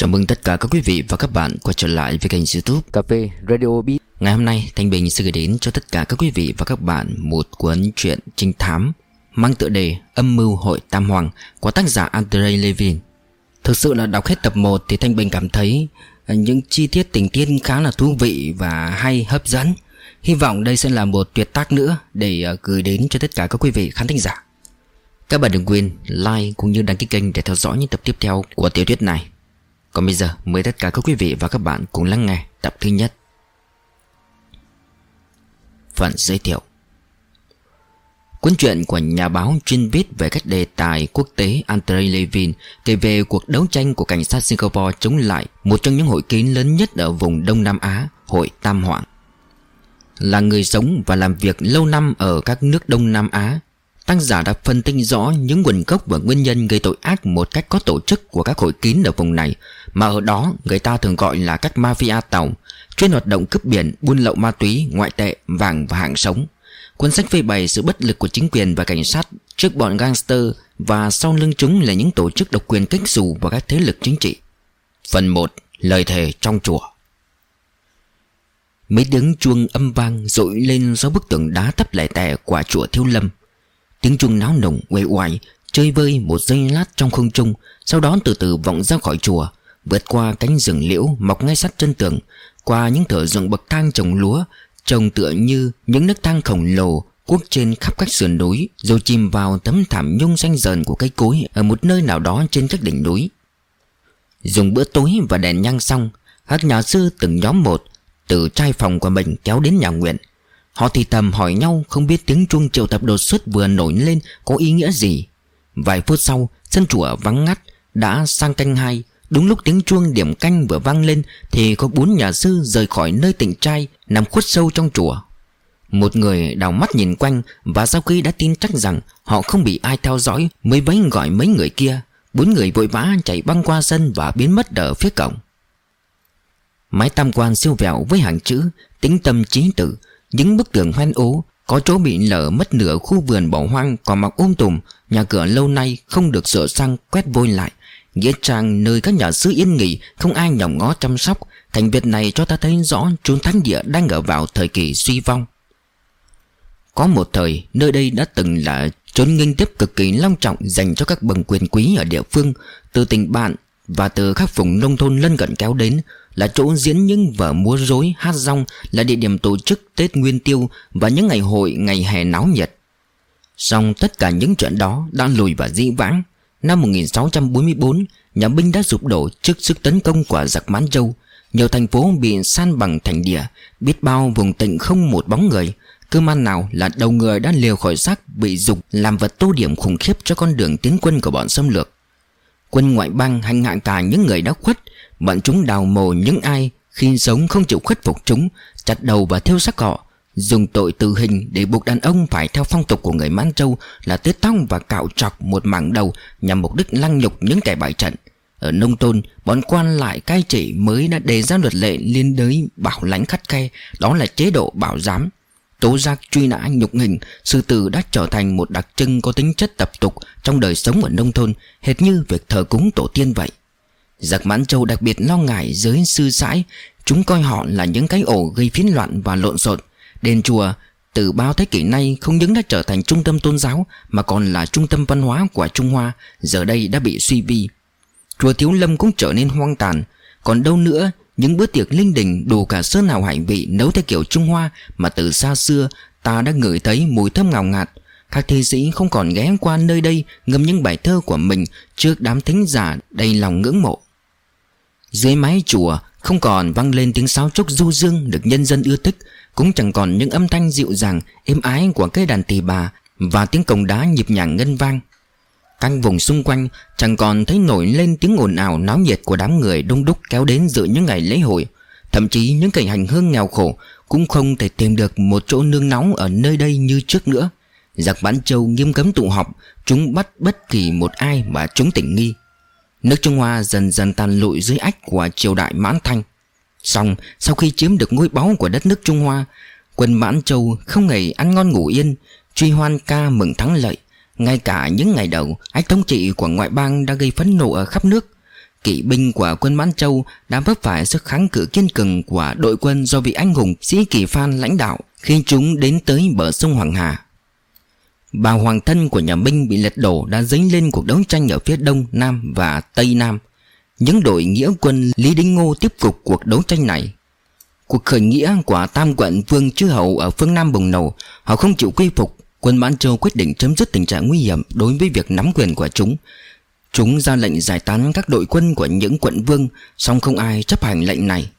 Chào mừng tất cả các quý vị và các bạn quay trở lại với kênh youtube Cà phê Radio Beat. Ngày hôm nay Thanh Bình sẽ gửi đến cho tất cả các quý vị và các bạn một cuốn truyện trinh thám Mang tựa đề Âm mưu hội Tam Hoàng của tác giả Andrei Levin. Thực sự là đọc hết tập 1 thì Thanh Bình cảm thấy những chi tiết tình tiết khá là thú vị và hay hấp dẫn. Hy vọng đây sẽ là một tuyệt tác nữa để ờ, gửi đến cho tất cả các quý vị khán thính giả. Các bạn đừng quên like cũng như đăng ký kênh để theo dõi những tập tiếp theo của tiểu thuyết này còn bây giờ mời tất cả các quý vị và các bạn cùng lắng nghe tập thứ nhất Phần giới thiệu Cuốn truyện của nhà báo chuyên viết về các đề tài quốc tế Andrei Levin kể về cuộc đấu tranh của cảnh sát Singapore chống lại một trong những hội kín lớn nhất ở vùng Đông Nam Á, hội Tam Hoàng. Là người sống và làm việc lâu năm ở các nước Đông Nam Á, Tác giả đã phân tích rõ những nguồn gốc và nguyên nhân gây tội ác một cách có tổ chức của các hội kín ở vùng này Mà ở đó người ta thường gọi là các mafia tàu Chuyên hoạt động cướp biển, buôn lậu ma túy, ngoại tệ, vàng và hàng sống. Cuốn sách phê bày sự bất lực của chính quyền và cảnh sát trước bọn gangster Và sau lưng chúng là những tổ chức độc quyền kích xù và các thế lực chính trị. Phần 1. Lời thề trong chùa. Mấy tiếng chuông âm vang dội lên do bức tường đá thấp lẻ tẻ của chùa Thiếu Lâm. Tiếng chuông náo nồng, uể oải, Chơi vơi một giây lát trong không trung, Sau đó từ từ vọng ra khỏi chùa, Vượt qua cánh rừng liễu, mọc ngay sát chân tường, Qua những thửa ruộng bậc thang trồng lúa Trông tựa như những nước thang khổng lồ, Cuốc trên khắp các sườn núi Rồi chìm vào tấm thảm nhung xanh dần của cây cối Ở một nơi nào đó trên các đỉnh núi. Dùng bữa tối và đèn nhang xong, các nhà sư từng nhóm một, Từ trai phòng của mình kéo đến nhà nguyện Họ thì thầm hỏi nhau không biết tiếng chuông triệu tập đột xuất vừa nổi lên có ý nghĩa gì. Vài phút sau, sân chùa vắng ngắt, đã sang canh hai. Đúng lúc tiếng chuông điểm canh vừa vang lên Thì có bốn nhà sư rời khỏi nơi tỉnh trai, Nằm khuất sâu trong chùa. Một người đào mắt nhìn quanh Và sau khi đã tin chắc rằng Họ không bị ai theo dõi Mới vẫy gọi mấy người kia, Bốn người vội vã chạy băng qua sân Và biến mất ở phía cổng. Mái tam quan siêu vẹo với hàng chữ, Tính tâm trí tử những bức tường hoen ố, Có chỗ bị lở mất nửa khu vườn bỏ hoang Còn mặc ôm tùm, Nhà cửa lâu nay không được sửa sang quét vôi lại. Nghĩa trang nơi các nhà sư yên nghỉ, Không ai nhỏng ngó chăm sóc. Thành việc này cho ta thấy rõ chốn thánh địa đang ở vào thời kỳ suy vong. Có một thời, nơi đây đã từng là chốn nghênh tiếp cực kỳ long trọng dành cho các bậc quyền quý ở địa phương. Từ tỉnh bạn và từ các vùng nông thôn lân cận kéo đến là chỗ diễn những vở múa rối hát rong là địa điểm tổ chức Tết Nguyên Tiêu và những ngày hội ngày hè náo nhiệt. Song tất cả những chuyện đó đã lùi và dĩ vãng. Năm 1644, nhà binh đã sụp đổ trước sức tấn công của giặc Mãn Châu. Nhiều thành phố bị san bằng thành địa, biết bao vùng tỉnh không một bóng người. Cơ man nào là đầu người đã liều khỏi xác bị dục làm vật tô điểm khủng khiếp cho con đường tiến quân của bọn xâm lược. Quân ngoại bang hành hạ cả những người đã khuất Bọn chúng đào mồ những ai Khi sống không chịu khuất phục chúng Chặt đầu và thiêu xác họ Dùng tội tử hình để buộc đàn ông phải theo phong tục của người Mãn Châu Là tết tóc và cạo trọc một mảng đầu Nhằm mục đích lăng nhục những kẻ bại trận. Ở nông thôn, bọn quan lại cai trị mới đã đề ra luật lệ liên đới bảo lãnh khắt khe Đó là chế độ bảo giám. Tố giác truy nã nhục hình Sư tử đã trở thành một đặc trưng có tính chất tập tục Trong đời sống ở nông thôn Hệt như việc thờ cúng tổ tiên vậy. Giặc Mãn Châu đặc biệt lo ngại giới sư sãi. Chúng coi họ là những cái ổ gây phiến loạn và lộn xộn. Đền chùa từ bao thế kỷ nay không những đã trở thành trung tâm tôn giáo, Mà còn là trung tâm văn hóa của Trung Hoa, Giờ đây đã bị suy vi. Chùa Thiếu Lâm cũng trở nên hoang tàn. Còn đâu nữa, những bữa tiệc linh đình đủ cả sơn hào hải vị nấu theo kiểu Trung Hoa Mà từ xa xưa ta đã ngửi thấy mùi thơm ngào ngạt. Các thi sĩ không còn ghé qua nơi đây ngâm những bài thơ của mình Trước đám thính giả đầy lòng ngưỡng mộ dưới mái chùa không còn vang lên tiếng sáo trúc du dương được nhân dân ưa thích Cũng chẳng còn những âm thanh dịu dàng, êm ái của cây đàn tỳ bà Và tiếng cồng đá nhịp nhàng ngân vang. Các vùng xung quanh chẳng còn thấy nổi lên tiếng ồn ào náo nhiệt của đám người đông đúc kéo đến dự những ngày lễ hội. Thậm chí những cảnh hành hương nghèo khổ cũng không thể tìm được một chỗ nương nóng ở nơi đây như trước nữa. Giặc bán châu nghiêm cấm tụ họp Chúng bắt bất kỳ một ai mà chúng tỉnh nghi. Nước Trung Hoa dần dần tàn lụi dưới ách của triều đại Mãn Thanh. Xong, sau khi chiếm được ngôi báu của đất nước Trung Hoa, Quân Mãn Châu không ngày ăn ngon ngủ yên, Truy hoan ca mừng thắng lợi. Ngay cả những ngày đầu, Ách thống trị của ngoại bang đã gây phấn nộ ở khắp nước. Kỵ binh của quân Mãn Châu đã vấp phải sức kháng cự kiên cường của đội quân do vị anh hùng sĩ Kỳ Phan lãnh đạo khi chúng đến tới bờ sông Hoàng Hà. Bà hoàng thân của nhà Minh bị lật đổ đã dấy lên cuộc đấu tranh ở phía đông, nam và tây nam. Những đội nghĩa quân Lý Đinh Ngô tiếp tục cuộc đấu tranh này. Cuộc khởi nghĩa của tam quận Vương Chư Hậu ở phương Nam bùng nổ, họ không chịu quy phục. Quân Mãn Châu quyết định chấm dứt tình trạng nguy hiểm đối với việc nắm quyền của chúng. Chúng ra lệnh giải tán các đội quân của những quận vương, song không ai chấp hành lệnh này.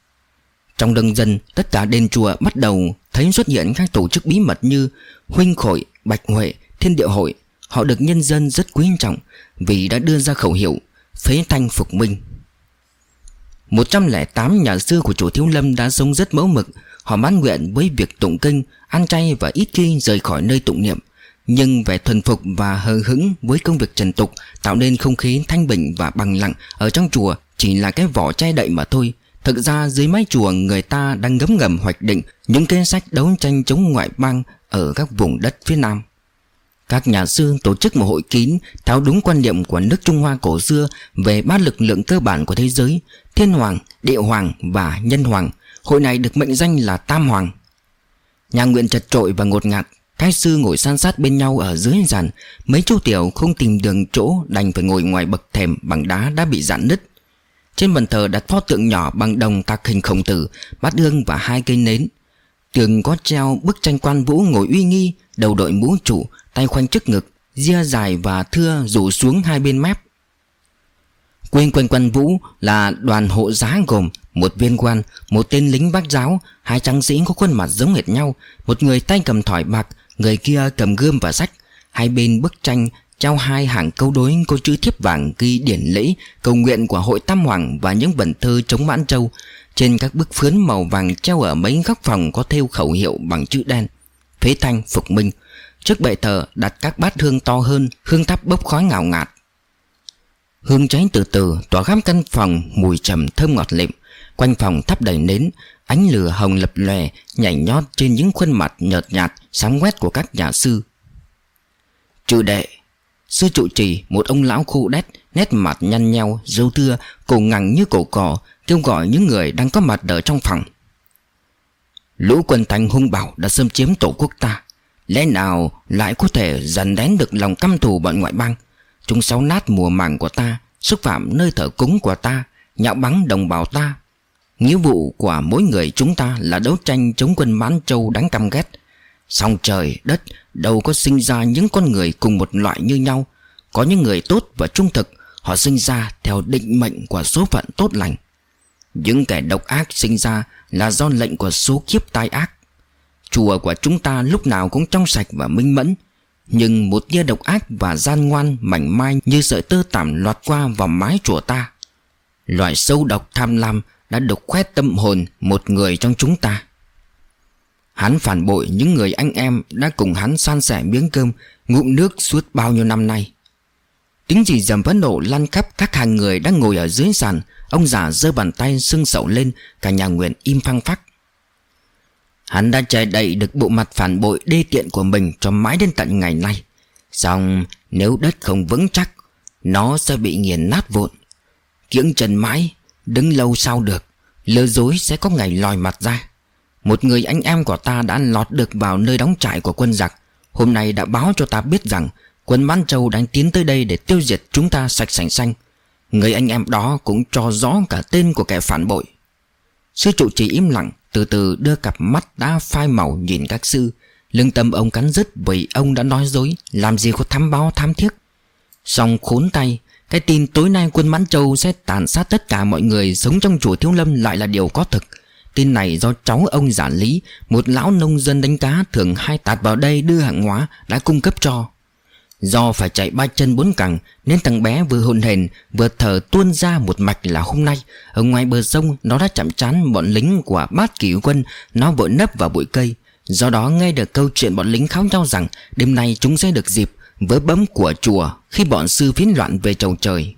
Trong đông dân, tất cả đền chùa bắt đầu thấy xuất hiện các tổ chức bí mật như Huynh Khội, Bạch Huệ, Thiên Địa Hội. Họ được nhân dân rất quý trọng vì đã đưa ra khẩu hiệu phế thanh phục minh. 108 nhà sư của chủ Thiếu Lâm đã sống rất mẫu mực Họ mãn nguyện với việc tụng kinh, ăn chay và ít khi rời khỏi nơi tụng niệm Nhưng vẻ thuần phục và hờ hững với công việc trần tục Tạo nên không khí thanh bình và bằng lặng ở trong chùa Chỉ là cái vỏ chai đậy mà thôi Thực ra dưới mái chùa người ta đang ngấm ngầm hoạch định Những kế sách đấu tranh chống ngoại bang ở các vùng đất phía Nam. Các nhà sư tổ chức một hội kín theo đúng quan niệm của nước Trung Hoa cổ xưa về ba lực lượng cơ bản của thế giới Thiên Hoàng, Địa Hoàng và Nhân Hoàng. Hội này được mệnh danh là Tam Hoàng. Nhà nguyện chật trội và ngột ngạt Các sư ngồi san sát bên nhau ở dưới giàn Mấy chú tiểu không tìm đường chỗ Đành phải ngồi ngoài bậc thềm bằng đá đã bị dạn nứt. Trên bàn thờ đặt pho tượng nhỏ bằng đồng tạc hình khổng tử Bát hương và hai cây nến Tường có treo bức tranh quan vũ ngồi uy nghi Đầu đội mũ trụ Tay khoanh trước ngực Ria dài và thưa rủ xuống hai bên mép Quên quanh quan vũ là đoàn hộ giá gồm một viên quan, một tên lính bác giáo, hai tráng sĩ có khuôn mặt giống hệt nhau, một người tay cầm thỏi bạc, người kia cầm gươm và sách. Hai bên bức tranh trao hai hàng câu đối có chữ thiếp vàng ghi điển lễ, cầu nguyện của hội Tam Hoàng và những vần thơ chống mãn châu. Trên các bức phướn màu vàng treo ở mấy góc phòng có thêu khẩu hiệu bằng chữ đen. Phế thanh phục minh. Trước bệ thờ đặt các bát hương to hơn, hương thắp bốc khói ngào ngạt. Hương cháy từ từ tỏa khắp căn phòng mùi trầm thơm ngọt lịm Quanh phòng thắp đầy nến Ánh lửa hồng lập lòe Nhảy nhót trên những khuôn mặt nhợt nhạt Sáng quét của các nhà sư Chữ đệ Sư trụ trì một ông lão khu đét Nét mặt nhăn nheo, râu thưa Cổ ngẳng như cổ cỏ Kêu gọi những người đang có mặt ở trong phòng. Lũ quân thành hung bạo đã xâm chiếm tổ quốc ta. Lẽ nào lại có thể dần đén được lòng căm thù bọn ngoại bang? Chúng sáu nát mùa màng của ta Xúc phạm nơi thờ cúng của ta Nhạo bắn đồng bào ta. Nghĩa vụ của mỗi người chúng ta là đấu tranh chống quân mãn châu đáng căm ghét. Song trời, đất, đâu có sinh ra những con người cùng một loại như nhau. Có những người tốt và trung thực, Họ sinh ra theo định mệnh của số phận tốt lành. Những kẻ độc ác sinh ra là do lệnh của số kiếp tai ác. Chùa của chúng ta lúc nào cũng trong sạch và minh mẫn, Nhưng một tia độc ác và gian ngoan mảnh mai như sợi tơ tảm loạt qua vào mái chùa ta. Loại sâu độc tham lam đã đục khoét tâm hồn một người trong chúng ta. Hắn phản bội những người anh em đã cùng hắn san sẻ miếng cơm, ngụm nước suốt bao nhiêu năm nay. Tiếng gì dầm phẫn nộ lan khắp các hàng người đang ngồi ở dưới sàn, ông già giơ bàn tay sưng sậu lên, cả nhà nguyện im phăng phắc. Hắn đã che đậy được bộ mặt phản bội đê tiện của mình cho mãi đến tận ngày nay. Xong nếu đất không vững chắc, nó sẽ bị nghiền nát vụn. Kiếng chân mãi Đứng lâu sao được Lừa dối sẽ có ngày lòi mặt ra một người anh em của ta đã lọt được vào nơi đóng trại của quân giặc. Hôm nay đã báo cho ta biết rằng, Quân Mãn Châu đang tiến tới đây để tiêu diệt chúng ta sạch sành xanh. Người anh em đó cũng cho rõ cả tên của kẻ phản bội. Sư trụ trì im lặng, Từ từ đưa cặp mắt đã phai màu nhìn các sư. Lương tâm ông cắn rứt bởi ông đã nói dối, Làm gì có thám báo thám thiết. Xong khốn tay, cái tin tối nay quân Mãn Châu sẽ tàn sát tất cả mọi người sống trong chùa Thiếu Lâm lại là điều có thực. Tin này do cháu ông giả lý, Một lão nông dân đánh cá thường hai tạt vào đây đưa hàng hóa đã cung cấp cho. Do phải chạy ba chân bốn cẳng, Nên thằng bé vừa hồn hền, Vừa thở tuôn ra một mạch là hôm nay. Ở ngoài bờ sông, Nó đã chạm chán bọn lính của bát kỷ quân, Nó vội nấp vào bụi cây. Do đó nghe được câu chuyện bọn lính kháo nhau rằng, Đêm nay chúng sẽ được dịp với bấm của chùa khi bọn sư phiến loạn về trầu trời.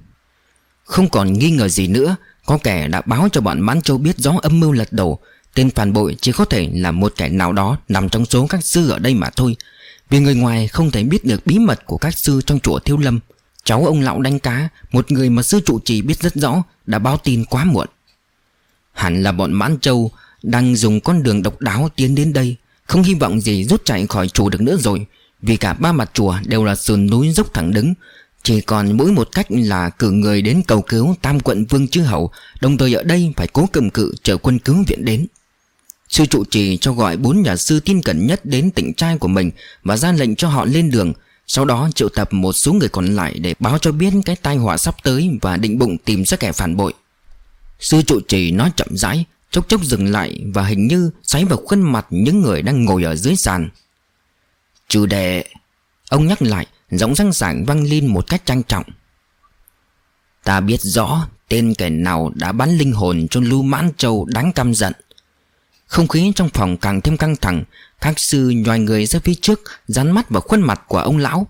Không còn nghi ngờ gì nữa có kẻ đã báo cho bọn Mãn Châu biết rõ âm mưu lật đổ. Tên phản bội chỉ có thể là một kẻ nào đó nằm trong số các sư ở đây mà thôi. Vì người ngoài không thể biết được bí mật của các sư trong chùa Thiếu Lâm. Cháu ông lão đánh cá, Một người mà sư trụ trì biết rất rõ, Đã báo tin quá muộn. Hẳn là bọn Mãn Châu Đang dùng con đường độc đáo tiến đến đây, Không hy vọng gì rút chạy khỏi chùa được nữa rồi. Vì cả ba mặt chùa đều là sườn núi dốc thẳng đứng chỉ còn mỗi một cách là cử người đến cầu cứu Tam quận Vương Chư Hậu, Đồng thời ở đây phải cố cầm cự chờ quân cứu viện đến. Sư trụ trì cho gọi bốn nhà sư tin cẩn nhất đến tỉnh trai của mình Và ra lệnh cho họ lên đường. Sau đó triệu tập một số người còn lại để báo cho biết cái tai họa sắp tới Và định bụng tìm ra kẻ phản bội. Sư trụ trì nói chậm rãi, Chốc chốc dừng lại và hình như xoáy vào khuôn mặt những người đang ngồi ở dưới sàn. Chủ đề Ông nhắc lại Giọng răng sảng vang lên một cách trang trọng. Ta biết rõ tên kẻ nào đã bán linh hồn cho Lưu Mãn Châu đáng căm giận. Không khí trong phòng càng thêm căng thẳng, Các sư nhòi người ra phía trước, Dán mắt vào khuôn mặt của ông lão.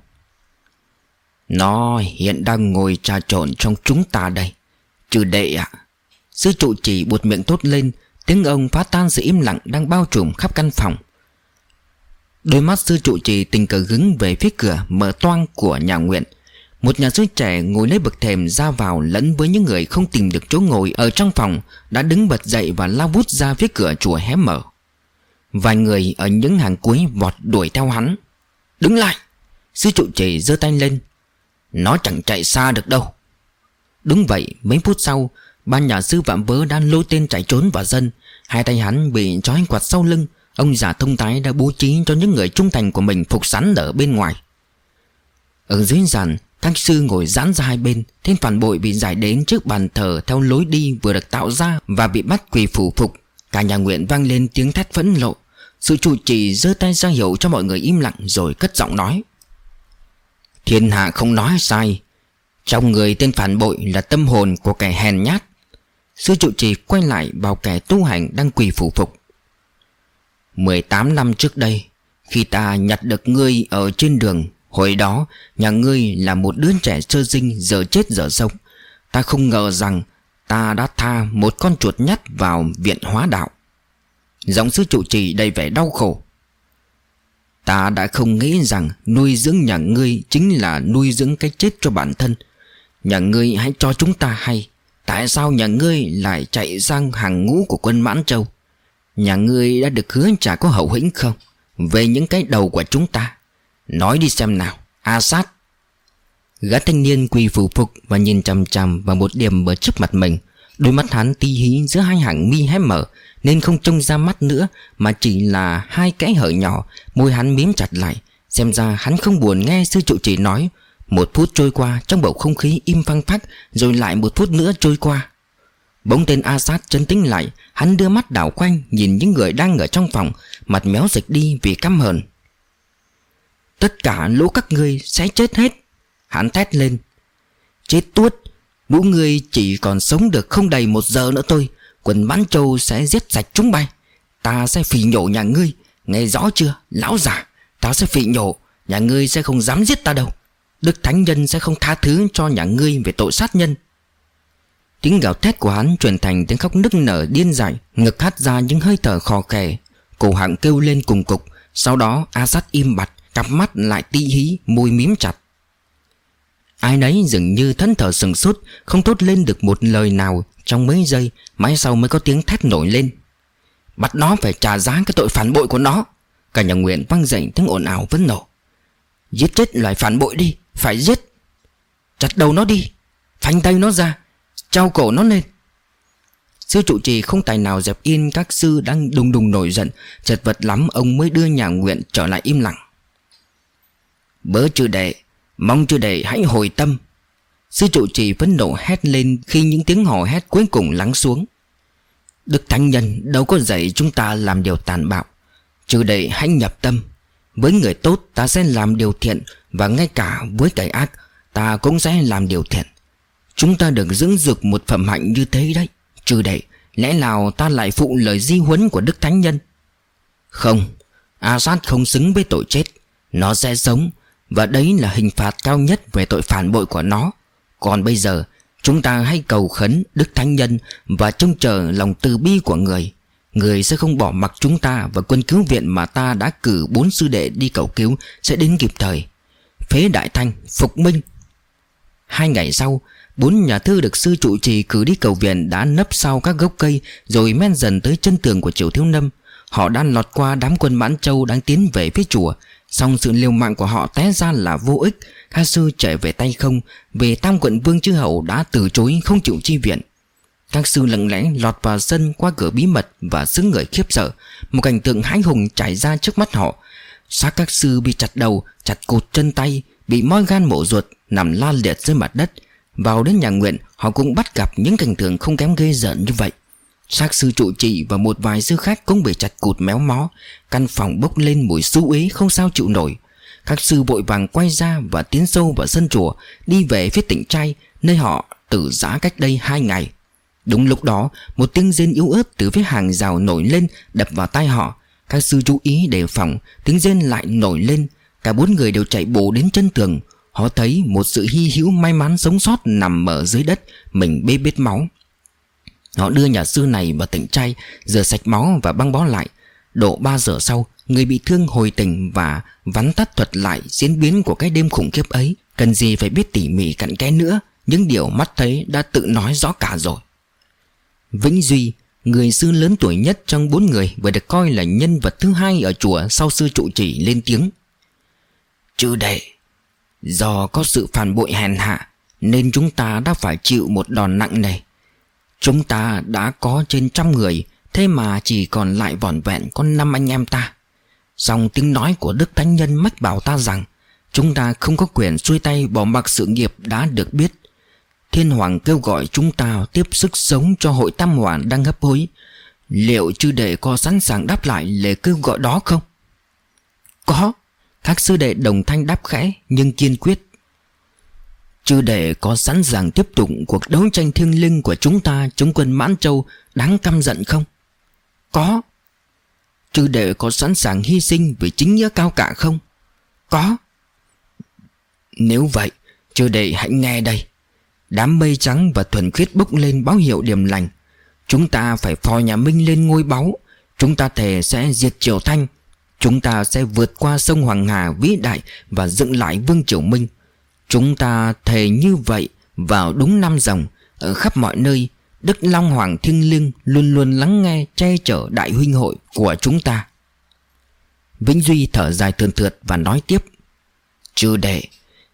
Nó hiện đang ngồi trà trộn trong chúng ta đây. Trừ đệ ạ. Sư trụ chỉ buột miệng tốt lên, Tiếng ông phá tan sự im lặng đang bao trùm khắp căn phòng. Đôi mắt sư trụ trì tình cờ hứng về phía cửa mở toang của nhà nguyện. Một nhà sư trẻ ngồi lấy bậc thềm ra vào lẫn với những người không tìm được chỗ ngồi ở trong phòng, Đã đứng bật dậy và lao vút ra phía cửa chùa hé mở. Vài người ở những hàng cuối vọt đuổi theo hắn. Đứng lại! Sư trụ trì giơ tay lên. Nó chẳng chạy xa được đâu. Đúng vậy, mấy phút sau Ban nhà sư vạm vỡ đang lôi tên chạy trốn vào dân Hai tay hắn bị trói quạt sau lưng Ông già thông tái đã bố trí cho những người trung thành của mình phục sắn ở bên ngoài. Ở dưới giàn các sư ngồi giãn ra hai bên Tên phản bội bị giải đến trước bàn thờ Theo lối đi vừa được tạo ra Và bị bắt quỳ phủ phục. Cả nhà nguyện vang lên tiếng thét phẫn lộ Sự chủ trì giơ tay ra hiệu cho mọi người im lặng Rồi cất giọng nói. Thiên hạ không nói sai. Trong người tên phản bội là tâm hồn của kẻ hèn nhát. Sư trụ trì quay lại vào kẻ tu hành đang quỳ phủ phục. 18 năm trước đây, Khi ta nhặt được ngươi ở trên đường, Hồi đó, nhà ngươi là một đứa trẻ sơ sinh giờ chết giờ sống. Ta không ngờ rằng ta đã tha một con chuột nhắt vào viện hóa đạo. Giọng sư trụ trì đầy vẻ đau khổ. Ta đã không nghĩ rằng nuôi dưỡng nhà ngươi chính là nuôi dưỡng cái chết cho bản thân. Nhà ngươi hãy cho chúng ta hay. Tại sao nhà ngươi lại chạy sang hàng ngũ của quân Mãn Châu? Nhà ngươi đã được hứa trả có hậu hĩnh không? Về những cái đầu của chúng ta. Nói đi xem nào A sát Gã thanh niên quỳ phủ phục Và nhìn chằm chằm vào một điểm ở trước mặt mình. Đôi mắt hắn tí hí giữa hai hàng mi hé mở, Nên không trông ra mắt nữa, Mà chỉ là hai cái hở nhỏ. Môi hắn miếm chặt lại, Xem ra hắn không buồn nghe sư trụ trì nói. Một phút trôi qua trong bầu không khí im phăng phắc, Rồi lại một phút nữa trôi qua. Bỗng tên A sát chân tính lại, Hắn đưa mắt đảo quanh, Nhìn những người đang ở trong phòng, Mặt méo dịch đi vì căm hờn. Tất cả lũ các ngươi sẽ chết hết, Hắn thét lên. Chết tuốt, Lũ ngươi chỉ còn sống được không đầy một giờ nữa thôi, Quần bán châu sẽ giết sạch chúng bay. Ta sẽ phỉ nhổ nhà ngươi, Nghe rõ chưa, lão già? Ta sẽ phỉ nhổ, Nhà ngươi sẽ không dám giết ta đâu. Đức Thánh Nhân sẽ không tha thứ cho nhà ngươi về tội sát nhân. Tiếng gào thét của hắn chuyển thành tiếng khóc nức nở điên dại, Ngực hát ra những hơi thở khò khè. Cổ họng kêu lên cùng cục, Sau đó A sát im bặt, Cặp mắt lại ti hí, môi mím chặt. Ai nấy dường như thân thở sừng sốt, Không tốt lên được một lời nào. Trong mấy giây, Mãi sau mới có tiếng thét nổi lên. Bắt nó phải trả giá cái tội phản bội của nó. Cả nhà nguyện vang dậy, tiếng ồn ào vẫn nổ Giết chết loài phản bội đi, Phải giết. Chặt đầu nó đi, Phanh tay nó ra. Trao cổ nó lên. Sư trụ trì không tài nào dẹp yên các sư đang đùng đùng nổi giận. Chật vật lắm, ông mới đưa nhà nguyện trở lại im lặng. Bớ chư đệ, Mong chư đệ hãy hồi tâm. Sư trụ trì phấn nộ hét lên Khi những tiếng hò hét cuối cùng lắng xuống. Đức Thánh Nhân, đâu có dạy chúng ta làm điều tàn bạo. Chư đệ hãy nhập tâm. Với người tốt, ta sẽ làm điều thiện Và ngay cả với kẻ ác, Ta cũng sẽ làm điều thiện. Chúng ta được dưỡng dược một phẩm hạnh như thế đấy. Trừ đệ, Lẽ nào ta lại phụ lời di huấn của Đức Thánh Nhân? Không A sát không xứng với tội chết. Nó sẽ sống, và đấy là hình phạt cao nhất về tội phản bội của nó. Còn bây giờ, Chúng ta hãy cầu khấn Đức Thánh Nhân Và trông chờ lòng từ bi của người. Người sẽ không bỏ mặc chúng ta Và quân cứu viện mà ta đã cử bốn sư đệ đi cầu cứu Sẽ đến kịp thời. Phế Đại Thanh, Phục Minh. Hai ngày sau Bốn nhà thư được sư trụ trì cử đi cầu viện Đã nấp sau các gốc cây Rồi men dần tới chân tường của triều thiếu lâm. Họ đang lọt qua đám quân mãn châu Đang tiến về phía chùa. Song sự liều mạng của họ té ra là vô ích. Các sư chạy về tay không Về tam quận vương chư hậu đã từ chối không chịu chi viện. Các sư lặng lẽ lọt vào sân qua cửa bí mật Và xứng người khiếp sợ. Một cảnh tượng hãi hùng trải ra trước mắt họ. Xác các sư bị chặt đầu, Chặt cột chân tay, Bị moi gan mổ ruột, Nằm la liệt dưới mặt đất. Vào đến nhà nguyện, Họ cũng bắt gặp những cảnh tượng không kém ghê rợn như vậy. Xác sư trụ trì và một vài sư khác cũng bị chặt cụt méo mó. Căn phòng bốc lên mùi xú uế, không sao chịu nổi. Các sư vội vàng quay ra và tiến sâu vào sân chùa, Đi về phía tỉnh trai, Nơi họ tử giã cách đây hai ngày. Đúng lúc đó, Một tiếng rên yếu ớt từ phía hàng rào nổi lên, Đập vào tai họ. Các sư chú ý đề phòng, Tiếng rên lại nổi lên. Cả bốn người đều chạy bộ đến chân tường. Họ thấy một sự hy hữu may mắn sống sót nằm ở dưới đất, Mình bê bết máu. Họ đưa nhà sư này vào tỉnh trai, Rửa sạch máu và băng bó lại. Độ 3 giờ sau, Người bị thương hồi tỉnh và vắn tắt thuật lại diễn biến của cái đêm khủng khiếp ấy. Cần gì phải biết tỉ mỉ cặn kẽ nữa, Những điều mắt thấy đã tự nói rõ cả rồi. Vĩnh Duy, Người sư lớn tuổi nhất trong bốn người Và được coi là nhân vật thứ hai ở chùa Sau sư trụ trì lên tiếng. Chư đệ Do có sự phản bội hèn hạ, Nên chúng ta đã phải chịu một đòn nặng này. Chúng ta đã có trên trăm người, Thế mà chỉ còn lại vỏn vẹn có năm anh em ta. Dòng tiếng nói của Đức Thánh Nhân mách bảo ta rằng, Chúng ta không có quyền xuôi tay bỏ mặc sự nghiệp đã được biết. Thiên Hoàng kêu gọi chúng ta tiếp sức sống cho hội tam hoàn đang hấp hối. Liệu chư đệ có sẵn sàng đáp lại lời kêu gọi đó không? Có. Các sư đệ đồng thanh đáp khẽ nhưng kiên quyết Chư đệ có sẵn sàng tiếp tục cuộc đấu tranh thiêng liêng của chúng ta chống quân Mãn Châu đáng căm giận không? Có. Chư đệ có sẵn sàng hy sinh vì chính nghĩa cao cả không? Có. Nếu vậy, chư đệ hãy nghe đây. Đám mây trắng và thuần khiết bốc lên báo hiệu điểm lành. Chúng ta phải phò nhà Minh lên ngôi báu. Chúng ta thề sẽ diệt Triều Thanh. Chúng ta sẽ vượt qua sông Hoàng Hà vĩ đại và dựng lại Vương Triều Minh. Chúng ta thề như vậy vào đúng năm rồng Ở khắp mọi nơi, Đức Long Hoàng Thiên Liêng luôn luôn lắng nghe che chở đại huynh hội của chúng ta. Vĩnh Duy thở dài thườn thượt và nói tiếp, Chư đệ,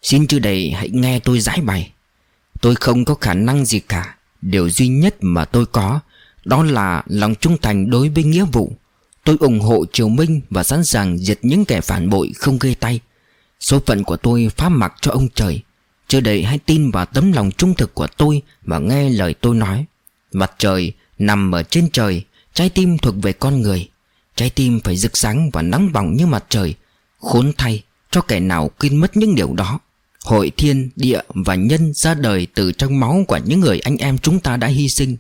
Xin chư đệ hãy nghe tôi giải bày. Tôi không có khả năng gì cả. Điều duy nhất mà tôi có, Đó là lòng trung thành đối với nghĩa vụ. Tôi ủng hộ Triều Minh Và sẵn sàng diệt những kẻ phản bội không gây tay. Số phận của tôi phá mặc cho ông trời. Chưa đầy hãy tin vào tấm lòng trung thực của tôi Và nghe lời tôi nói. Mặt trời nằm ở trên trời Trái tim thuộc về con người. Trái tim phải rực sáng và nóng bỏng như mặt trời Khốn thay cho kẻ nào quên mất những điều đó. Hội thiên, địa và nhân ra đời từ trong máu của những người anh em chúng ta đã hy sinh.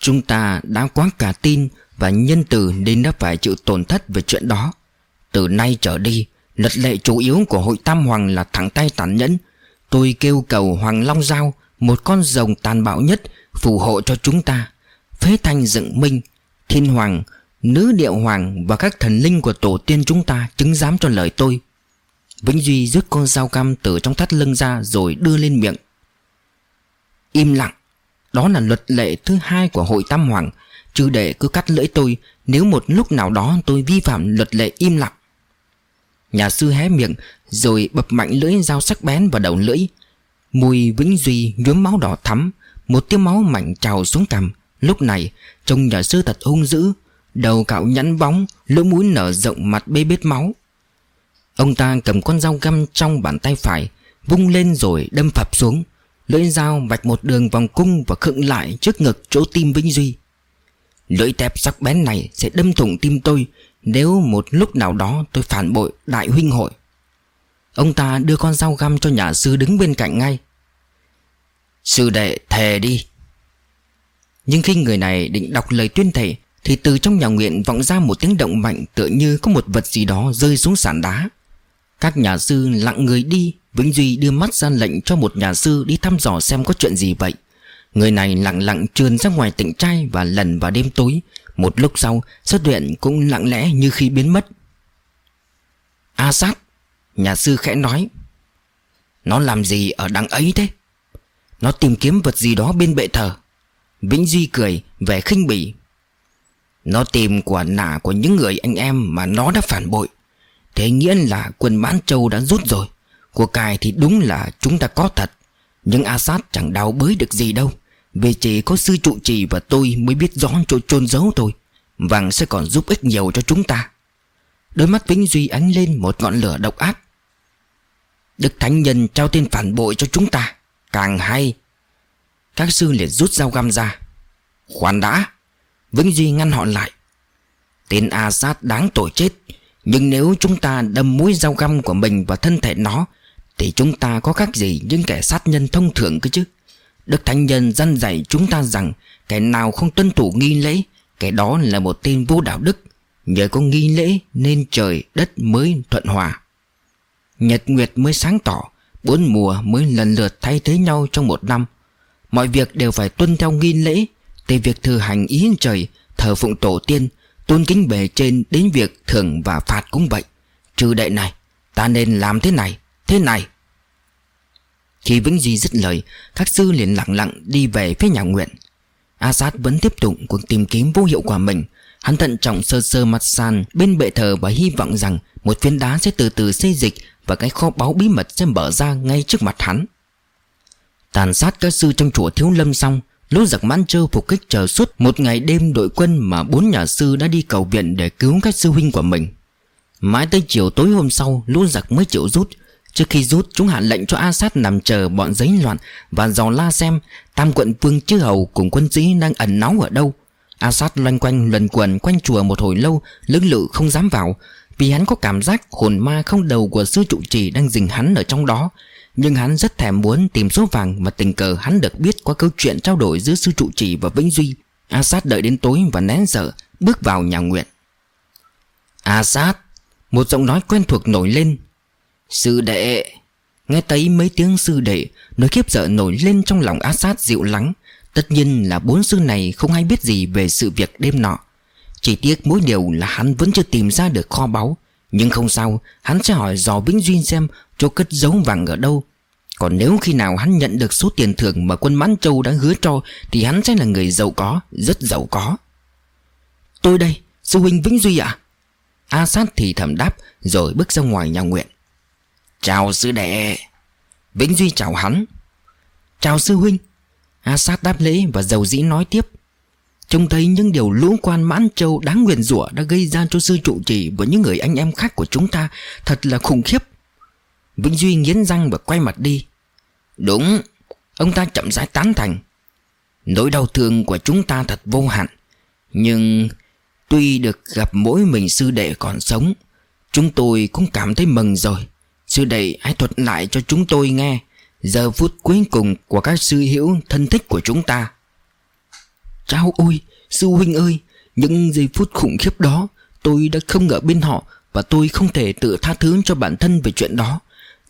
Chúng ta đã quá cả tin và nhân từ nên đã phải chịu tổn thất về chuyện đó. Từ nay trở đi, Luật lệ chủ yếu của hội Tam Hoàng là thẳng tay tàn nhẫn. Tôi kêu cầu Hoàng Long Giao, Một con rồng tàn bạo nhất, Phù hộ cho chúng ta. Phế thanh dựng minh, Thiên Hoàng, Nữ Điệu Hoàng Và các thần linh của tổ tiên chúng ta Chứng giám cho lời tôi. Vĩnh Duy rút con dao cam từ trong thắt lưng ra Rồi đưa lên miệng. Im lặng. Đó là luật lệ thứ hai của hội Tam Hoàng. Chứ để cứ cắt lưỡi tôi, Nếu một lúc nào đó tôi vi phạm luật lệ im lặng. Nhà sư hé miệng, Rồi bập mạnh lưỡi dao sắc bén vào đầu lưỡi. Mùi Vĩnh Duy nhuốm máu đỏ thắm, Một tiếng máu mảnh trào xuống cằm. Lúc này, trông nhà sư thật hung dữ, Đầu cạo nhẵn bóng, Lỗ mũi nở rộng mặt bê bết máu. Ông ta cầm con dao găm trong bàn tay phải, Vung lên rồi đâm phập xuống. Lưỡi dao vạch một đường vòng cung Và khựng lại trước ngực chỗ tim Vĩnh Duy. Lưỡi tép sắc bén này sẽ đâm thủng tim tôi nếu một lúc nào đó tôi phản bội đại huynh hội. Ông ta đưa con dao găm cho nhà sư đứng bên cạnh ngay. Sư đệ, thề đi. Nhưng khi người này định đọc lời tuyên thệ, Thì từ trong nhà nguyện vọng ra một tiếng động mạnh Tựa như có một vật gì đó rơi xuống sàn đá. Các nhà sư lặng người đi, Vĩnh Duy đưa mắt ra lệnh cho một nhà sư đi thăm dò xem có chuyện gì vậy. Người này lặng lặng trườn ra ngoài tỉnh trai và lần vào đêm tối. Một lúc sau, xuất hiện cũng lặng lẽ như khi biến mất. A sát, Nhà sư khẽ nói, Nó làm gì ở đằng ấy thế? Nó tìm kiếm vật gì đó bên bệ thờ. Vĩnh Duy cười, vẻ khinh bỉ, Nó tìm quả nả của những người anh em mà nó đã phản bội. Thế nghĩa là quân bán châu đã rút rồi. Của cải thì đúng là chúng ta có thật. Nhưng Assad chẳng đào bới được gì đâu. Về chỉ có sư trụ trì và tôi mới biết rõ chỗ chôn giấu thôi. Vàng sẽ còn giúp ích nhiều cho chúng ta. Đôi mắt Vĩnh Duy ánh lên một ngọn lửa độc ác. Đức Thánh Nhân trao tên phản bội cho chúng ta. Càng hay, Các sư liền rút dao găm ra. Khoan đã, Vĩnh Duy ngăn họ lại. Tên Assad đáng tội chết. Nhưng nếu chúng ta đâm mũi dao găm của mình vào thân thể nó, Thì chúng ta có khác gì những kẻ sát nhân thông thường cơ chứ? Đức Thánh Nhân dân dạy chúng ta rằng, Kẻ nào không tuân thủ nghi lễ, Kẻ đó là một tên vô đạo đức. Nhờ có nghi lễ nên trời, đất mới thuận hòa. Nhật Nguyệt mới sáng tỏ, Bốn mùa mới lần lượt thay thế nhau trong một năm. Mọi việc đều phải tuân theo nghi lễ, Từ việc thừa hành ý trời, Thờ phụng tổ tiên Tôn kính bề trên đến việc thưởng và phạt cũng vậy. Trừ đệ này Ta nên làm thế này Thế này. Khi Vĩnh Di dứt lời Các sư liền lặng lặng đi về phía nhà nguyện. Asad vẫn tiếp tục cuộc tìm kiếm vô hiệu quả mình. Hắn thận trọng sơ sơ mặt sàn bên bệ thờ và hy vọng rằng một phiến đá sẽ từ từ xây dịch và cái kho báu bí mật sẽ mở ra ngay trước mặt hắn. Tàn sát các sư trong chùa Thiếu Lâm xong, lũ giặc Man châu phục kích chờ suốt một ngày đêm đội quân mà bốn nhà sư đã đi cầu viện để cứu các sư huynh của mình. Mãi tới chiều tối hôm sau, lũ giặc mới chịu rút. Trước khi rút, chúng hạ lệnh cho A Sát nằm chờ bọn giấy loạn và dò la xem tam quận vương chư hầu cùng quân sĩ đang ẩn náu ở đâu a sát loanh quanh luẩn quẩn quanh chùa một hồi lâu Lưỡng lự không dám vào Vì hắn có cảm giác hồn ma không đầu của sư trụ trì đang dình hắn ở trong đó nhưng hắn rất thèm muốn tìm số vàng Mà tình cờ hắn được biết qua câu chuyện trao đổi giữa sư trụ trì và Vĩnh Duy. Assad đợi đến tối và nén sợ Bước vào nhà nguyện. Assad Một giọng nói quen thuộc nổi lên. Sư đệ, Nghe thấy mấy tiếng sư đệ Nỗi khiếp sợ nổi lên trong lòng Assad dịu lắng. Tất nhiên là bốn sư này không ai biết gì về sự việc đêm nọ. Chỉ tiếc mỗi điều là hắn vẫn chưa tìm ra được kho báu. Nhưng không sao, Hắn sẽ hỏi dò Vĩnh duy xem chỗ cất giấu vàng ở đâu? Còn nếu khi nào hắn nhận được số tiền thưởng mà quân Mãn Châu đã hứa cho Thì hắn sẽ là người giàu có, rất giàu có. Tôi đây, sư huynh Vĩnh Duy ạ. À? A sát thì thầm đáp Rồi bước ra ngoài nhà nguyện. Chào sư đệ. Vĩnh Duy chào hắn. Chào sư huynh. A sát đáp lễ và dầu dĩ nói tiếp. Trông thấy những điều lũ quan mãn châu đáng nguyền rủa đã gây ra cho sư trụ trì và những người anh em khác của chúng ta thật là khủng khiếp. Vĩnh Duy nghiến răng và quay mặt đi. Đúng, ông ta chậm rãi tán thành. Nỗi đau thương của chúng ta thật vô hạn. Nhưng tuy được gặp mỗi mình sư đệ còn sống, chúng tôi cũng cảm thấy mừng rồi. Sư đệ hãy thuật lại cho chúng tôi nghe Giờ phút cuối cùng của các sư hữu thân thích của chúng ta Chao ôi, sư huynh ơi Những giây phút khủng khiếp đó Tôi đã không ở bên họ Và tôi không thể tự tha thứ cho bản thân về chuyện đó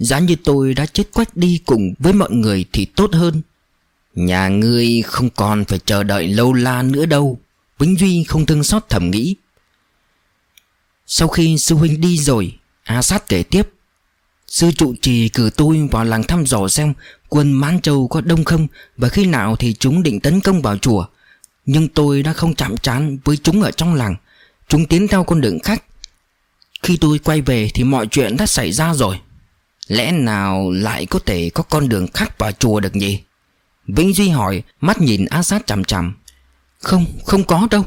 Giá như tôi đã chết quách đi cùng với mọi người thì tốt hơn Nhà ngươi không còn phải chờ đợi lâu la nữa đâu Vĩnh Duy không thương xót thầm nghĩ Sau khi sư huynh đi rồi A sát kể tiếp Sư trụ trì cử tôi vào làng thăm dò xem quân Mãn Châu có đông không và khi nào thì chúng định tấn công vào chùa. Nhưng tôi đã không chạm trán với chúng ở trong làng. Chúng tiến theo con đường khác. Khi tôi quay về thì mọi chuyện đã xảy ra rồi. Lẽ nào lại có thể có con đường khác vào chùa được nhỉ? Vĩnh Duy hỏi, mắt nhìn A Sát chằm chằm. Không, không có đâu.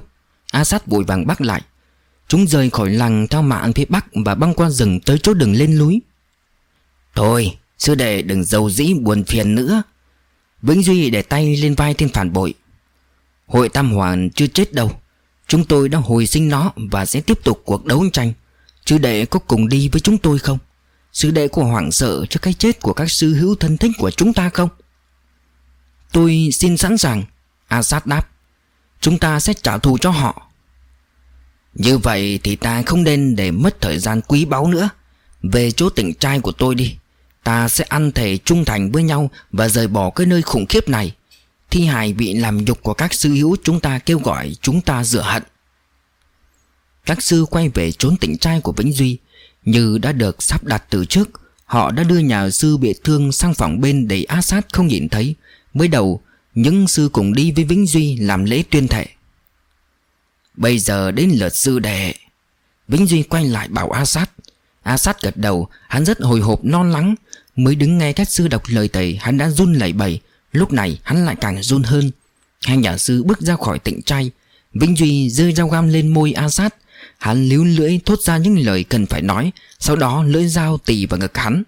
A Sát vội vàng bắt lại. Chúng rời khỏi làng theo mạng phía bắc và băng qua rừng tới chỗ đường lên núi. Thôi sư đệ đừng dầu dĩ buồn phiền nữa Vĩnh Duy để tay lên vai thêm phản bội Hội Tam Hoàn chưa chết đâu Chúng tôi đã hồi sinh nó Và sẽ tiếp tục cuộc đấu tranh Chứ đệ có cùng đi với chúng tôi không Sư đệ có hoảng sợ cho cái chết của các sư hữu thân thích của chúng ta không? Tôi xin sẵn sàng Asad đáp. Chúng ta sẽ trả thù cho họ. Như vậy thì ta không nên để mất thời gian quý báu nữa. Về chỗ tỉnh trai của tôi đi. Ta sẽ ăn thể trung thành với nhau Và rời bỏ cái nơi khủng khiếp này. Thi hài bị làm nhục của các sư hữu Chúng ta kêu gọi chúng ta rửa hận. Các sư quay về trốn tỉnh trai của Vĩnh Duy. Như đã được sắp đặt từ trước, Họ đã đưa nhà sư bị thương sang phòng bên để áp sát không nhìn thấy. Mới đầu, Những sư cùng đi với Vĩnh Duy làm lễ tuyên thệ. Bây giờ đến lượt sư đệ. Vĩnh Duy quay lại bảo A Sát. A Sát gật đầu, Hắn rất hồi hộp non lắng. Mới đứng nghe các sư đọc lời thầy, Hắn đã run lẩy bẩy. Lúc này, hắn lại càng run hơn. Hai nhà sư bước ra khỏi tịnh trai. Vĩnh Duy rơi dao găm lên môi A Sát. Hắn líu lưỡi thốt ra những lời cần phải nói, Sau đó lưỡi dao tì vào ngực hắn.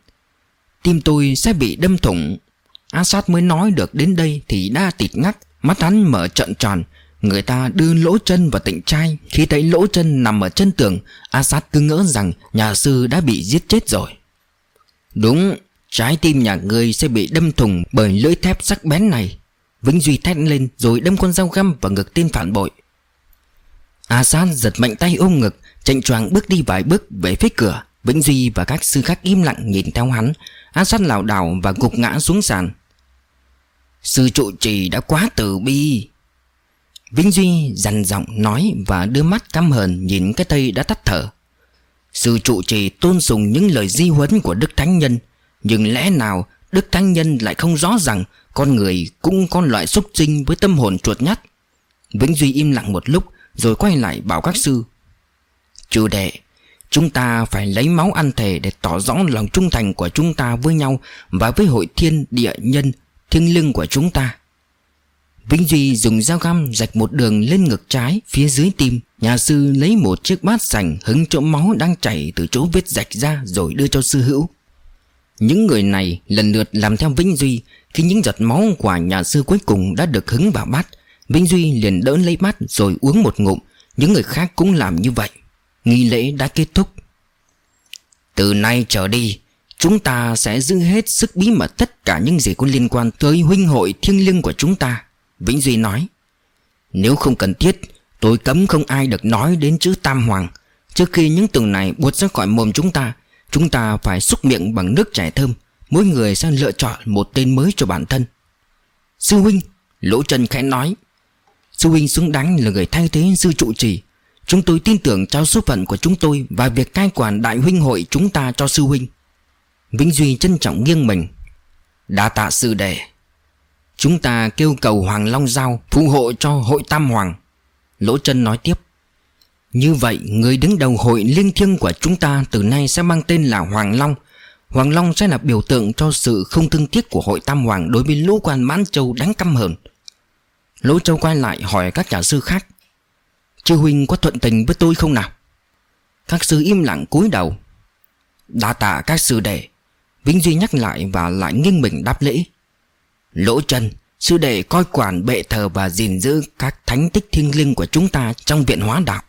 Tim tôi sẽ bị đâm thủng. Assad mới nói được đến đây Thì đã tịt ngắt, Mắt hắn mở trận tròn. Người ta đưa lỗ chân vào tịnh trai, Khi thấy lỗ chân nằm ở chân tường, Assad cứ ngỡ rằng nhà sư đã bị giết chết rồi. Đúng, Trái tim nhà ngươi sẽ bị đâm thủng Bởi lưỡi thép sắc bén này. Vĩnh Duy thét lên rồi đâm con dao găm vào ngực tên phản bội. A San giật mạnh tay ôm ngực chạnh choàng bước đi vài bước về phía cửa. Vĩnh Duy và các sư khác im lặng nhìn theo hắn. A San lảo đảo và gục ngã xuống sàn. Sư trụ trì đã quá từ bi. Vĩnh Duy dằn giọng nói Và đưa mắt căm hờn nhìn cái tay đã tắt thở. Sư trụ trì tôn sùng những lời di huấn của Đức Thánh Nhân, Nhưng lẽ nào Đức Thánh Nhân lại không rõ rằng Con người cũng có loại xúc sinh với tâm hồn chuột nhắt Vĩnh Duy im lặng một lúc rồi quay lại bảo các sư Chủ đệ, Chúng ta phải lấy máu ăn thề để tỏ rõ lòng trung thành của chúng ta với nhau Và với hội thiên địa nhân thiêng lưng của chúng ta. Vĩnh Duy dùng dao găm rạch một đường lên ngực trái phía dưới tim. Nhà sư lấy một chiếc bát sành hứng chỗ máu đang chảy từ chỗ vết rạch ra rồi đưa cho sư hữu. Những người này lần lượt làm theo Vĩnh Duy Khi những giọt máu của nhà sư cuối cùng đã được hứng vào bát. Vĩnh Duy liền đỡ lấy bát rồi uống một ngụm. Những người khác cũng làm như vậy. Nghi lễ đã kết thúc. Từ nay trở đi, Chúng ta sẽ giữ hết sức bí mật tất cả những gì có liên quan tới huynh hội thiêng liêng của chúng ta, Vĩnh Duy nói. Nếu không cần thiết, Tôi cấm không ai được nói đến chữ Tam Hoàng. Trước khi những từ này buột ra khỏi mồm chúng ta Chúng ta phải xúc miệng bằng nước chảy thơm. Mỗi người sẽ lựa chọn một tên mới cho bản thân. Sư huynh, Lỗ Trần khẽ nói. Sư huynh xứng đáng là người thay thế sư trụ trì. Chúng tôi tin tưởng trao số phận của chúng tôi Và việc cai quản đại huynh hội chúng ta cho sư huynh. Vĩnh Duy trân trọng nghiêng mình. Đã tạ sư đệ. Chúng ta kêu cầu Hoàng Long Giao phù hộ cho hội Tam Hoàng. Lỗ chân nói tiếp. Như vậy, người đứng đầu hội liên thiêng của chúng ta từ nay sẽ mang tên là Hoàng Long. Hoàng Long sẽ là biểu tượng cho sự không thương tiếc của hội Tam Hoàng đối với lũ quan mãn châu đáng căm hờn. Lỗ châu quay lại hỏi các nhà sư khác, Chư huynh có thuận tình với tôi không nào? Các sư im lặng cúi đầu. Đa tạ các sư đệ. Vĩnh Duy nhắc lại và lại nghiêng mình đáp lễ. Lỗ chân Sư đệ coi quản bệ thờ và gìn giữ các thánh tích thiêng liêng của chúng ta trong viện hóa đạo.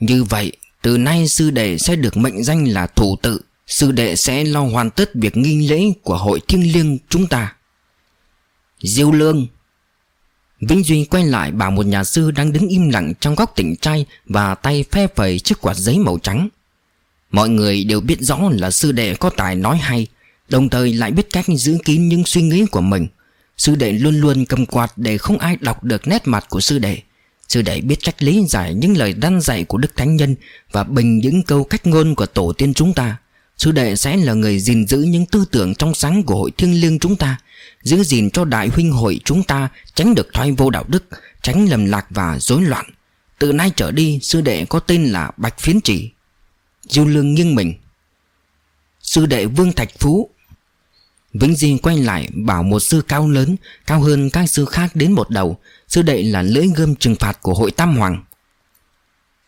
Như vậy, từ nay sư đệ sẽ được mệnh danh là thủ tự, Sư đệ sẽ lo hoàn tất việc nghi lễ của hội thiêng liêng chúng ta. Diêu lương Vĩnh Duy quay lại bảo một nhà sư đang đứng im lặng trong góc tỉnh trai Và tay phe phẩy chiếc quạt giấy màu trắng. Mọi người đều biết rõ là sư đệ có tài nói hay, Đồng thời lại biết cách giữ kín những suy nghĩ của mình. Sư đệ luôn luôn cầm quạt để không ai đọc được nét mặt của sư đệ. Sư đệ biết cách lý giải những lời đăn dạy của Đức Thánh Nhân Và bình những câu cách ngôn của tổ tiên chúng ta. Sư đệ sẽ là người gìn giữ những tư tưởng trong sáng của hội thiêng liêng chúng ta Giữ gìn cho đại huynh hội chúng ta, tránh được thoái vô đạo đức, Tránh lầm lạc và rối loạn. Từ nay trở đi, sư đệ có tên là Bạch Phiến Chỉ Diêu Lương nghiêng mình. Sư đệ Vương Thạch Phú. Vĩnh Di quay lại bảo một sư cao lớn, Cao hơn các sư khác đến một đầu. Sư đệ là lưỡi gươm trừng phạt của hội Tam Hoàng.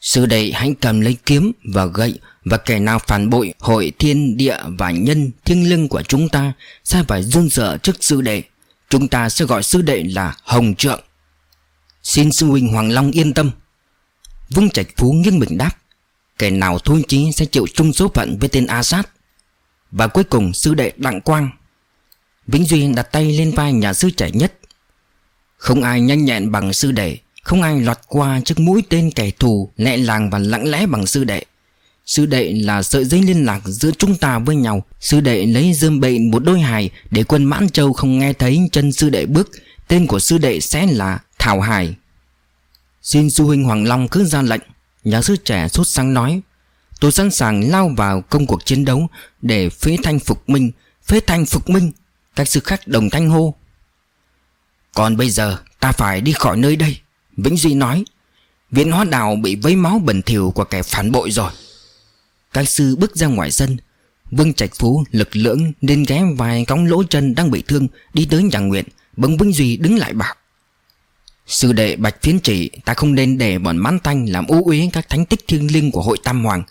Sư đệ hãy cầm lấy kiếm và gậy Và kẻ nào phản bội hội thiên địa và nhân thiêng lưng của chúng ta Sẽ phải run sợ trước sư đệ. Chúng ta sẽ gọi sư đệ là Hồng Trượng. Xin sư huynh Hoàng Long yên tâm. Vương Trạch Phú nghiêng mình đáp. Kẻ nào thôn chí sẽ chịu chung số phận với tên A Sát. Và cuối cùng sư đệ Đặng Quang. Vĩnh Duy đặt tay lên vai nhà sư trẻ nhất. Không ai nhanh nhẹn bằng sư đệ. Không ai lọt qua trước mũi tên kẻ thù, Lẹ làng và lặng lẽ bằng sư đệ. Sư đệ là sợi dây liên lạc giữa chúng ta với nhau. Sư đệ lấy dơm bệnh một đôi hài Để quân mãn châu không nghe thấy chân sư đệ bước. Tên của sư đệ sẽ là Thảo Hải. Xin sư huynh Hoàng Long cứ ra lệnh. Nhà sư trẻ sốt sáng nói, Tôi sẵn sàng lao vào công cuộc chiến đấu Để phế thanh phục minh, Phế thanh phục minh. Các sư khác đồng thanh hô, Còn bây giờ ta phải đi khỏi nơi đây. Vĩnh Duy nói Viên hóa đào bị vấy máu bẩn thỉu của kẻ phản bội rồi. Các sư bước ra ngoài sân Vương Trạch Phú lực lưỡng nên ghé vài cóng lỗ chân đang bị thương Đi tới nhà nguyện Bỗng Vĩnh Duy đứng lại bảo Sư đệ Bạch Phiến Chỉ Ta không nên để bọn mãn thanh làm ô uế các thánh tích thiêng liêng của hội Tam Hoàng.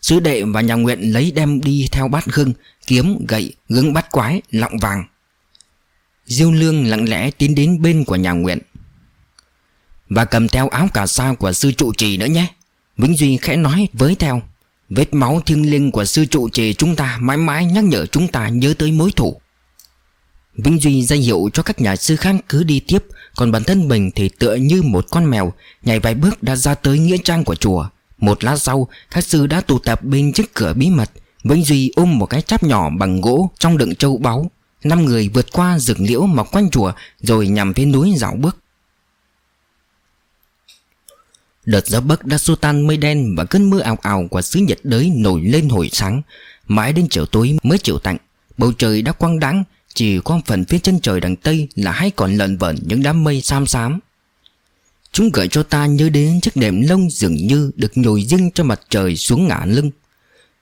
Sư đệ và nhà nguyện lấy đem đi theo bát hương Kiếm, gậy, gương bắt quái, lọng vàng. Diêu Lương lặng lẽ tiến đến bên của nhà nguyện và cầm theo áo cà sa của sư trụ trì nữa nhé. Vĩnh Duy khẽ nói với theo. Vết máu thiêng liêng của sư trụ trì chúng ta mãi mãi nhắc nhở chúng ta nhớ tới mối thủ Vĩnh Duy ra hiệu cho các nhà sư khác cứ đi tiếp, Còn bản thân mình thì tựa như một con mèo, Nhảy vài bước đã ra tới nghĩa trang của chùa. Một lát sau, các sư đã tụ tập bên trước cửa bí mật. Vĩnh Duy ôm một cái cháp nhỏ bằng gỗ trong đựng châu báu. Năm người vượt qua rừng liễu mọc quanh chùa Rồi nhằm phía núi dạo bước. Đợt gió bấc đã xô tan mây đen Và cơn mưa ảo ảo của xứ nhiệt đới nổi lên hồi sáng. Mãi đến chiều tối mới chịu tạnh, Bầu trời đã quang đãng, Chỉ có phần phía chân trời đằng Tây Là hay còn lợn vẩn những đám mây xám xám. Chúng gợi cho ta nhớ đến chiếc đệm lông dường như Được nhồi dưng cho mặt trời xuống ngả lưng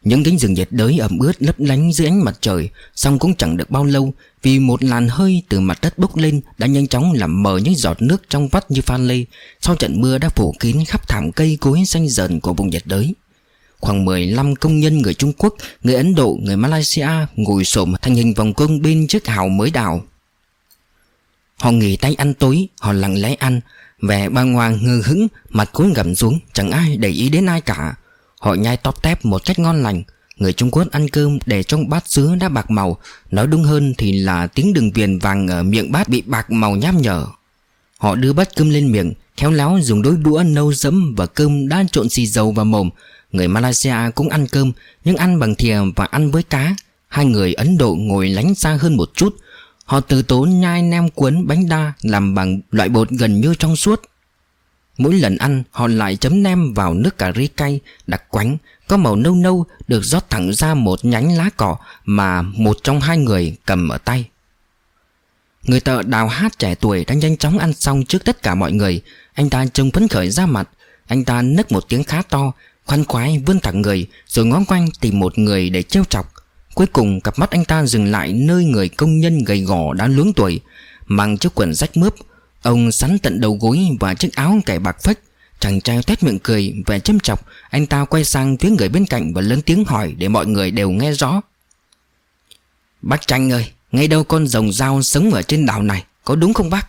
những cánh rừng nhiệt đới ẩm ướt lấp lánh dưới ánh mặt trời Xong cũng chẳng được bao lâu Vì một làn hơi từ mặt đất bốc lên Đã nhanh chóng làm mờ những giọt nước trong vắt như pha lê Sau trận mưa đã phủ kín khắp thảm cây cối xanh dần của vùng nhiệt đới Khoảng 15 công nhân người Trung Quốc, người Ấn Độ, người Malaysia ngồi xổm thành hình vòng cung bên chiếc hào mới đào. Họ nghỉ tay ăn tối, họ lặng lẽ ăn, vẻ bàng hoàng ngơ hững, mặt cúi gầm xuống, chẳng ai để ý đến ai cả. Họ nhai tóp tép một cách ngon lành. Người Trung Quốc ăn cơm để trong bát sứ đã bạc màu. Nói đúng hơn thì là tiếng đường viền vàng ở miệng bát bị bạc màu nham nhở. Họ đưa bát cơm lên miệng, Khéo léo dùng đôi đũa nâu dẫm và cơm đã trộn xì dầu vào mồm. Người Malaysia cũng ăn cơm, Nhưng ăn bằng thìa và ăn với cá. Hai người Ấn Độ ngồi lánh xa hơn một chút. Họ từ tốn nhai nem cuốn bánh đa Làm bằng loại bột gần như trong suốt. Mỗi lần ăn, họ lại chấm nem vào nước cà ri cay, đặc quánh. Có màu nâu nâu, được rót thẳng ra một nhánh lá cỏ Mà một trong hai người cầm ở tay. Người tợ đào hát trẻ tuổi đã nhanh chóng ăn xong trước tất cả mọi người. Anh ta trông phấn khởi ra mặt. Anh ta nấc một tiếng khá to, Khoan khoái vươn thẳng người, Rồi ngó quanh tìm một người để trêu chọc. Cuối cùng, cặp mắt anh ta dừng lại nơi người công nhân gầy gò đã luống tuổi, Mang chiếc quần rách mướp. Ông sắn tận đầu gối và chiếc áo cải bạc phách. Chàng trai tét miệng cười, vẻ châm chọc. Anh ta quay sang phía người bên cạnh và lớn tiếng hỏi để mọi người đều nghe rõ. Bác Tranh ơi, Ngay đâu con rồng dao sống ở trên đảo này, Có đúng không bác?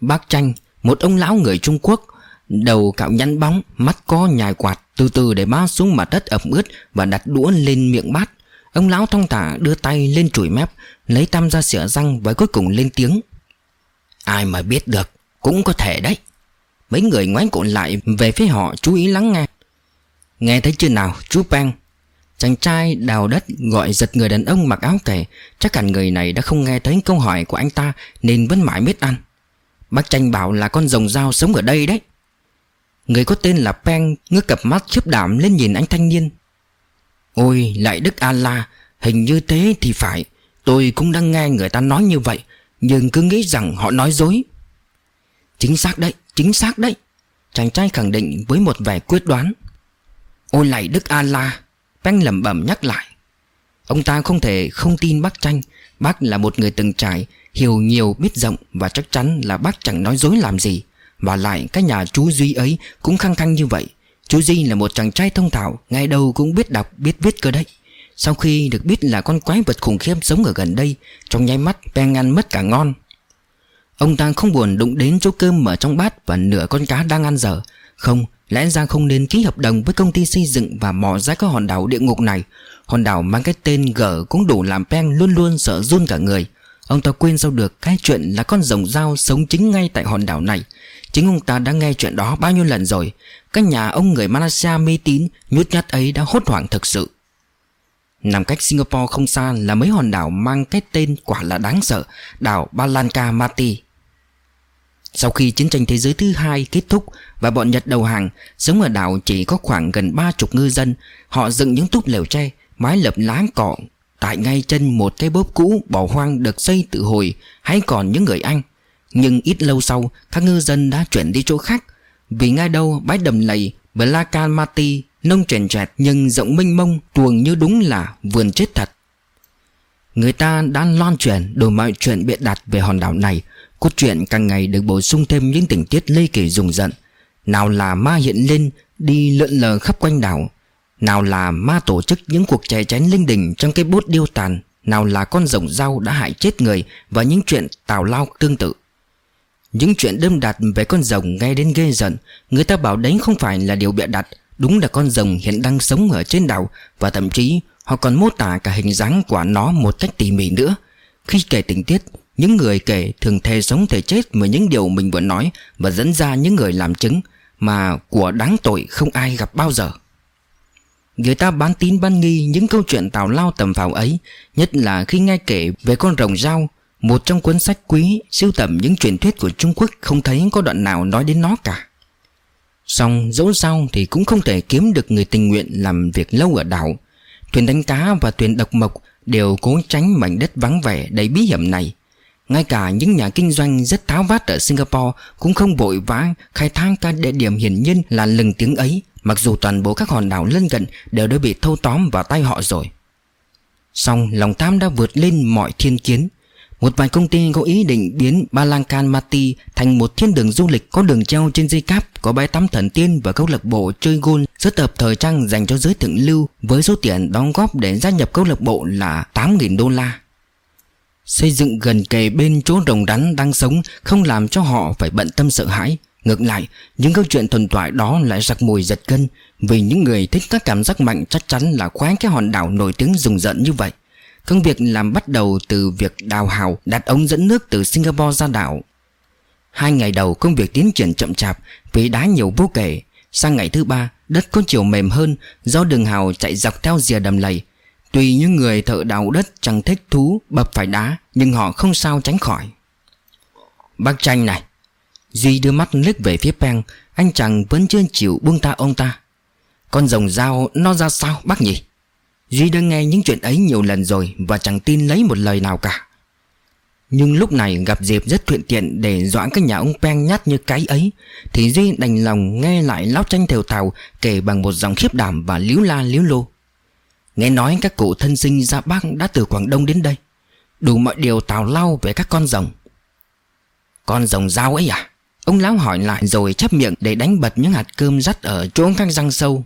Bác Tranh Một ông lão người Trung Quốc, Đầu cạo nhăn bóng, Mắt có nhài quạt, Từ từ để bao xuống mặt đất ẩm ướt Và đặt đũa lên miệng bát. Ông lão thong thả đưa tay lên chùi mép, Lấy tam ra sửa răng và cuối cùng lên tiếng. Ai mà biết được, Cũng có thể đấy. Mấy người ngoái cuộn lại về phía họ chú ý lắng nghe. Nghe thấy chưa nào, chú Peng Chàng trai đào đất gọi giật người đàn ông mặc áo kẻ Chắc hẳn người này đã không nghe thấy câu hỏi của anh ta, Nên vẫn mãi biết ăn. Bác tranh bảo là con rồng dao sống ở đây đấy. Người có tên là Peng ngước cặp mắt khiếp đảm lên nhìn anh thanh niên. Ôi, lại Đức A-la, Hình như thế thì phải. Tôi cũng đang nghe người ta nói như vậy nhưng cứ nghĩ rằng họ nói dối. Chính xác đấy, Chính xác đấy. Chàng trai khẳng định với một vẻ quyết đoán. Ôi lạy Đức A-la Banh lẩm bẩm nhắc lại. Ông ta không thể không tin bác tranh Bác là một người từng trải, Hiểu nhiều, biết rộng Và chắc chắn là bác chẳng nói dối làm gì. Và lại các nhà chú Duy ấy Cũng khăng khăng như vậy. Chú Duy là một chàng trai thông thạo ngay đầu cũng biết đọc, biết viết cơ đấy sau khi được biết là con quái vật khủng khiếp sống ở gần đây Trong nháy mắt Ben ăn mất cả ngon. Ông ta không buồn đụng đến chỗ cơm ở trong bát Và nửa con cá đang ăn dở. Không, lẽ ra không nên ký hợp đồng với công ty xây dựng Và mò ra cái hòn đảo địa ngục này. Hòn đảo mang cái tên gở cũng đủ làm Ben luôn luôn sợ run cả người. Ông ta quên sao được cái chuyện là con rồng dao sống chính ngay tại hòn đảo này. Chính ông ta đã nghe chuyện đó bao nhiêu lần rồi. Các nhà ông người Malaysia mê tín nhút nhát ấy đã hốt hoảng thực sự. Nằm cách Singapore không xa là mấy hòn đảo mang cái tên quả là đáng sợ, Đảo Balanka Mati. Sau khi chiến tranh thế giới thứ hai kết thúc Và bọn Nhật đầu hàng, Sống ở đảo chỉ có khoảng gần ba chục ngư dân, Họ dựng những túp lều tre, Mái lập lá cọ, Tại ngay chân một cái bốp cũ bỏ hoang được xây tự hồi, Hay còn những người Anh. Nhưng ít lâu sau, Các ngư dân đã chuyển đi chỗ khác. Vì ngay đâu bãi đầm lầy Blakamati Nông trền trẹt nhưng rộng mênh mông, Tuồng như đúng là vườn chết thật. Người ta đã loan truyền đổi mọi chuyện bịa đặt về hòn đảo này. Cốt truyện càng ngày được bổ sung thêm những tình tiết lây kỳ rùng rợn. Nào là ma hiện lên, đi lượn lờ khắp quanh đảo. Nào là ma tổ chức những cuộc chè chén linh đình trong cái bốt điêu tàn. Nào là con rồng rau đã hại chết người Và những chuyện tào lao tương tự. Những chuyện đâm đặt về con rồng nghe đến ghê giận Người ta bảo đấy không phải là điều bịa đặt Đúng là con rồng hiện đang sống ở trên đảo, Và thậm chí họ còn mô tả cả hình dáng của nó một cách tỉ mỉ nữa. Khi kể tình tiết, Những người kể thường thề sống thể chết với những điều mình vừa nói Và dẫn ra những người làm chứng Mà của đáng tội không ai gặp bao giờ. Người ta bán tín bán nghi những câu chuyện tào lao tầm phào ấy, Nhất là khi nghe kể về con rồng dao Một trong cuốn sách quý siêu tầm những truyền thuyết của Trung Quốc Không thấy có đoạn nào nói đến nó cả. Xong, dẫu sao thì cũng không thể kiếm được người tình nguyện làm việc lâu ở đảo. Thuyền đánh cá và thuyền độc mộc đều cố tránh mảnh đất vắng vẻ đầy bí hiểm này. Ngay cả những nhà kinh doanh rất tháo vát ở Singapore cũng không vội vã khai thác các địa điểm hiển nhiên là lừng tiếng ấy, Mặc dù toàn bộ các hòn đảo lân cận đều đã bị thâu tóm vào tay họ rồi. Xong, lòng tham đã vượt lên mọi thiên kiến một vài công ty có ý định biến Balankan Mati thành một thiên đường du lịch có đường treo trên dây cáp, có bãi tắm thần tiên và câu lạc bộ chơi gôn rất hợp thời trang dành cho giới thượng lưu với số tiền đóng góp để gia nhập câu lạc bộ là 8.000 đô la. Xây dựng gần kề bên chỗ rồng rắn đang sống không làm cho họ phải bận tâm sợ hãi. Ngược lại, những câu chuyện thuần thoại đó lại giặc mùi giật cân vì những người thích các cảm giác mạnh chắc chắn là khoái cái hòn đảo nổi tiếng rùng rợn như vậy. Công việc làm bắt đầu từ việc đào hào, đặt ống dẫn nước từ Singapore ra đảo. Hai ngày đầu, công việc tiến triển chậm chạp vì đá nhiều vô kể Sang ngày thứ ba, đất có chiều mềm hơn, do đường hào chạy dọc theo rìa đầm lầy. Tuy những người thợ đào đất chẳng thích thú, bập phải đá, nhưng họ không sao tránh khỏi. Bác tranh này, Duy đưa mắt liếc về phía Peng. Anh chàng vẫn chưa chịu buông ta ông ta. Con rồng dao nó ra sao, bác nhỉ? Duy đã nghe những chuyện ấy nhiều lần rồi Và chẳng tin lấy một lời nào cả. Nhưng lúc này gặp dịp rất thuận tiện Để dọa cái nhà ông Peng nhát như cái ấy, Thì Duy đành lòng nghe lại lão tranh thều thào Kể bằng một dòng khiếp đảm và líu la líu lô. Nghe nói các cụ thân sinh ra bác đã từ Quảng Đông đến đây, Đủ mọi điều tào lao về các con rồng. Con rồng dao ấy à? Ông lão hỏi lại rồi chắp miệng để đánh bật những hạt cơm rắt ở chỗ các răng sâu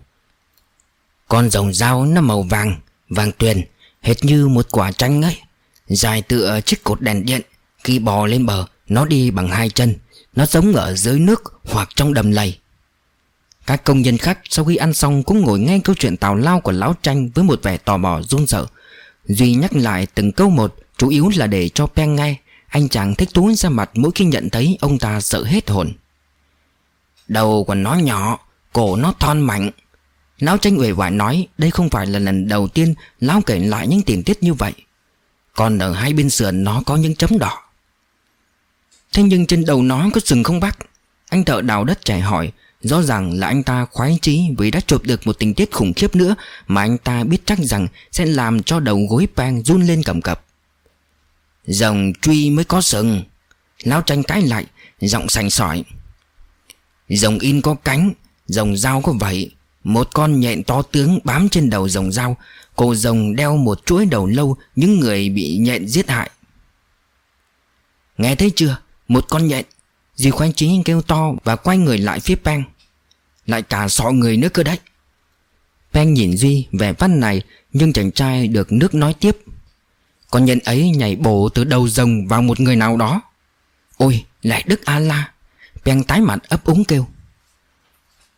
con rồng dao nó màu vàng Vàng tuyền, Hệt như một quả chanh ấy. Dài tựa chiếc cột đèn điện, Khi bò lên bờ, Nó đi bằng hai chân. Nó sống ở dưới nước hoặc trong đầm lầy. Các công nhân khác sau khi ăn xong Cũng ngồi nghe câu chuyện tào lao của lão tranh Với một vẻ tò mò run sợ. Duy nhắc lại từng câu một, Chủ yếu là để cho Peng nghe. Anh chàng thích thú ra mặt mỗi khi nhận thấy Ông ta sợ hết hồn. Đầu của nó nhỏ, Cổ nó thon mạnh Lão tranh uể oải nói, Đây không phải là lần đầu tiên Lão kể lại những tình tiết như vậy. Còn ở hai bên sườn nó có những chấm đỏ. Thế nhưng trên đầu nó có sừng không bác? Anh thợ đào đất chạy hỏi, Rõ ràng là anh ta khoái chí Vì đã chụp được một tình tiết khủng khiếp nữa Mà anh ta biết chắc rằng Sẽ làm cho đầu gối pang run lên cầm cập. Rồng truy mới có sừng. Lão tranh cãi lại, Giọng sành sỏi, Rồng in có cánh, Rồng dao có vậy một con nhện to tướng bám trên đầu rồng dao. Cổ rồng đeo một chuỗi đầu lâu, Những người bị nhện giết hại. Nghe thấy chưa? Một con nhện. Dì khoanh chính kêu to và quay người lại phía Peng. Lại cả sọ người nữa cơ đấy. Peng nhìn Duy vẻ văn này, Nhưng chàng trai được nước nói tiếp. Con nhện ấy nhảy bổ từ đầu rồng vào một người nào đó. Ôi lại Đức A-la. Peng tái mặt ấp úng kêu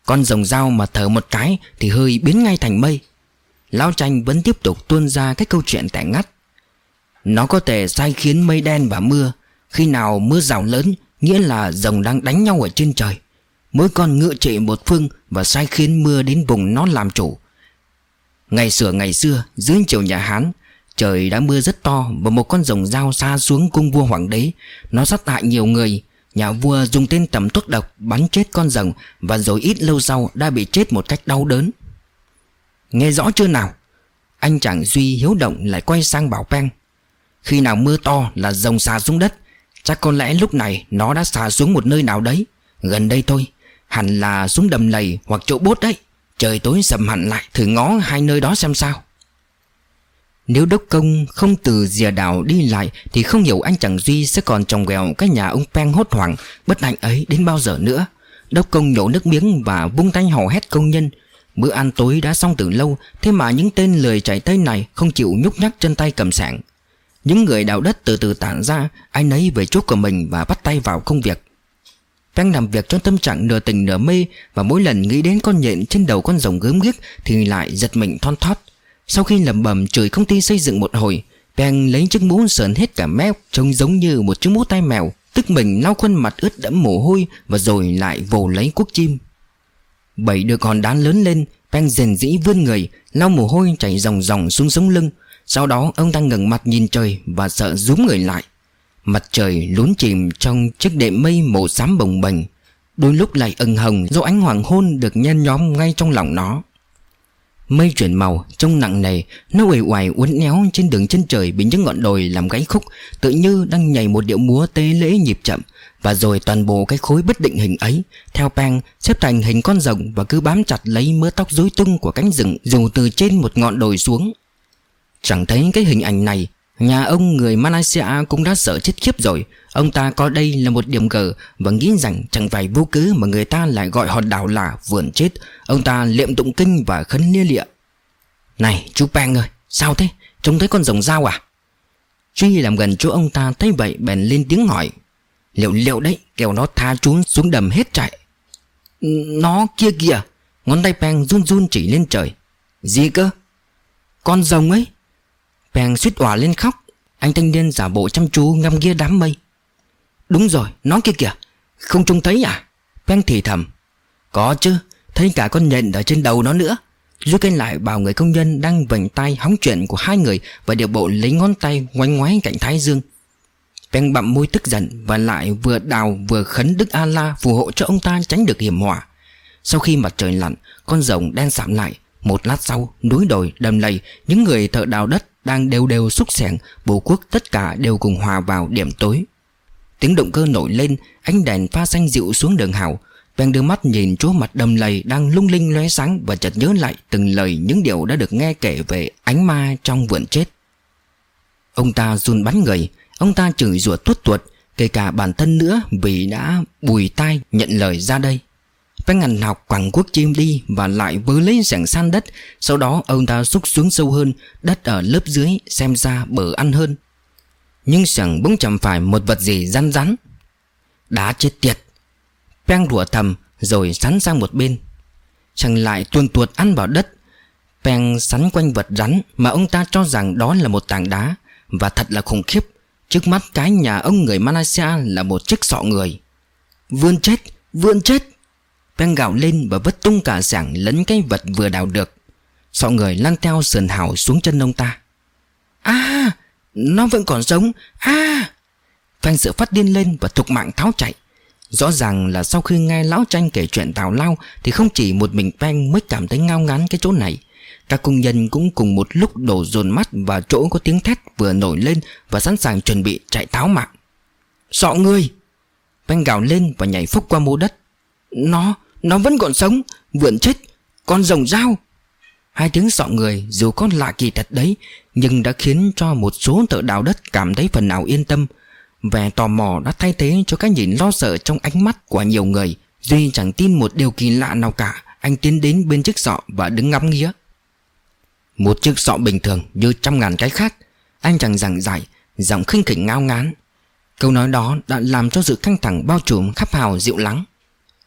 con rồng dao mà thở một cái Thì hơi biến ngay thành mây. Lão tranh vẫn tiếp tục tuôn ra cái câu chuyện tẻ ngắt. Nó có thể sai khiến mây đen và mưa. Khi nào mưa rào lớn, Nghĩa là rồng đang đánh nhau ở trên trời. Mỗi con ngựa trị một phương Và sai khiến mưa đến vùng nó làm chủ. Ngày xưa ngày xưa, Dưới chiều nhà Hán, Trời đã mưa rất to Và một con rồng dao xa xuống cung vua hoàng đế. Nó sát hại nhiều người Nhà vua dùng tên tầm thuốc độc bắn chết con rồng Và rồi ít lâu sau đã bị chết một cách đau đớn. Nghe rõ chưa nào? Anh chàng Duy hiếu động lại quay sang bảo Peng. Khi nào mưa to là rồng xà xuống đất, Chắc có lẽ lúc này nó đã xả xuống một nơi nào đấy. Gần đây thôi, Hẳn là xuống đầm lầy hoặc chỗ bốt đấy. Trời tối sầm hẳn lại, Thử ngó hai nơi đó xem sao. Nếu đốc công không từ dìa đảo đi lại, Thì không hiểu anh chẳng Duy sẽ còn trồng ghèo cái nhà ông Peng hốt hoảng, Bất hạnh ấy đến bao giờ nữa. Đốc công nhổ nước miếng và vung tay hò hét công nhân. Bữa ăn tối đã xong từ lâu, Thế mà những tên lười chạy tay này Không chịu nhúc nhắc chân tay cầm sảng Những người đào đất từ từ tản ra, Ai nấy về chốt của mình và bắt tay vào công việc. Peng làm việc trong tâm trạng nửa tình nửa mê, Và mỗi lần nghĩ đến con nhện trên đầu con rồng gớm ghiếc Thì lại giật mình thon thót. Sau khi lầm bầm chửi công ty xây dựng một hồi Bèn lấy chiếc mũ sờn hết cả mép, Trông giống như một chiếc mũ tai mèo, Tức mình lau khuôn mặt ướt đẫm mồ hôi Và rồi lại vồ lấy cuốc chim. Bảy đứa con đán lớn lên Bèn rèn dĩ vươn người, Lau mồ hôi chảy ròng ròng xuống sống lưng. Sau đó, ông ta ngẩng mặt nhìn trời Và sợ rúm người lại. Mặt trời lún chìm trong chiếc đệm mây màu xám bồng bềnh. Đôi lúc lại ẩn hồng do ánh hoàng hôn được nhen nhóm ngay trong lòng nó. Mây chuyển màu, trông nặng nề, Nó uể oải uốn éo trên đường chân trời Bị những ngọn đồi làm gáy khúc, Tự như đang nhảy một điệu múa tế lễ nhịp chậm. Và rồi toàn bộ cái khối bất định hình ấy, Theo Pang xếp thành hình con rồng Và cứ bám chặt lấy mớ tóc rối tung của cánh rừng Dù từ trên một ngọn đồi xuống. Chẳng thấy cái hình ảnh này, Nhà ông người Malaysia cũng đã sợ chết khiếp rồi. Ông ta coi đây là một điểm gờ Và nghĩ rằng chẳng phải vô cớ mà người ta lại gọi hòn đảo là vườn chết. Ông ta liệm tụng kinh và khấn lia lịa. Này, chú Peng ơi, Sao thế? Trông thấy con rồng dao à? Truy làm gần chỗ ông ta thấy vậy bèn lên tiếng hỏi. Liệu liệu đấy, Kẻo nó tha chú xuống đầm hết chạy Nó kia kìa, Ngón tay Peng run run chỉ lên trời. Gì cơ? Con rồng ấy? Peng suýt òa lên khóc. Anh thanh niên giả bộ chăm chú ngâm ghia đám mây. Đúng rồi, nó kia kìa. Không trông thấy à? Bèn thì thầm. Có chứ, thấy cả con nhện ở trên đầu nó nữa. Duy kênh lại bảo người công nhân đang vành tay hóng chuyện của hai người Và điều bộ lấy ngón tay ngoánh ngoái cạnh Thái Dương. Bèn bặm môi tức giận Và lại vừa đào vừa khấn Đức A-la phù hộ cho ông ta tránh được hiểm họa. Sau khi mặt trời lặn Con rồng đen sạm lại. Một lát sau núi đồi đầm lầy Những người thợ đào đất đang đều đều xúc xẻng Bố quốc tất cả đều cùng hòa vào điểm tối. Tiếng động cơ nổi lên, Ánh đèn pha xanh dịu xuống đường hào. Bèn đưa mắt nhìn chỗ mặt đầm lầy Đang lung linh lóe sáng Và chợt nhớ lại từng lời những điều đã được nghe kể Về ánh ma trong vườn chết. Ông ta run bắn người, Ông ta chửi rủa tuốt tuột, Kể cả bản thân nữa Vì đã bùi tai nhận lời ra đây. Phan ngành học quẳng quốc chim đi Và lại vớ lấy sảng san đất, Sau đó ông ta xúc xuống sâu hơn, Đất ở lớp dưới xem ra bờ ăn hơn. Nhưng chẳng bỗng chầm phải một vật gì rắn rắn. Đá chết tiệt. Peng rủa thầm Rồi sắn sang một bên. Chẳng lại tuôn tuột ăn vào đất. Peng sắn quanh vật rắn Mà ông ta cho rằng đó là một tảng đá. Và thật là khủng khiếp. Trước mắt cái nhà ông người Malaysia là một chiếc sọ người. Vươn chết Vươn chết. Peng gạo lên và vứt tung cả sảng lẫn cái vật vừa đào được. Sọ người lăn theo sườn hào xuống chân ông ta. À nó vẫn còn sống. À Phanh sợ phát điên lên và thục mạng tháo chạy. Rõ ràng là sau khi nghe lão tranh kể chuyện tào lao Thì không chỉ một mình Phanh mới cảm thấy ngao ngán cái chỗ này. Các công nhân cũng cùng một lúc đổ dồn mắt vào chỗ có tiếng thét vừa nổi lên Và sẵn sàng chuẩn bị chạy tháo mạng. Sọ người! Phanh gào lên và nhảy phúc qua mô đất. Nó nó vẫn còn sống, Vượn chết, Con rồng dao Hai tiếng sọ người dù có lạ kỳ thật đấy nhưng đã khiến cho một số thợ đào đất cảm thấy phần nào yên tâm. Vẻ tò mò đã thay thế cho cái nhìn lo sợ trong ánh mắt của nhiều người. Duy chẳng tin một điều kỳ lạ nào cả. Anh tiến đến bên chiếc sọ và đứng ngắm nghía. Một chiếc sọ bình thường như trăm ngàn cái khác. Anh chẳng giảng giải, Giọng khinh khỉnh ngao ngán. Câu nói đó đã làm cho sự căng thẳng bao trùm khắp hào dịu lắng.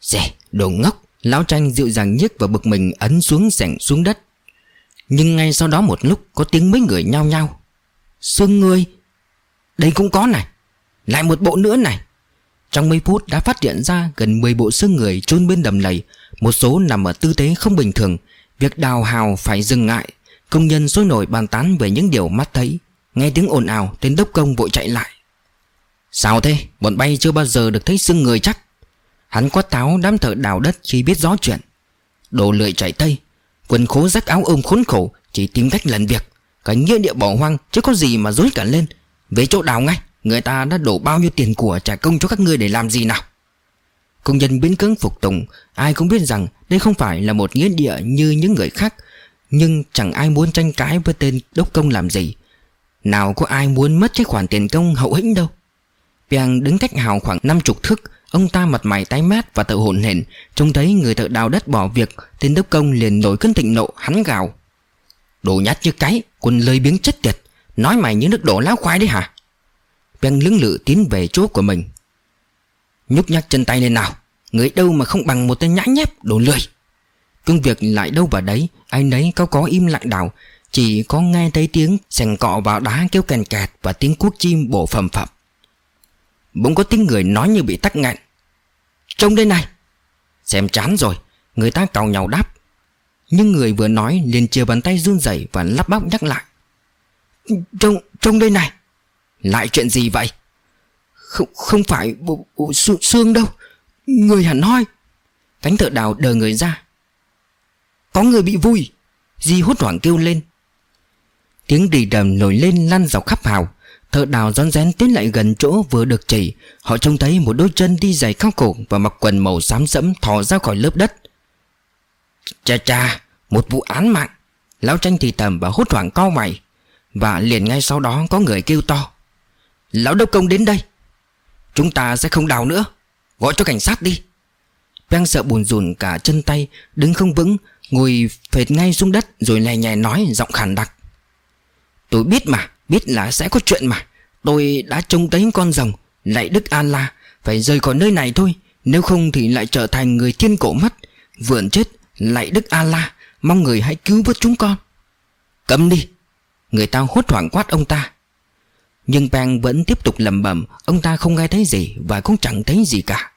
Rẻ, Đồ ngốc. Lão tranh dịu dàng nhức và bực mình ấn xuống sảnh xuống đất. Nhưng ngay sau đó một lúc Có tiếng mấy người nhao nhao. Xương ngươi, Đây cũng có này, Lại một bộ nữa này. Trong mấy phút đã phát hiện ra gần 10 bộ xương người chôn bên đầm lầy, Một số nằm ở tư thế không bình thường. Việc đào hào phải dừng lại, Công nhân sôi nổi bàn tán về những điều mắt thấy. Nghe tiếng ồn ào, Tên đốc công vội chạy lại. Sao thế? Bọn bay chưa bao giờ được thấy xương người chắc. Hắn quát tháo đám thợ đào đất khi biết rõ chuyện. Đồ lười chạy tây. Quân khố rách áo ôm khốn khổ, Chỉ tìm cách lần việc. Cái nghĩa địa bỏ hoang, chứ có gì mà dối cả lên. Về chỗ đào ngay, Người ta đã đổ bao nhiêu tiền của trả công cho các ngươi để làm gì nào? Công nhân biến cưỡng phục tùng, Ai cũng biết rằng đây không phải là một nghĩa địa như những người khác, Nhưng chẳng ai muốn tranh cãi với tên đốc công làm gì. Nào có ai muốn mất cái khoản tiền công hậu hĩnh đâu. Piang đứng cách hào khoảng năm chục thước Ông ta mặt mày tái mét và tự hồn hển. Trông thấy người thợ đào đất bỏ việc, Tên đốc công liền nổi cơn thịnh nộ, hắn gào. Đồ nhát như cái, Quân lời biếng chết tiệt. Nói mày như nước đổ láo khoai đấy hả? Bèn lưỡng lự tiến về chỗ của mình. Nhúc nhắc chân tay lên nào, Người đâu mà không bằng một tên nhãi nhép, đồ lười. Công việc lại đâu vào đấy, Ai nấy có có im lặng đảo Chỉ có nghe thấy tiếng sành cọ vào đá kêu kèn kẹt Và tiếng cuốc chim bổ phẩm phẩm Bỗng có tiếng người nói như bị tắc nghẹn. Trông đây này. Xem chán rồi Người ta cào nhau đáp. Nhưng người vừa nói liền chia bàn tay run rẩy Và lắp bắp nhắc lại. Trông, trông đây này. Lại chuyện gì vậy? Không, không phải bộ, bộ xương đâu. Người hẳn hoi. Cánh thợ đào đờ người ra. Có người bị vui. Di hốt hoảng kêu lên. Tiếng đi đầm nổi lên lăn dọc khắp hào. Thợ đào rón rén tiến lại gần chỗ vừa được chỉ Họ trông thấy một đôi chân đi giày cao cổ Và mặc quần màu xám sẫm thò ra khỏi lớp đất. Chà chà Một vụ án mạng. Lão tranh thì tầm và hốt hoảng co mày. Và liền ngay sau đó có người kêu to. Lão đốc công đến đây. Chúng ta sẽ không đào nữa. Gọi cho cảnh sát đi. Beng sợ buồn rùn cả chân tay, Đứng không vững, Ngồi phệt ngay xuống đất Rồi lè nhẹ nói giọng khàn đặc. Tôi biết mà. Biết là sẽ có chuyện mà. Tôi đã trông thấy con rồng, Lại Đức An La Phải rời khỏi nơi này thôi. Nếu không thì lại trở thành người thiên cổ mất. Vượn chết, Lại Đức An La Mong người hãy cứu vớt chúng con. Cấm đi. Người ta hốt hoảng quát ông ta. Nhưng Bang vẫn tiếp tục lầm bầm Ông ta không nghe thấy gì Và cũng chẳng thấy gì cả.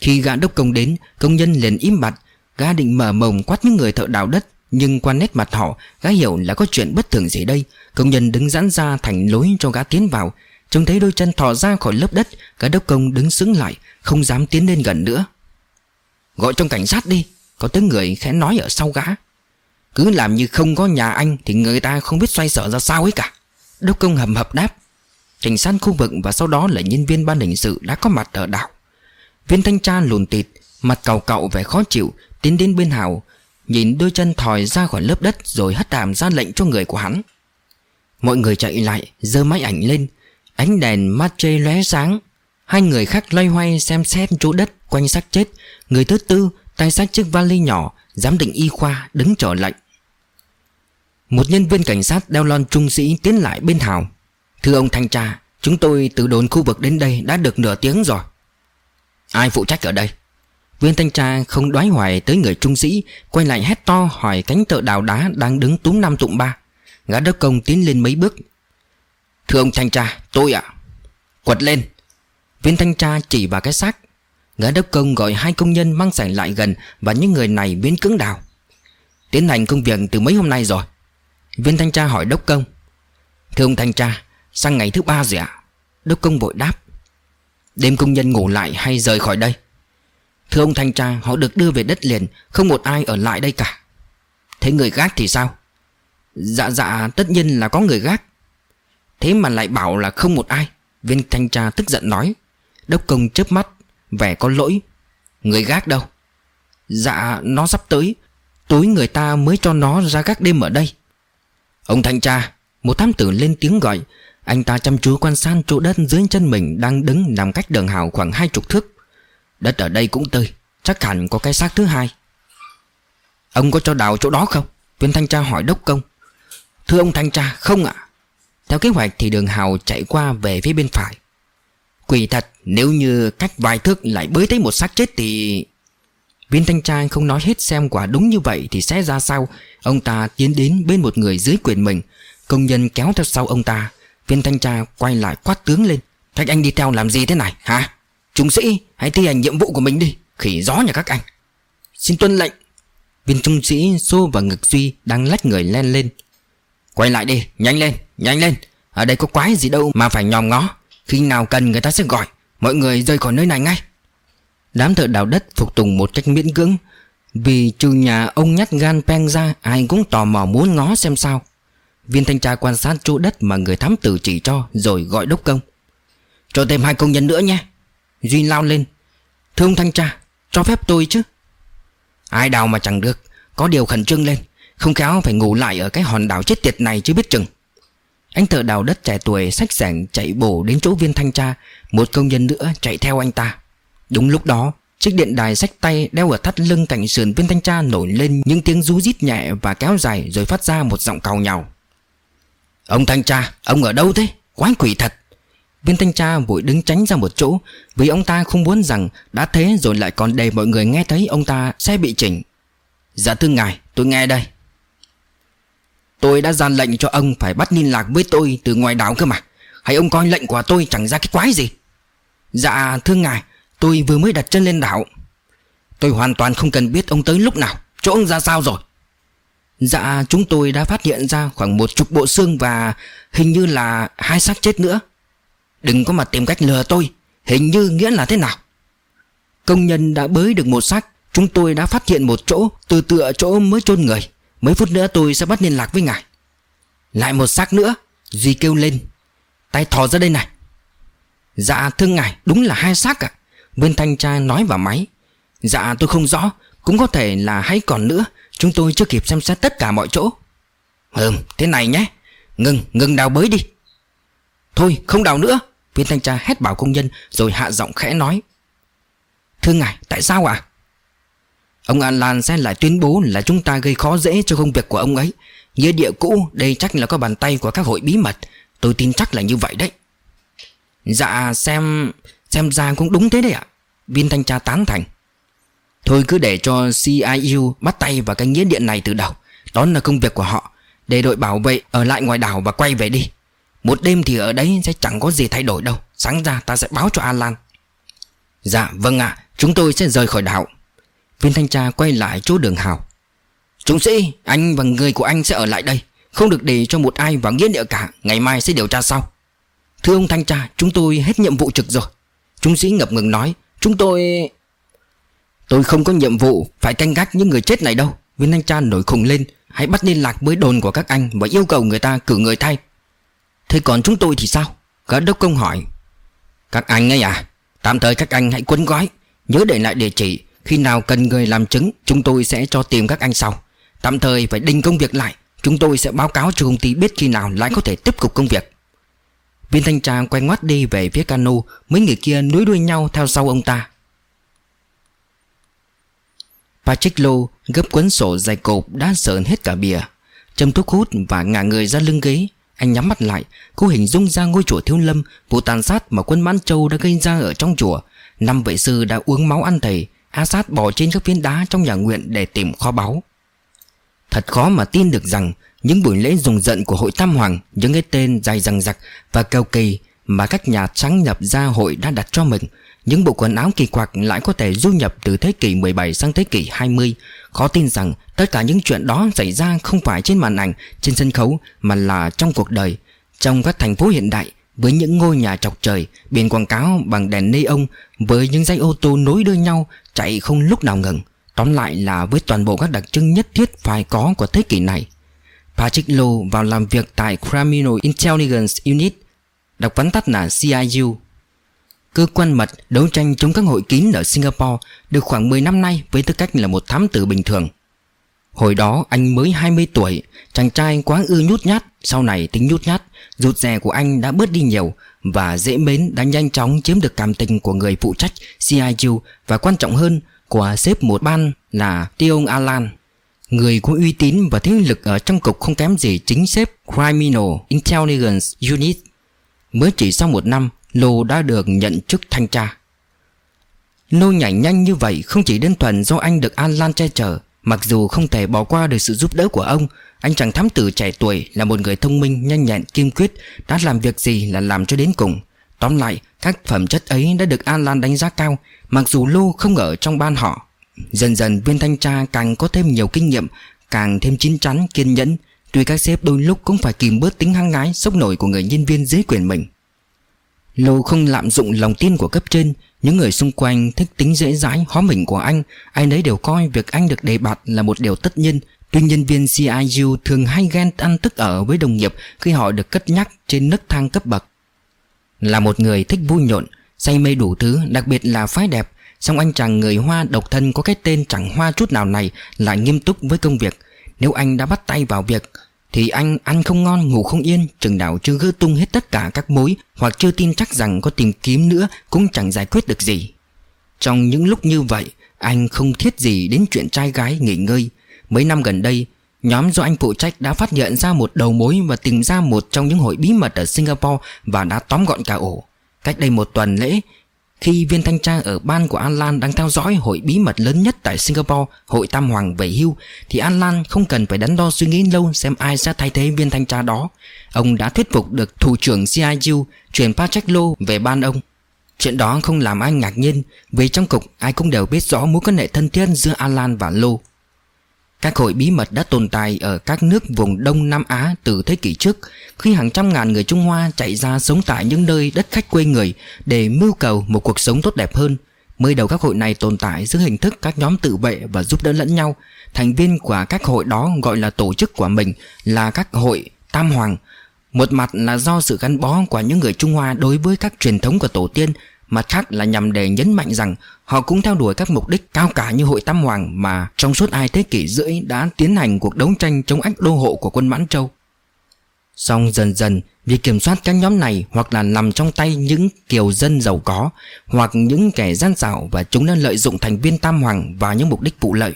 Khi gã đốc công đến, Công nhân liền im bặt. Gã định mở mồm quát những người thợ đào đất. Nhưng qua nét mặt họ, Gã hiểu là có chuyện bất thường gì đây. Công nhân đứng giãn ra thành lối cho gã tiến vào. Trông thấy đôi chân thò ra khỏi lớp đất, Gã đốc công đứng sững lại, Không dám tiến lên gần nữa. Gọi trong cảnh sát đi, Có tiếng người khẽ nói ở sau gã. Cứ làm như không có nhà anh Thì người ta không biết xoay sở ra sao ấy cả. Đốc công hầm hập đáp. Cảnh sát khu vực và sau đó là nhân viên ban hình sự đã có mặt ở đảo. Viên thanh tra lùn tịt, Mặt cầu cậu vẻ khó chịu, Tiến đến bên Hào. Nhìn đôi chân thòi ra khỏi lớp đất Rồi hất đàm ra lệnh cho người của hắn. Mọi người chạy lại, giơ máy ảnh lên. Ánh đèn matche lóe sáng. Hai người khác loay hoay xem xét chỗ đất Quanh xác chết. Người thứ tư tay xác chiếc vali nhỏ, Giám định y khoa, đứng chờ lệnh. Một nhân viên cảnh sát đeo lon trung sĩ tiến lại bên Hào. Thưa ông thanh tra, Chúng tôi từ đồn khu vực đến đây đã được nửa tiếng rồi. Ai phụ trách ở đây? Viên thanh tra không đoái hoài tới người trung sĩ, Quay lại hét to hỏi cánh thợ đào đá đang đứng túm năm tụng ba. Gã đốc công tiến lên mấy bước. Thưa ông thanh tra, tôi ạ. Quật lên. Viên thanh tra chỉ vào cái xác. Gã đốc công gọi hai công nhân mang sảnh lại gần Và những người này biến cứng đào. Tiến hành công việc từ mấy hôm nay rồi? Viên thanh tra hỏi đốc công. Thưa ông thanh tra, Sang ngày thứ ba rồi ạ. Đốc công vội đáp. Đêm công nhân ngủ lại hay rời khỏi đây? Thưa ông thanh tra, Họ được đưa về đất liền, Không một ai ở lại đây cả. Thế người gác thì sao? Dạ dạ tất nhiên là có người gác. Thế mà lại bảo là không một ai. Viên thanh tra tức giận nói. Đốc công chớp mắt, Vẻ có lỗi. Người gác đâu? Dạ nó sắp tới. Tối người ta mới cho nó ra gác đêm ở đây. Ông thanh tra, Một thám tử lên tiếng gọi. Anh ta chăm chú quan sát chỗ đất dưới chân mình Đang đứng nằm cách đường hào khoảng hai chục thước. Đất ở đây cũng tươi, Chắc hẳn có cái xác thứ hai. Ông có cho đào chỗ đó không? Viên thanh tra hỏi đốc công. Thưa ông thanh tra, không ạ. Theo kế hoạch thì đường hào chạy qua về phía bên phải. Quỷ thật, Nếu như cách vài thước lại bới thấy một xác chết thì Viên thanh tra không nói hết xem quả đúng như vậy Thì sẽ ra sao? Ông ta tiến đến bên một người dưới quyền mình. Công nhân kéo theo sau ông ta. Viên thanh tra quay lại quát tướng lên. Các anh đi theo làm gì thế này, hả? Trung sĩ, hãy thi hành nhiệm vụ của mình đi, Khỉ gió nhà các anh. Xin tuân lệnh. Viên trung sĩ xô vào ngực Duy Đang lách người len lên. Quay lại đi, nhanh lên nhanh lên. Ở đây có quái gì đâu mà phải nhòm ngó. Khi nào cần người ta sẽ gọi. Mọi người rời khỏi nơi này ngay. Đám thợ đào đất phục tùng một cách miễn cưỡng. Vì trừ nhà ông nhát gan peng ra, Ai cũng tò mò muốn ngó xem sao. Viên thanh tra quan sát chỗ đất mà người thám tử chỉ cho, Rồi gọi đốc công. Cho thêm hai công nhân nữa nhé. Duy lao lên Thưa ông thanh tra Cho phép tôi chứ Ai đào mà chẳng được Có điều khẩn trương lên Không khéo phải ngủ lại ở cái hòn đảo chết tiệt này chứ biết chừng Anh thợ đào đất trẻ tuổi sách sẻng chạy bổ đến chỗ viên thanh tra Một công nhân nữa chạy theo anh ta Đúng lúc đó Chiếc điện đài sách tay đeo ở thắt lưng cạnh sườn viên thanh tra nổi lên những tiếng rú rít nhẹ và kéo dài rồi phát ra một giọng cào nhào. Ông thanh tra, ông ở đâu thế? Quái quỷ thật. Viên thanh tra vội đứng tránh ra một chỗ, Vì ông ta không muốn rằng Đã thế rồi lại còn để mọi người nghe thấy ông ta sẽ bị chỉnh. Dạ thưa ngài, tôi nghe đây. Tôi đã ra lệnh cho ông phải bắt liên lạc với tôi từ ngoài đảo cơ mà. Hay ông coi lệnh của tôi chẳng ra cái quái gì? Dạ thưa ngài, Tôi vừa mới đặt chân lên đảo. Tôi hoàn toàn không cần biết ông tới lúc nào, Chỗ ông ra sao rồi. Dạ chúng tôi đã phát hiện ra khoảng một chục bộ xương Và hình như là hai xác chết nữa. Đừng có mà tìm cách lừa tôi. Hình như nghĩa là thế nào? Công nhân đã bới được một xác. Chúng tôi đã phát hiện một chỗ, Từ tựa chỗ mới chôn người. Mấy phút nữa tôi sẽ bắt liên lạc với ngài. Lại một xác nữa, Duy kêu lên. Tay thò ra đây này. Dạ thưa ngài, đúng là hai xác ạ. À? Bên thanh tra nói vào máy. Dạ tôi không rõ. Cũng có thể là hay còn nữa. Chúng tôi chưa kịp xem xét tất cả mọi chỗ. Ừm thế này nhé. Ngừng ngừng đào bới đi. Thôi, không đào nữa. Viên thanh tra hét bảo công nhân, Rồi hạ giọng khẽ nói. Thưa ngài, tại sao ạ? À? Ông Alan sẽ lại tuyên bố là chúng ta gây khó dễ cho công việc của ông ấy. Như địa cũ, đây chắc là có bàn tay của các hội bí mật. Tôi tin chắc là như vậy đấy. Dạ xem Xem ra cũng đúng thế đấy ạ. Viên thanh tra tán thành. Thôi cứ để cho CIU bắt tay vào cái nghĩa điện này từ đầu. Đó là công việc của họ. Để đội bảo vệ ở lại ngoài đảo và quay về đi. Một đêm thì ở đấy sẽ chẳng có gì thay đổi đâu. Sáng ra ta sẽ báo cho Alan. Dạ vâng ạ. Chúng tôi sẽ rời khỏi đảo. Viên thanh tra quay lại chỗ đường hào. Trung sĩ, Anh và người của anh sẽ ở lại đây. Không được để cho một ai vào nghĩa địa cả. Ngày mai sẽ điều tra sau. Thưa ông thanh tra, Chúng tôi hết nhiệm vụ trực rồi. Trung sĩ ngập ngừng nói, Chúng tôi... Tôi không có nhiệm vụ phải canh gác những người chết này đâu. Viên thanh tra nổi khùng lên. Hãy bắt liên lạc với đồn của các anh Và yêu cầu người ta cử người thay. Thế còn chúng tôi thì sao? Gã đốc công hỏi. Các anh ấy à Tạm thời các anh hãy quấn gói. Nhớ để lại địa chỉ. Khi nào cần người làm chứng, Chúng tôi sẽ cho tìm các anh sau. Tạm thời phải đình công việc lại. Chúng tôi sẽ báo cáo cho công ty biết khi nào lại có thể tiếp tục công việc. Viên thanh tra quay ngoắt đi về phía cano. Mấy người kia nối đuôi nhau theo sau ông ta. Patrick Lô gấp cuốn sổ dài cộp đã sờn hết cả bìa. Châm thuốc hút và ngả người ra lưng ghế. Anh nhắm mắt lại Cô hình dung ra ngôi chùa thiếu lâm Vụ tàn sát mà quân Mãn Châu đã gây ra ở trong chùa. Năm vệ sư đã uống máu ăn thầy, A sát bỏ trên các phiến đá trong nhà nguyện để tìm kho báu. Thật khó mà tin được rằng những buổi lễ rùng rợn của hội Tam Hoàng, Những cái tên dài răng rặc và kêu kỳ Mà các nhà sáng nhập gia hội đã đặt cho mình những bộ quần áo kỳ quặc lại có thể du nhập từ thế kỷ 17 sang thế kỷ 20 Khó tin rằng tất cả những chuyện đó xảy ra không phải trên màn ảnh, trên sân khấu Mà là trong cuộc đời Trong các thành phố hiện đại với những ngôi nhà chọc trời, biển quảng cáo bằng đèn neon, với những dây ô tô nối đuôi nhau chạy không lúc nào ngừng. Tóm lại là với toàn bộ các đặc trưng nhất thiết phải có của thế kỷ này. Patrick Lowe vào làm việc tại Criminal Intelligence Unit, đọc vắn tắt là CIU. Cơ quan mật đấu tranh chống các hội kín ở Singapore được khoảng 10 năm nay với tư cách là một thám tử bình thường. Hồi đó anh mới 20 tuổi, chàng trai quá ư nhút nhát, sau này tính nhút nhát, rụt rè của anh đã bớt đi nhiều và dễ mến đã nhanh chóng chiếm được cảm tình của người phụ trách CIU và quan trọng hơn của sếp một ban là Tion Alan. Người có uy tín và thế lực ở trong cục không kém gì chính sếp Criminal Intelligence Unit. Mới chỉ sau một năm, Lô đã được nhận chức thanh tra. Lô nhảy nhanh như vậy không chỉ đơn thuần do anh được an lan che chở, mặc dù không thể bỏ qua được sự giúp đỡ của ông, anh chàng thám tử trẻ tuổi là một người thông minh, nhanh nhẹn, kiên quyết, đã làm việc gì là làm cho đến cùng. Tóm lại, các phẩm chất ấy đã được an lan đánh giá cao, mặc dù Lô không ở trong ban họ. Dần dần viên thanh tra càng có thêm nhiều kinh nghiệm Càng thêm chín chắn, kiên nhẫn Tuy các sếp đôi lúc cũng phải kìm bớt tính hăng ngái Sốc nổi của người nhân viên dưới quyền mình lâu không lạm dụng lòng tin của cấp trên, Những người xung quanh thích tính dễ dãi hó mình của anh. Ai nấy đều coi việc anh được đề bạt là một điều tất nhiên. Tuy nhân viên CIU thường hay ghen ăn tức ở với đồng nghiệp Khi họ được cất nhắc trên nấc thang cấp bậc. Là một người thích vui nhộn, Say mê đủ thứ, Đặc biệt là phái đẹp, Song anh chàng người Hoa độc thân có cái tên chẳng hoa chút nào này Lại nghiêm túc với công việc. Nếu anh đã bắt tay vào việc thì anh ăn không ngon, ngủ không yên Chừng nào chưa gỡ tung hết tất cả các mối, Hoặc chưa tin chắc rằng có tìm kiếm nữa Cũng chẳng giải quyết được gì. Trong những lúc như vậy, Anh không thiết gì đến chuyện trai gái nghỉ ngơi. Mấy năm gần đây, Nhóm do anh phụ trách đã phát hiện ra một đầu mối Và tìm ra một trong những hội bí mật ở Singapore Và đã tóm gọn cả ổ. Cách đây một tuần lễ khi viên thanh tra ở ban của An Lan đang theo dõi hội bí mật lớn nhất tại Singapore, Hội Tam Hoàng về hưu, Thì An Lan không cần phải đắn đo suy nghĩ lâu xem ai sẽ thay thế viên thanh tra đó. Ông đã thuyết phục được thủ trưởng CIU chuyển Patrick Low về ban ông. Chuyện đó không làm ai ngạc nhiên, Vì trong cục ai cũng đều biết rõ mối quan hệ thân thiết giữa Alan và Lô các hội bí mật đã tồn tại ở các nước vùng Đông Nam Á từ thế kỷ trước, Khi hàng trăm ngàn người Trung Hoa chạy ra sống tại những nơi đất khách quê người Để mưu cầu một cuộc sống tốt đẹp hơn. Mới đầu các hội này tồn tại dưới hình thức các nhóm tự vệ và giúp đỡ lẫn nhau. Thành viên của các hội đó gọi là tổ chức của mình là các hội Tam Hoàng. Một mặt là do sự gắn bó của những người Trung Hoa đối với các truyền thống của tổ tiên Mặt khác là nhằm để nhấn mạnh rằng họ cũng theo đuổi các mục đích cao cả như hội Tam Hoàng mà trong suốt hai thế kỷ rưỡi đã tiến hành cuộc đấu tranh chống ách đô hộ của quân Mãn Châu. Song dần dần, việc kiểm soát các nhóm này hoặc là nằm trong tay những kiều dân giàu có hoặc những kẻ gian xảo và chúng đã lợi dụng thành viên Tam Hoàng vào những mục đích vụ lợi.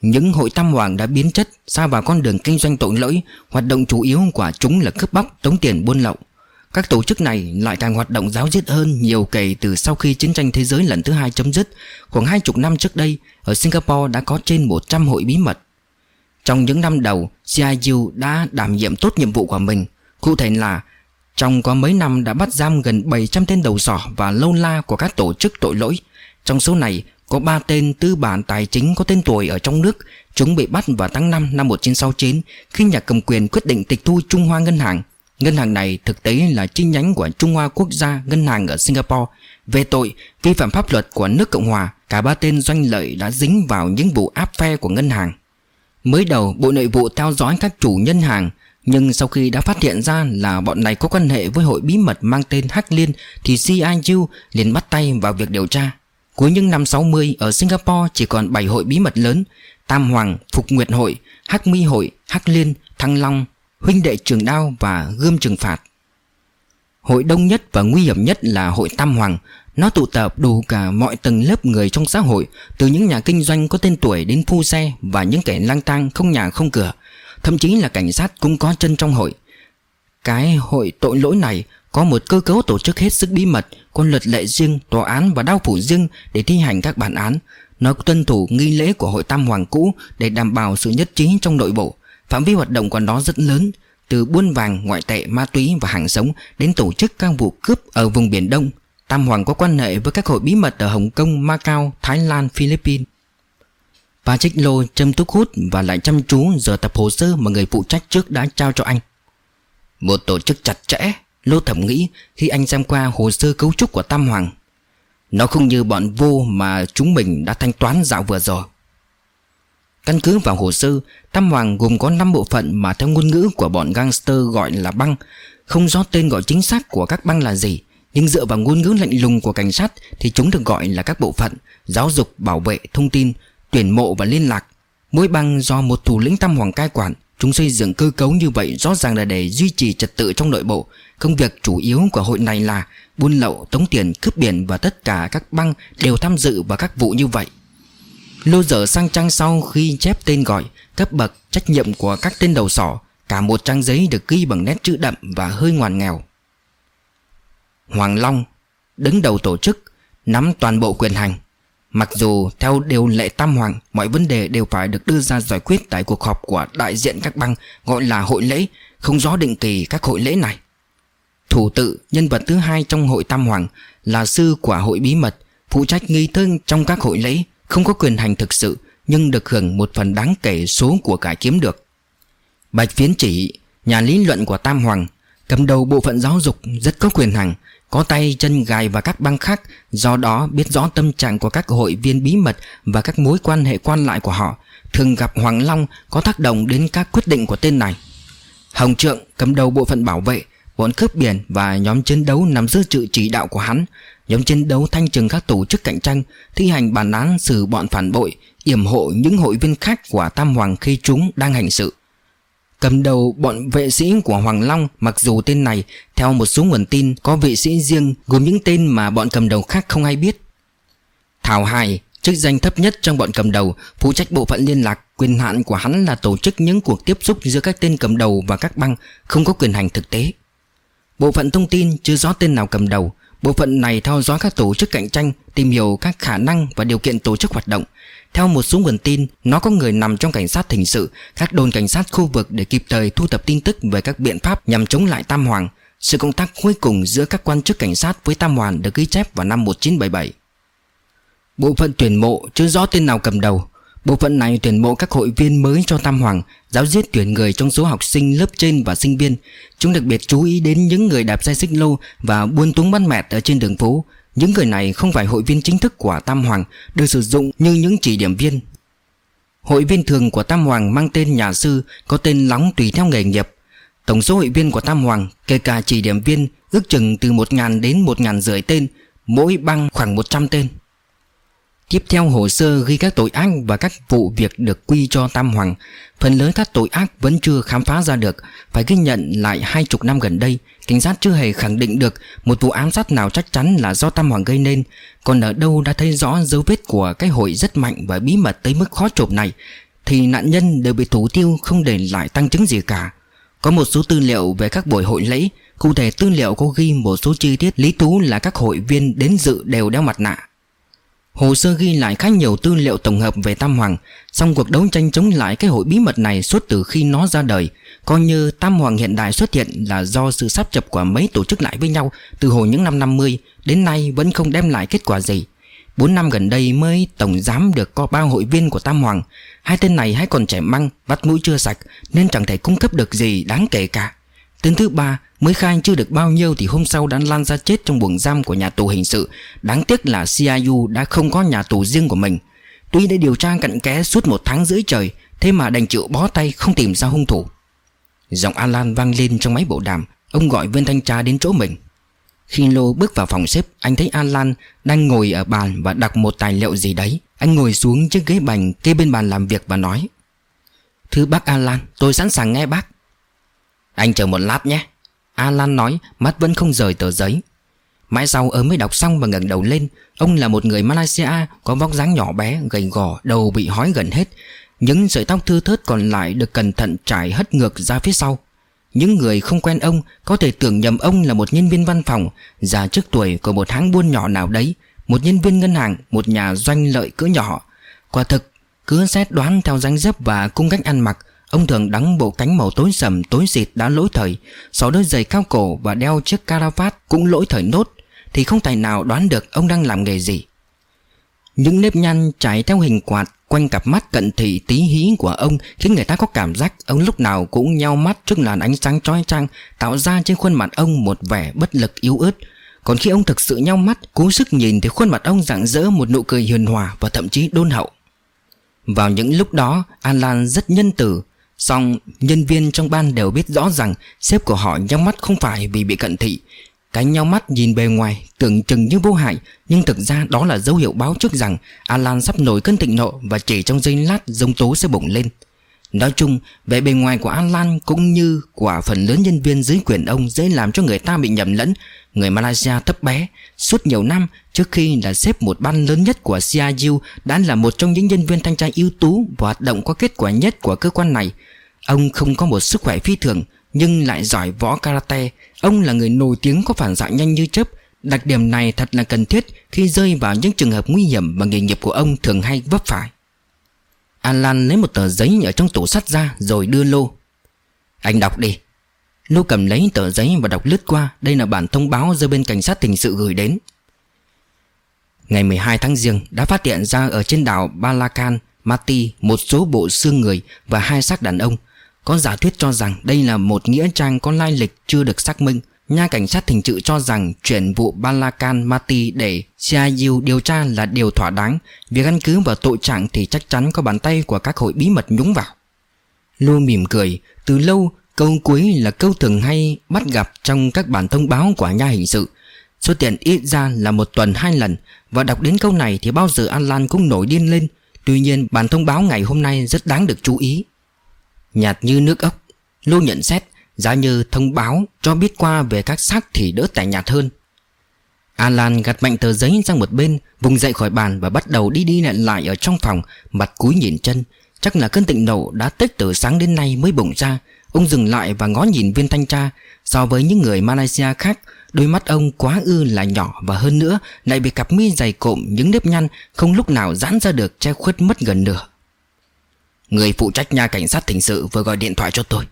Những hội Tam Hoàng đã biến chất xa vào con đường kinh doanh tội lỗi, hoạt động chủ yếu của chúng là cướp bóc, tống tiền buôn lậu. Các tổ chức này lại càng hoạt động giáo diết hơn nhiều kể từ sau khi chiến tranh thế giới lần thứ hai chấm dứt. Khoảng hai chục năm trước đây, ở Singapore đã có trên 100 hội bí mật. Trong những năm đầu, CIU đã đảm nhiệm tốt nhiệm vụ của mình. Cụ thể là, trong có mấy năm đã bắt giam gần 700 tên đầu sỏ và lâu la của các tổ chức tội lỗi. Trong số này, có 3 tên tư bản tài chính có tên tuổi ở trong nước. Chúng bị bắt vào tháng 5 năm 1969 khi nhà cầm quyền quyết định tịch thu Trung Hoa Ngân hàng Ngân hàng này thực tế là chi nhánh của Trung Hoa Quốc gia Ngân hàng ở Singapore. Về tội vi phạm pháp luật của nước Cộng Hòa Cả ba tên doanh lợi đã dính vào những vụ áp phe của ngân hàng. Mới đầu Bộ Nội vụ theo dõi các chủ nhân hàng Nhưng sau khi đã phát hiện ra là bọn này có quan hệ với hội bí mật mang tên Hắc Liên Thì CIU liền bắt tay vào việc điều tra. Cuối những năm 60 ở Singapore chỉ còn 7 hội bí mật lớn Tam Hoàng, Phục Nguyệt Hội, Hắc Mi Hội, Hắc Liên, Thăng Long, huynh đệ trường đao và gươm trừng phạt. Hội đông nhất và nguy hiểm nhất là hội Tam Hoàng. Nó tụ tập đủ cả mọi tầng lớp người trong xã hội Từ những nhà kinh doanh có tên tuổi đến phu xe Và những kẻ lang thang không nhà không cửa Thậm chí là cảnh sát cũng có chân trong hội. Cái hội tội lỗi này có một cơ cấu tổ chức hết sức bí mật Có luật lệ riêng, tòa án và đao phủ riêng để thi hành các bản án. Nó tuân thủ nghi lễ của hội Tam Hoàng cũ để đảm bảo sự nhất trí trong nội bộ. Phạm vi hoạt động của nó rất lớn Từ buôn vàng, ngoại tệ, ma túy và hàng sống Đến tổ chức các vụ cướp ở vùng Biển Đông Tam Hoàng có quan hệ với các hội bí mật ở Hồng Kông, Macau, Thái Lan, Philippines. Patrick Lô châm thuốc hút và lại chăm chú giờ tập hồ sơ mà người phụ trách trước đã trao cho anh. Một tổ chức chặt chẽ Lô thẩm nghĩ khi anh xem qua hồ sơ cấu trúc của Tam Hoàng. Nó không như bọn vô mà chúng mình đã thanh toán dạo vừa rồi. Căn cứ vào hồ sơ, Tam Hoàng gồm có 5 bộ phận mà theo ngôn ngữ của bọn gangster gọi là băng. Không rõ tên gọi chính xác của các băng là gì, nhưng dựa vào ngôn ngữ lạnh lùng của cảnh sát thì chúng được gọi là các bộ phận giáo dục, bảo vệ, thông tin, tuyển mộ và liên lạc. Mỗi băng do một thủ lĩnh Tam Hoàng cai quản, chúng xây dựng cơ cấu như vậy rõ ràng là để duy trì trật tự trong nội bộ. Công việc chủ yếu của hội này là buôn lậu, tống tiền, cướp biển và tất cả các băng đều tham dự vào các vụ như vậy. Lô dở sang trang sau khi chép tên gọi, Cấp bậc, trách nhiệm của các tên đầu sỏ. Cả một trang giấy được ghi bằng nét chữ đậm và hơi ngoằn nghèo. Hoàng Long Đứng đầu tổ chức, Nắm toàn bộ quyền hành. Mặc dù theo điều lệ tam hoàng, Mọi vấn đề đều phải được đưa ra giải quyết Tại cuộc họp của đại diện các băng Gọi là hội lễ, Không rõ định kỳ các hội lễ này. Thủ tự, nhân vật thứ hai trong hội tam hoàng Là sư của hội bí mật, Phụ trách nghi thương trong các hội lễ không có quyền hành thực sự, Nhưng được hưởng một phần đáng kể số của cải kiếm được. Bạch Phiến Chỉ, Nhà lý luận của Tam Hoàng, Cầm đầu bộ phận giáo dục rất có quyền hành, Có tay chân gài và các băng khác, Do đó biết rõ tâm trạng của các hội viên bí mật Và các mối quan hệ quan lại của họ, Thường gặp Hoàng Long có tác động đến các quyết định của tên này. Hồng Trượng, cầm đầu bộ phận bảo vệ Bọn cướp biển và nhóm chiến đấu nằm dưới sự chỉ đạo của hắn Nhóm chiến đấu thanh trừng các tổ chức cạnh tranh Thi hành bản án xử bọn phản bội yểm hộ những hội viên khác của Tam Hoàng khi chúng đang hành sự Cầm đầu bọn vệ sĩ của Hoàng Long mặc dù tên này theo một số nguồn tin có vệ sĩ riêng gồm những tên mà bọn cầm đầu khác không ai biết. Thảo Hải, chức danh thấp nhất trong bọn cầm đầu, phụ trách bộ phận liên lạc, quyền hạn của hắn là tổ chức những cuộc tiếp xúc giữa các tên cầm đầu và các băng, không có quyền hành thực tế. Bộ phận thông tin chưa rõ tên nào cầm đầu, bộ phận này theo dõi các tổ chức cạnh tranh, tìm hiểu các khả năng và điều kiện tổ chức hoạt động, theo một số nguồn tin, nó có người nằm trong cảnh sát hình sự, các đồn cảnh sát khu vực để kịp thời thu thập tin tức về các biện pháp nhằm chống lại Tam Hoàng. Sự công tác cuối cùng giữa các quan chức cảnh sát với Tam Hoàng được ghi chép vào năm 1977. Bộ phận tuyển mộ chưa rõ tên nào cầm đầu. Bộ phận này tuyển mộ các hội viên mới cho Tam Hoàng, giáo diết tuyển người trong số học sinh lớp trên và sinh viên. Chúng đặc biệt chú ý đến những người đạp xe xích lô và buôn túng bắt mẹt ở trên đường phố, những người này không phải hội viên chính thức của Tam Hoàng Được sử dụng như những chỉ điểm viên. Hội viên thường của Tam Hoàng mang tên nhà sư Có tên lóng tùy theo nghề nghiệp. Tổng số hội viên của Tam Hoàng Kể cả chỉ điểm viên Ước chừng từ 1.000 đến 1.000 rưỡi tên Mỗi băng khoảng 100 tên. Tiếp theo hồ sơ ghi các tội ác và các vụ việc được quy cho Tam Hoàng. Phần lớn các tội ác vẫn chưa khám phá ra được. Phải ghi nhận lại hai chục năm gần đây, Cảnh sát chưa hề khẳng định được một vụ ám sát nào chắc chắn là do Tam Hoàng gây nên. Còn ở đâu đã thấy rõ dấu vết của cái hội rất mạnh và bí mật tới mức khó chộp này, Thì nạn nhân đều bị thủ tiêu không để lại tăng chứng gì cả. Có một số tư liệu về các buổi hội lễ, Cụ thể tư liệu có ghi một số chi tiết lý tú là các hội viên đến dự đều đeo mặt nạ. Hồ sơ ghi lại khá nhiều tư liệu tổng hợp về Tam Hoàng Xong cuộc đấu tranh chống lại cái hội bí mật này suốt từ khi nó ra đời Coi như Tam Hoàng hiện đại xuất hiện là do sự sắp nhập của mấy tổ chức lại với nhau Từ hồi những năm 50 đến nay vẫn không đem lại kết quả gì. 4 năm gần đây mới tổng giám được có ba hội viên của Tam Hoàng Hai tên này hay còn trẻ măng, vắt mũi chưa sạch Nên chẳng thể cung cấp được gì đáng kể cả. Tên thứ ba, mới khai chưa được bao nhiêu thì hôm sau đã lan ra chết trong buồng giam của nhà tù hình sự. Đáng tiếc là CIU đã không có nhà tù riêng của mình. Tuy đã điều tra cặn kẽ suốt một tháng rưỡi trời, Thế mà đành chịu bó tay không tìm ra hung thủ. Giọng Alan vang lên trong máy bộ đàm. Ông gọi viên thanh tra đến chỗ mình. Khi Lô bước vào phòng xếp, Anh thấy Alan đang ngồi ở bàn và đọc một tài liệu gì đấy. Anh ngồi xuống chiếc ghế bành, kê bên bàn làm việc và nói, Thưa bác Alan, tôi sẵn sàng nghe bác. Anh chờ một lát nhé. Alan nói mắt vẫn không rời tờ giấy. Mãi sau ớ mới đọc xong và ngẩng đầu lên Ông là một người Malaysia Có vóc dáng nhỏ bé, gầy gò, đầu bị hói gần hết. Những sợi tóc thưa thớt còn lại Được cẩn thận trải hất ngược ra phía sau. Những người không quen ông Có thể tưởng nhầm ông là một nhân viên văn phòng Già trước tuổi của một hãng buôn nhỏ nào đấy Một nhân viên ngân hàng Một nhà doanh lợi cỡ nhỏ. Quả thực cứ xét đoán theo danh dấp và cung cách ăn mặc Ông thường đắng bộ cánh màu tối sầm, tối xịt đã lỗi thời. Sáu đôi giày cao cổ và đeo chiếc caravat cũng lỗi thời nốt, Thì không tài nào đoán được ông đang làm nghề gì. Những nếp nhăn trải theo hình quạt Quanh cặp mắt cận thị tí hí của ông Khiến người ta có cảm giác ông lúc nào cũng nhau mắt trước làn ánh sáng trói trang, Tạo ra trên khuôn mặt ông một vẻ bất lực yếu ớt. Còn khi ông thực sự nhau mắt, Cố sức nhìn thì khuôn mặt ông rạng rỡ một nụ cười hiền hòa và thậm chí đôn hậu. Vào những lúc đó Alan rất nhân từ. Xong nhân viên trong ban đều biết rõ rằng Sếp của họ nhắm mắt không phải vì bị cận thị. Cái nhau mắt nhìn bề ngoài tưởng chừng như vô hại, Nhưng thực ra đó là dấu hiệu báo trước rằng Alan sắp nổi cơn thịnh nộ Và chỉ trong giây lát dông tố sẽ bùng lên. Nói chung, vẻ bề ngoài của Alan cũng như của phần lớn nhân viên dưới quyền ông dễ làm cho người ta bị nhầm lẫn. Người Malaysia thấp bé, suốt nhiều năm trước khi là xếp một ban lớn nhất của CIU đã là một trong những nhân viên thanh tra ưu tú và hoạt động có kết quả nhất của cơ quan này. Ông không có một sức khỏe phi thường nhưng lại giỏi võ karate. Ông là người nổi tiếng có phản xạ nhanh như chớp. Đặc điểm này thật là cần thiết khi rơi vào những trường hợp nguy hiểm mà nghề nghiệp của ông thường hay vấp phải. Alan lấy một tờ giấy ở trong tủ sắt ra rồi đưa Lô Anh đọc đi Lô cầm lấy tờ giấy và đọc lướt qua Đây là bản thông báo do bên cảnh sát hình sự gửi đến Ngày 12 tháng riêng đã phát hiện ra ở trên đảo Balakan, Mati một số bộ xương người và hai xác đàn ông. Có giả thuyết cho rằng đây là một nghĩa trang có lai lịch chưa được xác minh. Nha cảnh sát hình sự cho rằng chuyển vụ Balakan Mati để CIU điều tra là điều thỏa đáng. Việc căn cứ vào tội trạng thì chắc chắn có bàn tay của các hội bí mật nhúng vào. Lô mỉm cười, Từ lâu, Câu cuối là câu thường hay bắt gặp trong các bản thông báo của nhà hình sự. Số tiền ít ra là một tuần hai lần, Và đọc đến câu này thì bao giờ An Lan cũng nổi điên lên. Tuy nhiên, bản thông báo ngày hôm nay rất đáng được chú ý. Nhạt như nước ốc Lô nhận xét Giá như thông báo cho biết qua về các xác thì đỡ tẻ nhạt hơn. Alan gạt mạnh tờ giấy sang một bên, Vùng dậy khỏi bàn và bắt đầu đi đi lại lại ở trong phòng, Mặt cúi nhìn chân. Chắc là cơn tịnh nộ đã tích từ sáng đến nay mới bùng ra. Ông dừng lại và ngó nhìn viên thanh tra. So với những người Malaysia khác, Đôi mắt ông quá ư là nhỏ Và hơn nữa lại bị cặp mi dày cộm Những nếp nhăn không lúc nào giãn ra được Che khuất mất gần nửa. Người phụ trách nhà cảnh sát hình sự vừa gọi điện thoại cho tôi.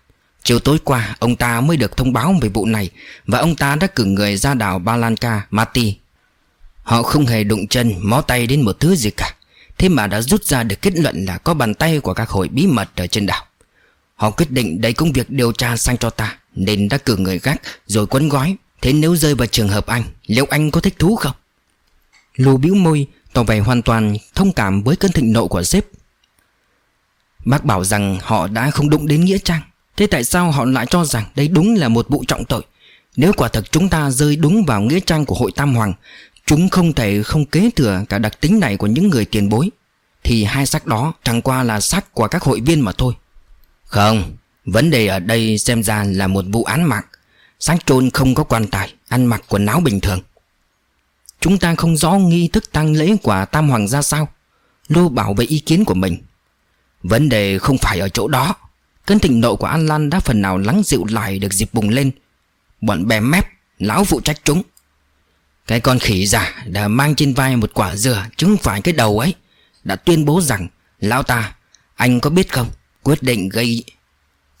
Chiều tối qua ông ta mới được thông báo về vụ này Và ông ta đã cử người ra đảo Balanka, Mati. Họ không hề đụng chân, mó tay đến một thứ gì cả. Thế mà đã rút ra được kết luận là có bàn tay của các hội bí mật ở trên đảo. Họ quyết định đẩy công việc điều tra sang cho ta Nên đã cử người gác rồi quấn gói. Thế nếu rơi vào trường hợp anh Liệu anh có thích thú không? Lù bĩu môi Tỏ vẻ hoàn toàn thông cảm với cơn thịnh nộ của sếp. Bác bảo rằng họ đã không đụng đến Nghĩa Trang. Thế tại sao họ lại cho rằng đây đúng là một vụ trọng tội? Nếu quả thực chúng ta rơi đúng vào Nghĩa Trang của hội Tam Hoàng Chúng không thể không kế thừa cả đặc tính này của những người tiền bối. Thì hai xác đó chẳng qua là xác của các hội viên mà thôi. Không Vấn đề ở đây xem ra là một vụ án mạng. Xác trôn không có quan tài Ăn mặc quần áo bình thường. Chúng ta không rõ nghi thức tang lễ của Tam Hoàng ra sao? Lô bảo vệ ý kiến của mình. Vấn đề không phải ở chỗ đó Cơn thịnh nộ của An Lan đã phần nào lắng dịu lại được dịp bùng lên. Bọn bè mép, Lão phụ trách chúng. Cái con khỉ giả đã mang trên vai một quả dừa Chứng phải cái đầu ấy, Đã tuyên bố rằng, Lão ta, Anh có biết không, Quyết định gây,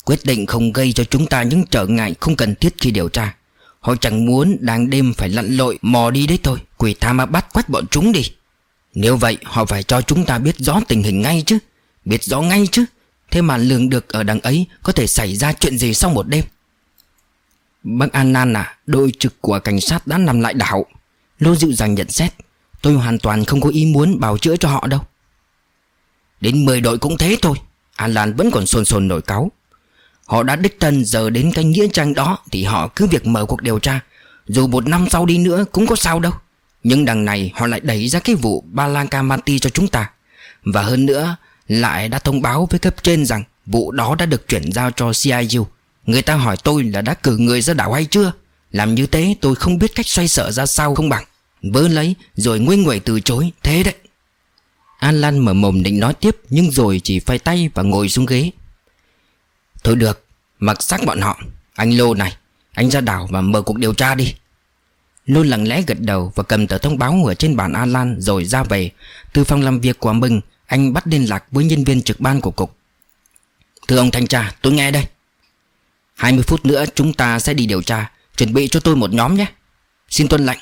Quyết định không gây cho chúng ta những trở ngại không cần thiết khi điều tra. Họ chẳng muốn đang đêm phải lặn lội mò đi đấy thôi, Quỷ tha mà bắt quách bọn chúng đi. Nếu vậy, họ phải cho chúng ta biết rõ tình hình ngay chứ, Biết rõ ngay chứ. Thế mà lường được ở đằng ấy, Có thể xảy ra chuyện gì sau một đêm? Bác An Nan à Đội trực của cảnh sát đã nằm lại đảo. Lô dịu dàng nhận xét, Tôi hoàn toàn không có ý muốn bào chữa cho họ đâu. Đến 10 đội cũng thế thôi, An Lan vẫn còn sồn sồn nổi cáu. Họ đã đích thân giờ đến cái nghĩa trang đó Thì họ cứ việc mở cuộc điều tra. Dù một năm sau đi nữa cũng có sao đâu. Nhưng đằng này họ lại đẩy ra cái vụ Balanka Mati cho chúng ta. Và hơn nữa lại đã thông báo với cấp trên rằng vụ đó đã được chuyển giao cho CIU. Người ta hỏi tôi là đã cử người ra đảo hay chưa? Làm như thế tôi không biết cách xoay sở ra sao không bằng. Vớ lấy rồi nguyên nguẩy từ chối, thế đấy. An Lan mở mồm định nói tiếp nhưng rồi chỉ phai tay và ngồi xuống ghế. Thôi được, mặc sắc bọn họ. Anh Lô này, anh ra đảo và mở cuộc điều tra đi. Lô lặng lẽ gật đầu và cầm tờ thông báo ở trên bàn An Lan rồi ra về. Từ phòng làm việc của mình anh bắt liên lạc với nhân viên trực ban của cục. Thưa ông thanh tra, tôi nghe đây. 20 phút nữa chúng ta sẽ đi điều tra. Chuẩn bị cho tôi một nhóm nhé. Xin tuân lệnh.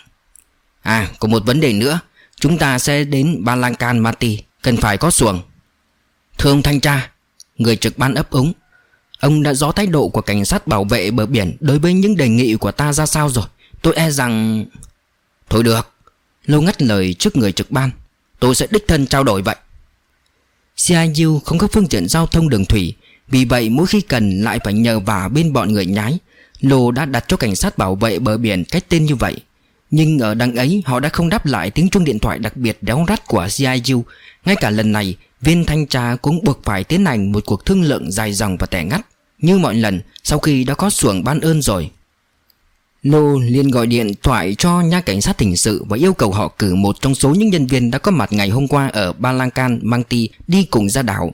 À còn một vấn đề nữa. Chúng ta sẽ đến Balankan Mati, Cần phải có xuồng. Thưa ông thanh tra, Người trực ban ấp úng. Ông đã rõ thái độ của cảnh sát bảo vệ bờ biển Đối với những đề nghị của ta ra sao rồi? Tôi e rằng Thôi được. Lâu ngắt lời trước người trực ban, Tôi sẽ đích thân trao đổi vậy. CIU không có phương tiện giao thông đường thủy, Vì vậy mỗi khi cần lại phải nhờ vào bên bọn người nhái. Lô đã đặt cho cảnh sát bảo vệ bờ biển cách tên như vậy. Nhưng ở đằng ấy, họ đã không đáp lại tiếng chuông điện thoại đặc biệt đéo rắt của CIU Ngay cả lần này, viên thanh tra cũng buộc phải tiến hành một cuộc thương lượng dài dòng và tẻ ngắt. Như mọi lần, sau khi đã có xuồng ban ơn rồi. Lô liền gọi điện thoại cho nhà cảnh sát hình sự và yêu cầu họ cử một trong số những nhân viên đã có mặt ngày hôm qua ở Balankan, Mangti đi cùng ra đảo.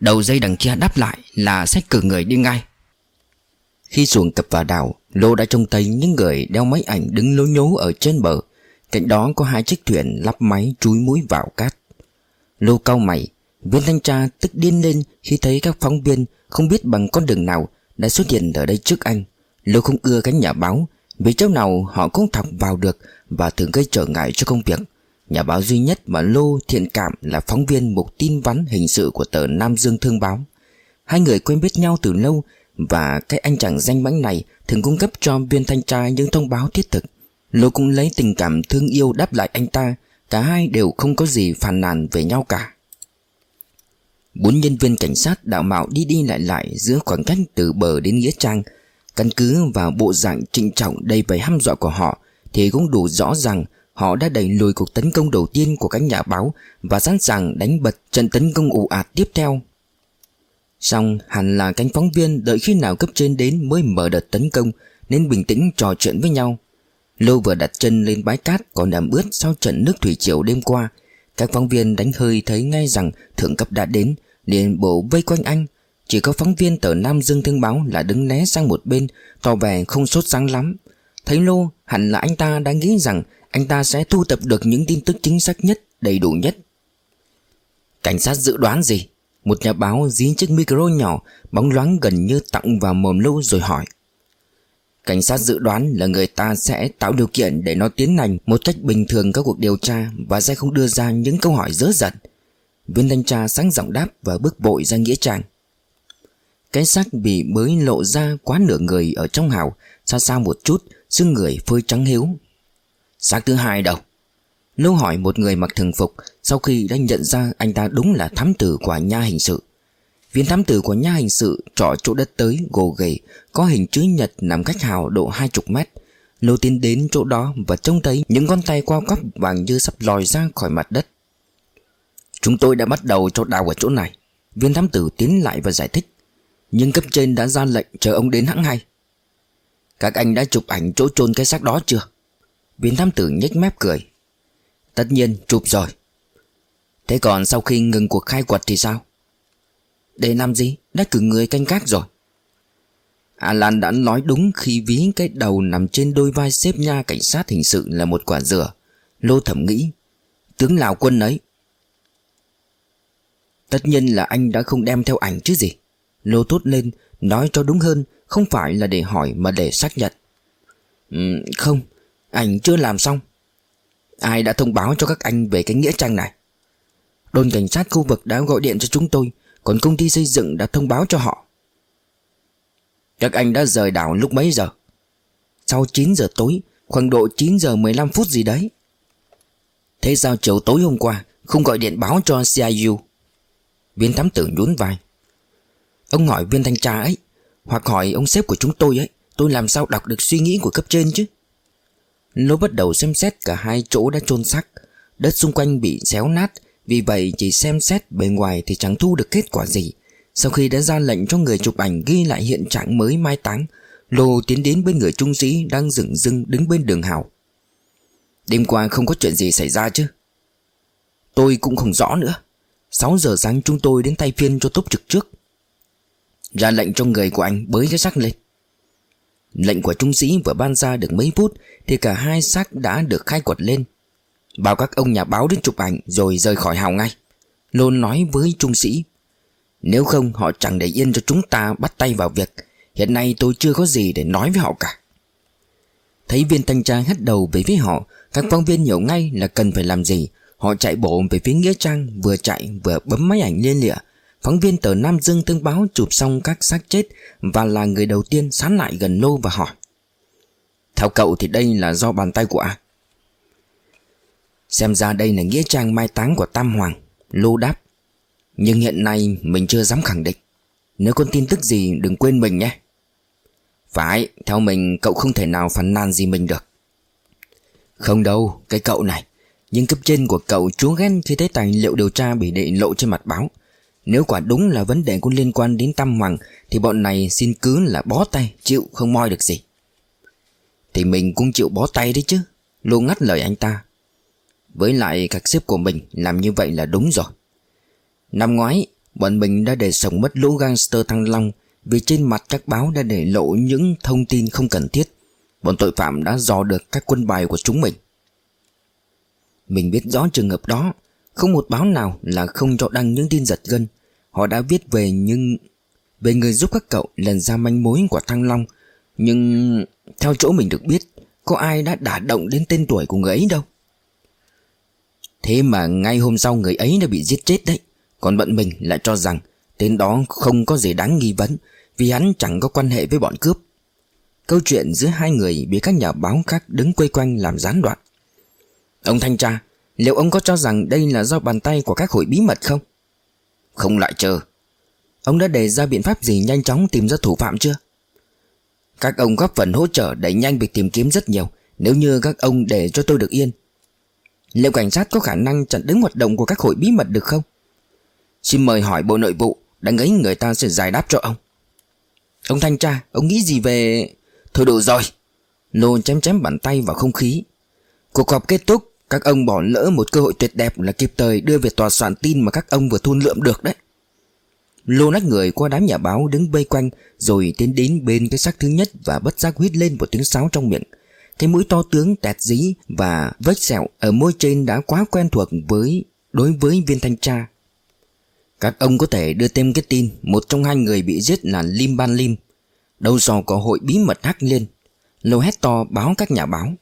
Đầu dây đằng kia đáp lại là sẽ cử người đi ngay. Khi xuồng cập vào đảo, Lô đã trông thấy những người đeo máy ảnh đứng lố nhố ở trên bờ. Cạnh đó có hai chiếc thuyền lắp máy chúi mũi vào cát. Lô cau mày, viên thanh tra tức điên lên khi thấy các phóng viên không biết bằng con đường nào đã xuất hiện ở đây trước anh. Lô không ưa cánh nhà báo vì chỗ nào họ cũng thọc vào được Và thường gây trở ngại cho công việc. Nhà báo duy nhất mà Lô thiện cảm Là phóng viên mục tin vắn hình sự Của tờ Nam Dương Thương Báo. Hai người quen biết nhau từ lâu Và cái anh chàng danh bánh này Thường cung cấp cho viên thanh tra những thông báo thiết thực. Lô cũng lấy tình cảm thương yêu đáp lại anh ta, Cả hai đều không có gì phàn nàn về nhau cả. Bốn nhân viên cảnh sát đạo mạo đi đi lại lại Giữa khoảng cách từ bờ đến Nghĩa Trang Căn cứ vào bộ dạng trịnh trọng đầy vẻ hăm dọa của họ, Thì cũng đủ rõ rằng Họ đã đẩy lùi cuộc tấn công đầu tiên của các nhà báo Và sẵn sàng đánh bật trận tấn công ủ ạt tiếp theo. Xong hẳn là cánh phóng viên đợi khi nào cấp trên đến mới mở đợt tấn công Nên bình tĩnh trò chuyện với nhau. Lô vừa đặt chân lên bãi cát còn ẩm ướt sau trận nước thủy triều đêm qua, Các phóng viên đánh hơi thấy ngay rằng thượng cấp đã đến, liền bộ vây quanh anh. Chỉ có phóng viên tờ Nam Dương Thương Báo là đứng né sang một bên, Tỏ vẻ không sốt sáng lắm Thấy Lô, hẳn là anh ta đã nghĩ rằng Anh ta sẽ thu tập được những tin tức chính xác nhất, Đầy đủ nhất Cảnh sát dự đoán gì Một nhà báo dí chiếc micro nhỏ, Bóng loáng gần như tặng vào mồm Lô rồi hỏi Cảnh sát dự đoán là người ta sẽ tạo điều kiện để nó tiến hành một cách bình thường các cuộc điều tra và sẽ không đưa ra những câu hỏi dớ dật. Viên thanh tra sáng giọng đáp và bước bội ra nghĩa trang. Cái xác bị mới lộ ra quá nửa người ở trong hào, xa xa một chút, xương người phơi trắng hiếu. Xác thứ hai đâu? Lâu hỏi một người mặc thường phục sau khi đã nhận ra anh ta đúng là thám tử của nha hình sự. Viên thám tử của nha hình sự trọ chỗ đất tới gồ ghề Có hình chữ nhật nằm cách hào độ hai chục mét Lô tiến đến chỗ đó và trông thấy những con tay qua cắp vàng như sắp lòi ra khỏi mặt đất Chúng tôi đã bắt đầu cho đào ở chỗ này Viên thám tử tiến lại và giải thích nhưng cấp trên đã ra lệnh chờ ông đến hãng ngay. Các anh đã chụp ảnh chỗ chôn cái xác đó chưa? Viên thám tử nhếch mép cười. Tất nhiên chụp rồi. Thế còn sau khi ngừng cuộc khai quật thì sao? Để làm gì? Đã cử người canh gác rồi. Alan đã nói đúng khi ví cái đầu nằm trên đôi vai xếp nha cảnh sát hình sự là một quả dừa. Lô thẩm nghĩ, Tướng Lào quân ấy. Tất nhiên là anh đã không đem theo ảnh chứ gì. Lô thốt lên, Nói cho đúng hơn, Không phải là để hỏi mà để xác nhận. Ừ, không Ảnh chưa làm xong. Ai đã thông báo cho các anh về cái nghĩa trang này? Đồn cảnh sát khu vực đã gọi điện cho chúng tôi, còn công ty xây dựng đã thông báo cho họ. Các anh đã rời đảo lúc mấy giờ? Sau 9 giờ tối, Khoảng độ 9 giờ 15 phút gì đấy. Thế sao chiều tối hôm qua Không gọi điện báo cho CIU Viên thám tử nhún vai. Ông hỏi viên thanh tra ấy, Hoặc hỏi ông sếp của chúng tôi ấy, Tôi làm sao đọc được suy nghĩ của cấp trên chứ? Nó bắt đầu xem xét cả hai chỗ đã chôn xác. Đất xung quanh bị xéo nát, vì vậy chỉ xem xét bề ngoài thì chẳng thu được kết quả gì. Sau khi đã ra lệnh cho người chụp ảnh ghi lại hiện trạng mới mai táng, Lô tiến đến bên người trung sĩ đang dựng dưng đứng bên đường hào. Đêm qua không có chuyện gì xảy ra chứ? Tôi cũng không rõ nữa. 6 giờ sáng chúng tôi đến tay phiên cho túc trực trước. Ra lệnh cho người của anh bới cái xác lên. Lệnh của trung sĩ vừa ban ra được mấy phút, Thì cả hai xác đã được khai quật lên. Bảo các ông nhà báo đến chụp ảnh Rồi rời khỏi hào ngay. Lôn nói với trung sĩ, Nếu không, họ chẳng để yên cho chúng ta bắt tay vào việc. Hiện nay tôi chưa có gì để nói với họ cả. Thấy viên thanh tra hất đầu về phía họ, Các phóng viên hiểu ngay là cần phải làm gì. Họ chạy bộ về phía Nghĩa Trang, Vừa chạy vừa bấm máy ảnh liên lịa. Phóng viên tờ Nam Dương tương báo chụp xong các xác chết Và là người đầu tiên sán lại gần Lô và hỏi Theo cậu thì đây là do bàn tay của ai? Xem ra đây là nghĩa trang mai táng của Tam Hoàng, Lô đáp. Nhưng hiện nay mình chưa dám khẳng định. Nếu có tin tức gì, đừng quên mình nhé. Phải, Theo mình, cậu không thể nào phản nan gì mình được. Không đâu, Cái cậu này. Nhưng cấp trên của cậu, chúa ghen khi thấy tài liệu điều tra bị đệ lộ trên mặt báo. Nếu quả đúng là vấn đề có liên quan đến Tam Hoàng, Thì bọn này xin cứ là bó tay, Chịu không moi được gì. Thì mình cũng chịu bó tay đấy chứ Lô ngắt lời anh ta. Với lại các sếp của mình làm như vậy là đúng rồi. Năm ngoái, Bọn mình đã để sống mất lũ gangster Thăng Long Vì trên mặt các báo đã để lộ những thông tin không cần thiết. Bọn tội phạm đã dò được các quân bài của chúng mình. Mình biết rõ trường hợp đó không một báo nào là không cho đăng những tin giật gân. Họ đã viết về nhưng Về người giúp các cậu lần ra manh mối của Thăng Long. Nhưng theo chỗ mình được biết, Có ai đã đả động đến tên tuổi của người ấy đâu. Thế mà ngay hôm sau người ấy đã bị giết chết đấy. Còn bận mình lại cho rằng Tên đó không có gì đáng nghi vấn, Vì hắn chẳng có quan hệ với bọn cướp. Câu chuyện giữa hai người Bị các nhà báo khác đứng quây quanh làm gián đoạn. Ông thanh tra Liệu ông có cho rằng đây là do bàn tay của các hội bí mật không? Không lại chờ. Ông đã đề ra biện pháp gì nhanh chóng tìm ra thủ phạm chưa? Các ông góp phần hỗ trợ đẩy nhanh việc tìm kiếm rất nhiều, Nếu như các ông để cho tôi được yên. Liệu cảnh sát có khả năng chặn đứng hoạt động của các hội bí mật được không? Xin mời hỏi Bộ Nội vụ Đáng ấy người ta sẽ giải đáp cho ông. Ông thanh tra, Ông nghĩ gì về Thôi đủ rồi. Lô chém chém bàn tay vào không khí. Cuộc họp kết thúc các ông bỏ lỡ một cơ hội tuyệt đẹp là kịp thời đưa về tòa soạn tin mà các ông vừa thun lượm được đấy. Lô nách người qua đám nhà báo đứng vây quanh, Rồi tiến đến bên cái xác thứ nhất Và bất giác huyết lên một tiếng sáo trong miệng. Cái mũi to tướng tẹt dí Và vết sẹo ở môi trên đã quá quen thuộc với, Đối với viên thanh tra. Các ông có thể đưa thêm cái tin, Một trong hai người bị giết là Lim Ban Lim. Đầu dò có hội bí mật hắc lên. Lô hét to báo các nhà báo.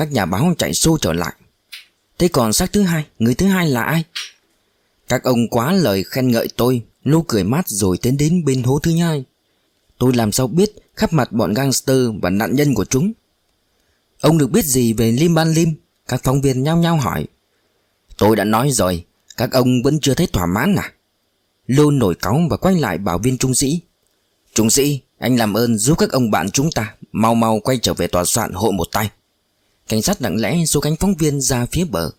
Các nhà báo chạy xô trở lại. Thế còn xác thứ hai, Người thứ hai là ai? Các ông quá lời khen ngợi tôi Lô cười mát rồi tiến đến bên hố thứ hai. Tôi làm sao biết khắp mặt bọn gangster và nạn nhân của chúng? Ông được biết gì về Lim Ban Lim? Các phóng viên nhao nhao hỏi. Tôi đã nói rồi, Các ông vẫn chưa thấy thỏa mãn à? Lô nổi cáu và quay lại bảo viên trung sĩ. Trung sĩ, Anh làm ơn giúp các ông bạn chúng ta, Mau mau quay trở về tòa soạn hộ một tay. Cảnh sát lặng lẽ số cánh phóng viên ra phía bờ.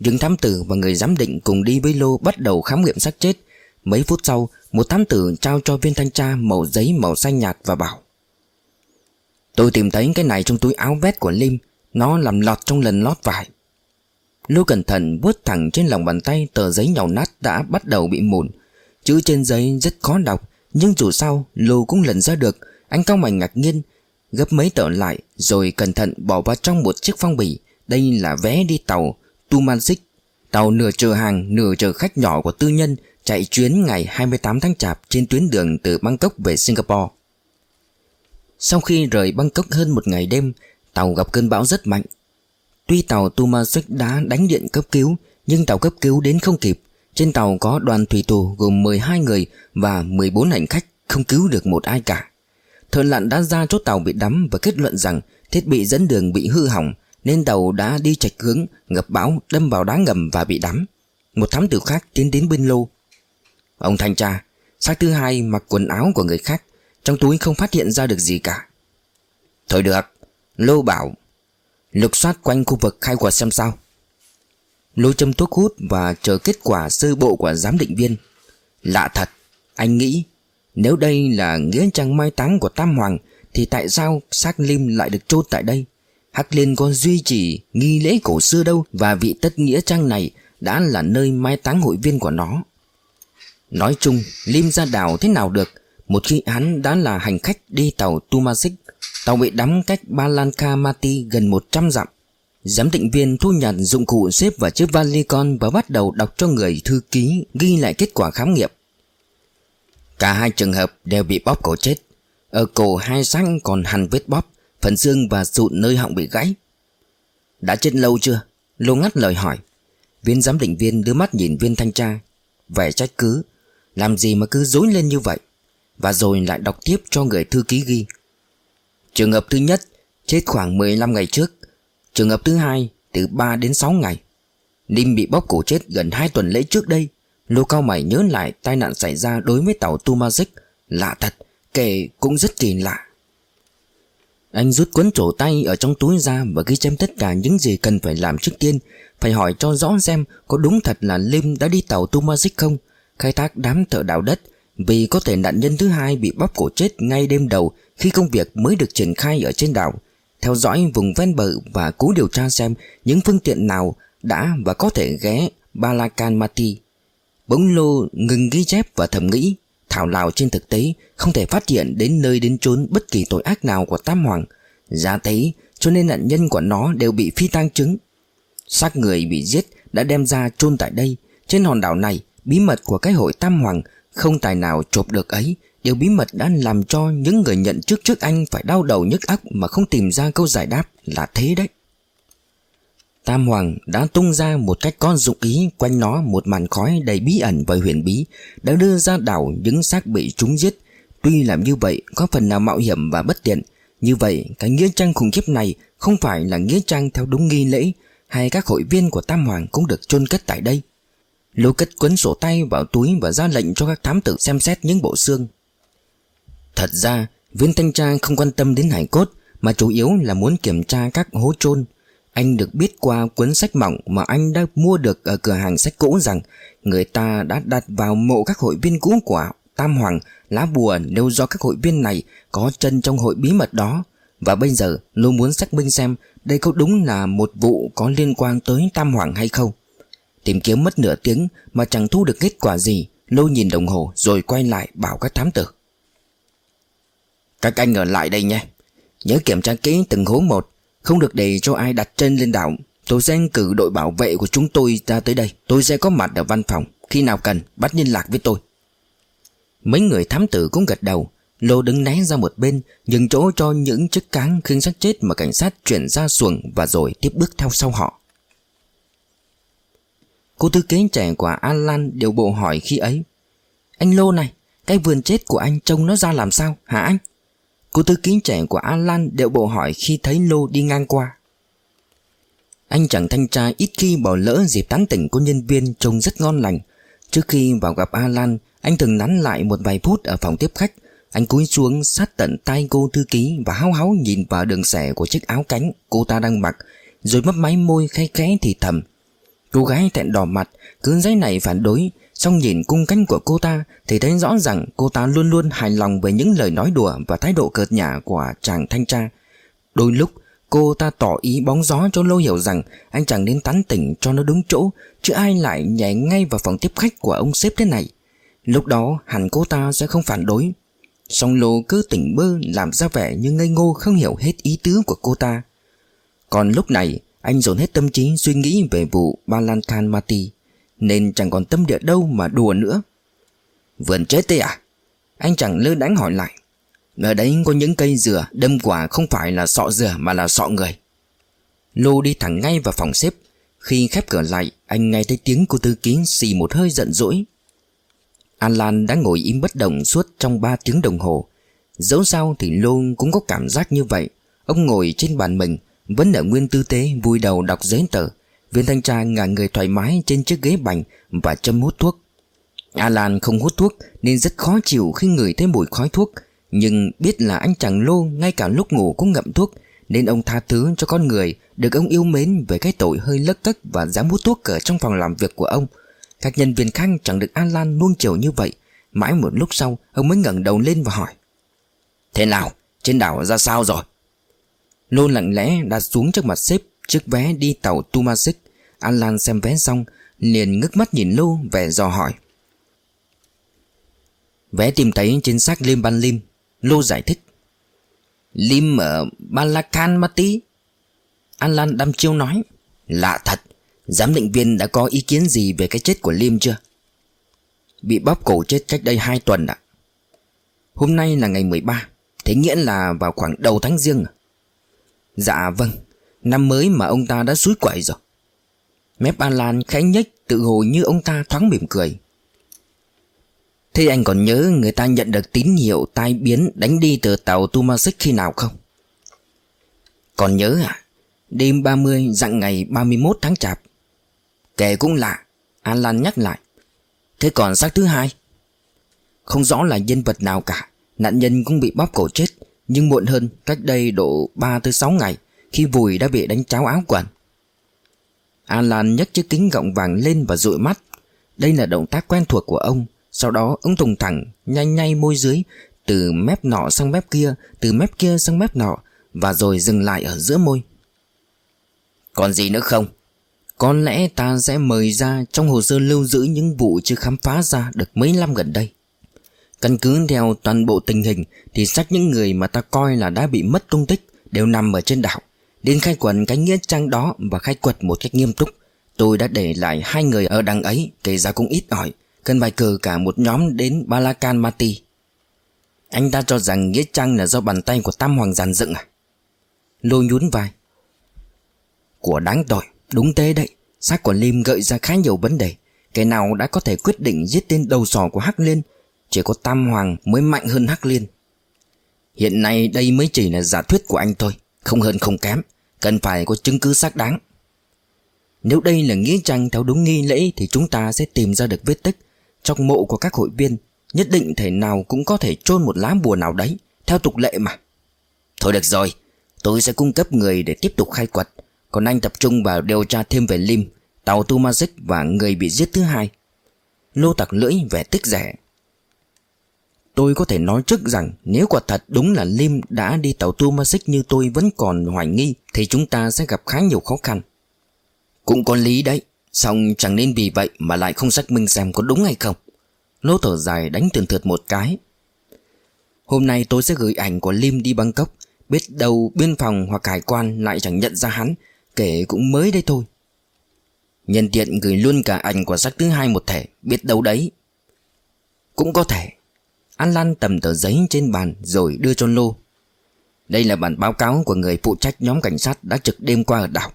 Dương thám tử và người giám định cùng đi với Lô bắt đầu khám nghiệm xác chết. Mấy phút sau, Một thám tử trao cho viên thanh tra màu giấy màu xanh nhạt và bảo, Tôi tìm thấy cái này trong túi áo vest của Lim. Nó làm lọt trong lần lót vải. Lô cẩn thận vuốt thẳng trên lòng bàn tay tờ giấy nhàu nát đã bắt đầu bị mụn Chữ trên giấy rất khó đọc, Nhưng dù sao, Lô cũng lần ra được. Anh cao mày ngạc nhiên Gấp mấy tờ lại, Rồi cẩn thận bỏ vào trong một chiếc phong bì. Đây là vé đi tàu Tumanzik Tàu nửa chờ hàng, nửa chờ khách nhỏ của tư nhân Chạy chuyến ngày 28 tháng Chạp Trên tuyến đường từ Bangkok về Singapore. Sau khi rời Bangkok hơn một ngày đêm, Tàu gặp cơn bão rất mạnh. Tuy tàu Tumanzik đã đánh điện cấp cứu, Nhưng tàu cấp cứu đến không kịp. Trên tàu có đoàn thủy tù gồm 12 người Và 14 hành khách, Không cứu được một ai cả. Thợ lặn đã ra chốt tàu bị đắm và kết luận rằng thiết bị dẫn đường bị hư hỏng nên tàu đã đi chạch hướng, ngập bão, đâm vào đá ngầm và bị đắm. Một thám tử khác tiến đến bên lô. Ông thanh tra, xác thứ hai mặc quần áo của người khác, trong túi không phát hiện ra được gì cả. Thôi được, lô bảo, lục soát quanh khu vực khai quật xem sao. Lô châm thuốc hút và chờ kết quả sơ bộ của giám định viên. Lạ thật, anh nghĩ nếu đây là nghĩa trang mai táng của Tam Hoàng, Thì tại sao xác Lim lại được chôn tại đây? Hắc Liên có duy trì nghi lễ cổ xưa đâu, Và vị tất nghĩa trang này đã là nơi mai táng hội viên của nó. Nói chung, Lim ra đảo thế nào được? Một khi hắn đã là hành khách đi tàu Tumasik, Tàu bị đắm cách Balanka Mati gần 100 dặm. Giám định viên thu nhận dụng cụ xếp vào chiếc vali con Và bắt đầu đọc cho người thư ký ghi lại kết quả khám nghiệm. Cả hai trường hợp đều bị bóp cổ chết. Ở cổ hai xác còn hằn vết bóp, Phần xương và sụn nơi họng bị gãy. Đã chết lâu chưa? Lô ngắt lời hỏi. Viên giám định viên đưa mắt nhìn viên thanh tra. Vẻ trách cứ. Làm gì mà cứ dối lên như vậy? Và rồi lại đọc tiếp cho người thư ký ghi. Trường hợp thứ nhất, Chết khoảng 15 ngày trước. Trường hợp thứ hai, Từ 3 đến 6 ngày. Ninh bị bóp cổ chết gần 2 tuần lễ trước đây. Lô cao mày nhớ lại tai nạn xảy ra đối với tàu Tumazic Lạ thật, kể cũng rất kỳ lạ. Anh rút cuốn sổ tay ở trong túi ra và ghi chép tất cả những gì cần phải làm trước tiên Phải hỏi cho rõ xem có đúng thật là Lim đã đi tàu Tumazic không Khai thác đám thợ đào đất Vì có thể nạn nhân thứ hai bị bóp cổ chết ngay đêm đầu Khi công việc mới được triển khai ở trên đảo. Theo dõi vùng ven bờ và cố điều tra xem những phương tiện nào đã và có thể ghé Balakan Mati Bỗng lô ngừng ghi chép và thầm nghĩ, Thảo Lào trên thực tế không thể phát hiện đến nơi đến chốn bất kỳ tội ác nào của Tam Hoàng. Giá thế, cho nên nạn nhân của nó đều bị phi tang chứng. Xác người bị giết đã đem ra chôn tại đây. Trên hòn đảo này, bí mật của cái hội Tam Hoàng không tài nào chộp được ấy. Điều bí mật đã làm cho những người nhận trước trước anh phải đau đầu nhức óc mà không tìm ra câu giải đáp là thế đấy. Tam Hoàng đã tung ra một cách có dụng ý quanh nó một màn khói đầy bí ẩn và huyền bí đã đưa ra đảo những xác bị chúng giết. Tuy làm như vậy có phần nào mạo hiểm và bất tiện, như vậy cái nghĩa trang khủng khiếp này không phải là nghĩa trang theo đúng nghi lễ hay các hội viên của Tam Hoàng cũng được chôn cất tại đây. Lô cất quấn sổ tay vào túi và ra lệnh cho các thám tử xem xét những bộ xương Thật ra viên thanh tra không quan tâm đến hải cốt Mà chủ yếu là muốn kiểm tra các hố chôn anh được biết qua cuốn sách mỏng mà anh đã mua được ở cửa hàng sách cũ rằng Người ta đã đặt vào mộ các hội viên cũ của Tam Hoàng, lá bùa nêu do các hội viên này có chân trong hội bí mật đó. Và bây giờ Lô muốn xác minh xem đây có đúng là một vụ có liên quan tới Tam Hoàng hay không. Tìm kiếm mất nửa tiếng mà chẳng thu được kết quả gì Lô nhìn đồng hồ rồi quay lại bảo các thám tử. Các anh ở lại đây nhé. Nhớ kiểm tra kỹ từng hố một. Không được để cho ai đặt chân lên đảo. Tôi sẽ cử đội bảo vệ của chúng tôi ra tới đây. Tôi sẽ có mặt ở văn phòng. Khi nào cần, bắt liên lạc với tôi. Mấy người thám tử cũng gật đầu. Lô đứng né ra một bên, Nhường chỗ cho những chiếc cáng khinh xác chết Mà cảnh sát chuyển ra xuồng Và rồi tiếp bước theo sau họ. Cô thư kế trẻ của Alan đều bộ hỏi khi ấy. Anh Lô này, Cái vườn chết của anh trông nó ra làm sao, hả anh? Cô thư ký trẻ của Alan đều bộ hỏi khi thấy Lô đi ngang qua. Anh chàng thanh tra ít khi bỏ lỡ dịp tán tỉnh của nhân viên trông rất ngon lành. Trước khi vào gặp Alan, Anh thường nắn lại một vài phút ở phòng tiếp khách. Anh cúi xuống sát tận tay cô thư ký Và háo háo nhìn vào đường xẻ của chiếc áo cánh cô ta đang mặc, Rồi mấp máy môi khay khẽ thì thầm. Cô gái thẹn đỏ mặt Cứ giấy này phản đối Xong nhìn cung cánh của cô ta Thì thấy rõ rằng cô ta luôn luôn hài lòng Với những lời nói đùa và thái độ cợt nhả Của chàng thanh tra. Đôi lúc, cô ta tỏ ý bóng gió cho Lô hiểu rằng Anh chàng nên tán tỉnh cho nó đúng chỗ, Chứ ai lại nhảy ngay vào phòng tiếp khách của ông sếp thế này. Lúc đó, hẳn cô ta sẽ không phản đối. Song Lô cứ tỉnh bơ làm ra vẻ như ngây ngô không hiểu hết ý tứ của cô ta. Còn lúc này, anh dồn hết tâm trí suy nghĩ về vụ Balankan Mati nên chẳng còn tâm địa đâu mà đùa nữa. Vườn chết thế à? Anh chẳng lơ đánh hỏi lại. Ở đấy có những cây dừa đâm quả không phải là sọ dừa mà là sọ người. Lô đi thẳng ngay vào phòng xếp. Khi khép cửa lại, Anh nghe thấy tiếng cô thư ký xì một hơi giận dỗi. Alan đã ngồi im bất động suốt trong 3 tiếng đồng hồ. Dẫu sao thì Lô cũng có cảm giác như vậy. Ông ngồi trên bàn mình, vẫn ở nguyên tư thế, vui đầu đọc giấy tờ. Viên thanh tra ngả người thoải mái trên chiếc ghế bành Và châm hút thuốc. Alan không hút thuốc Nên rất khó chịu khi ngửi thấy mùi khói thuốc. Nhưng biết là anh chàng lô Ngay cả lúc ngủ cũng ngậm thuốc, Nên ông tha thứ cho con người Được ông yêu mến về cái tội hơi lất cất Và dám hút thuốc ở trong phòng làm việc của ông. Các nhân viên khác chẳng được Alan nuông chiều như vậy. Mãi một lúc sau, Ông mới ngẩng đầu lên và hỏi, Thế nào? Trên đảo ra sao rồi? Lô lặng lẽ đặt xuống trước mặt sếp, chiếc vé đi tàu An Alan xem vé xong, liền ngước mắt nhìn Lô vẻ dò hỏi. Vé tìm thấy trên xác Lim Ban Lim. Lô giải thích. Lim ở Balakan Mati. Alan đăm chiêu nói. Lạ thật, giám định viên đã có ý kiến gì về cái chết của Lim chưa? Bị bóp cổ chết cách đây 2 tuần ạ. Hôm nay là ngày 13, thế nghĩa là vào khoảng đầu tháng riêng à? Dạ vâng Năm mới mà ông ta đã suối quậy rồi Mép Alan khẽ nhếch Tự hồ như ông ta thoáng mỉm cười Thế anh còn nhớ người ta nhận được tín hiệu tai biến đánh đi từ tàu Tumasik khi nào không? Còn nhớ à? Đêm 30 dặn ngày 31 tháng chạp Kể cũng lạ Alan nhắc lại Thế còn xác thứ hai? Không rõ là nhân vật nào cả, Nạn nhân cũng bị bóp cổ chết nhưng muộn hơn cách đây độ 3 tới 6 ngày Khi Vùi đã bị đánh cháo áo quần Alan nhấc chiếc kính gọng vàng lên và dụi mắt. Đây là động tác quen thuộc của ông. Sau đó, ông tùng thẳng, Nhanh nhanh môi dưới, Từ mép nọ sang mép kia, Từ mép kia sang mép nọ, Và rồi dừng lại ở giữa môi. Còn gì nữa không? Có lẽ ta sẽ mời ra Trong hồ sơ lưu giữ những vụ chưa khám phá ra Được mấy năm gần đây. Căn cứ theo toàn bộ tình hình, Thì xác những người mà ta coi là đã bị mất tung tích Đều nằm ở trên đảo. Đến khai quật cái nghĩa trang đó Và khai quật một cách nghiêm túc, Tôi đã để lại hai người ở đằng ấy Kể ra cũng ít ỏi, Cần bài cử cả một nhóm đến Balakan Mati. Anh ta cho rằng nghĩa trang là do bàn tay của Tam Hoàng giàn dựng à? Lôi nhún vai. Của đáng tội, Đúng thế đấy. Xác của Lim gợi ra khá nhiều vấn đề. Kẻ nào đã có thể quyết định giết tên đầu sò của Hắc Liên, chỉ có Tam Hoàng mới mạnh hơn Hắc Liên. Hiện nay đây mới chỉ là giả thuyết của anh thôi. Không hơn không kém, Cần phải có chứng cứ xác đáng. Nếu đây là nghĩa trang theo đúng nghi lễ Thì chúng ta sẽ tìm ra được vết tích Trong mộ của các hội viên, Nhất định thể nào cũng có thể chôn một lá bùa nào đấy, Theo tục lệ mà. Thôi được rồi, Tôi sẽ cung cấp người để tiếp tục khai quật. Còn anh tập trung vào điều tra thêm về Lim, Tàu Tu Magic và người bị giết thứ hai. Lô tặc lưỡi vẻ tích rẻ Tôi có thể nói trước rằng nếu quả thật đúng là Lim đã đi tàu tu Magic như tôi vẫn còn hoài nghi thì chúng ta sẽ gặp khá nhiều khó khăn. Cũng có lý đấy, song chẳng nên vì vậy mà lại không xác minh xem có đúng hay không. Lô thở dài đánh tường thượt một cái. Hôm nay tôi sẽ gửi ảnh của Lim đi Bangkok, biết đâu biên phòng hoặc hải quan lại chẳng nhận ra hắn, kể cũng mới đây thôi. Nhân tiện gửi luôn cả ảnh của xác thứ hai một thể, biết đâu đấy. Cũng có thể. An Lan tầm tờ giấy trên bàn rồi đưa cho Lô. Đây là bản báo cáo của người phụ trách nhóm cảnh sát đã trực đêm qua ở đảo.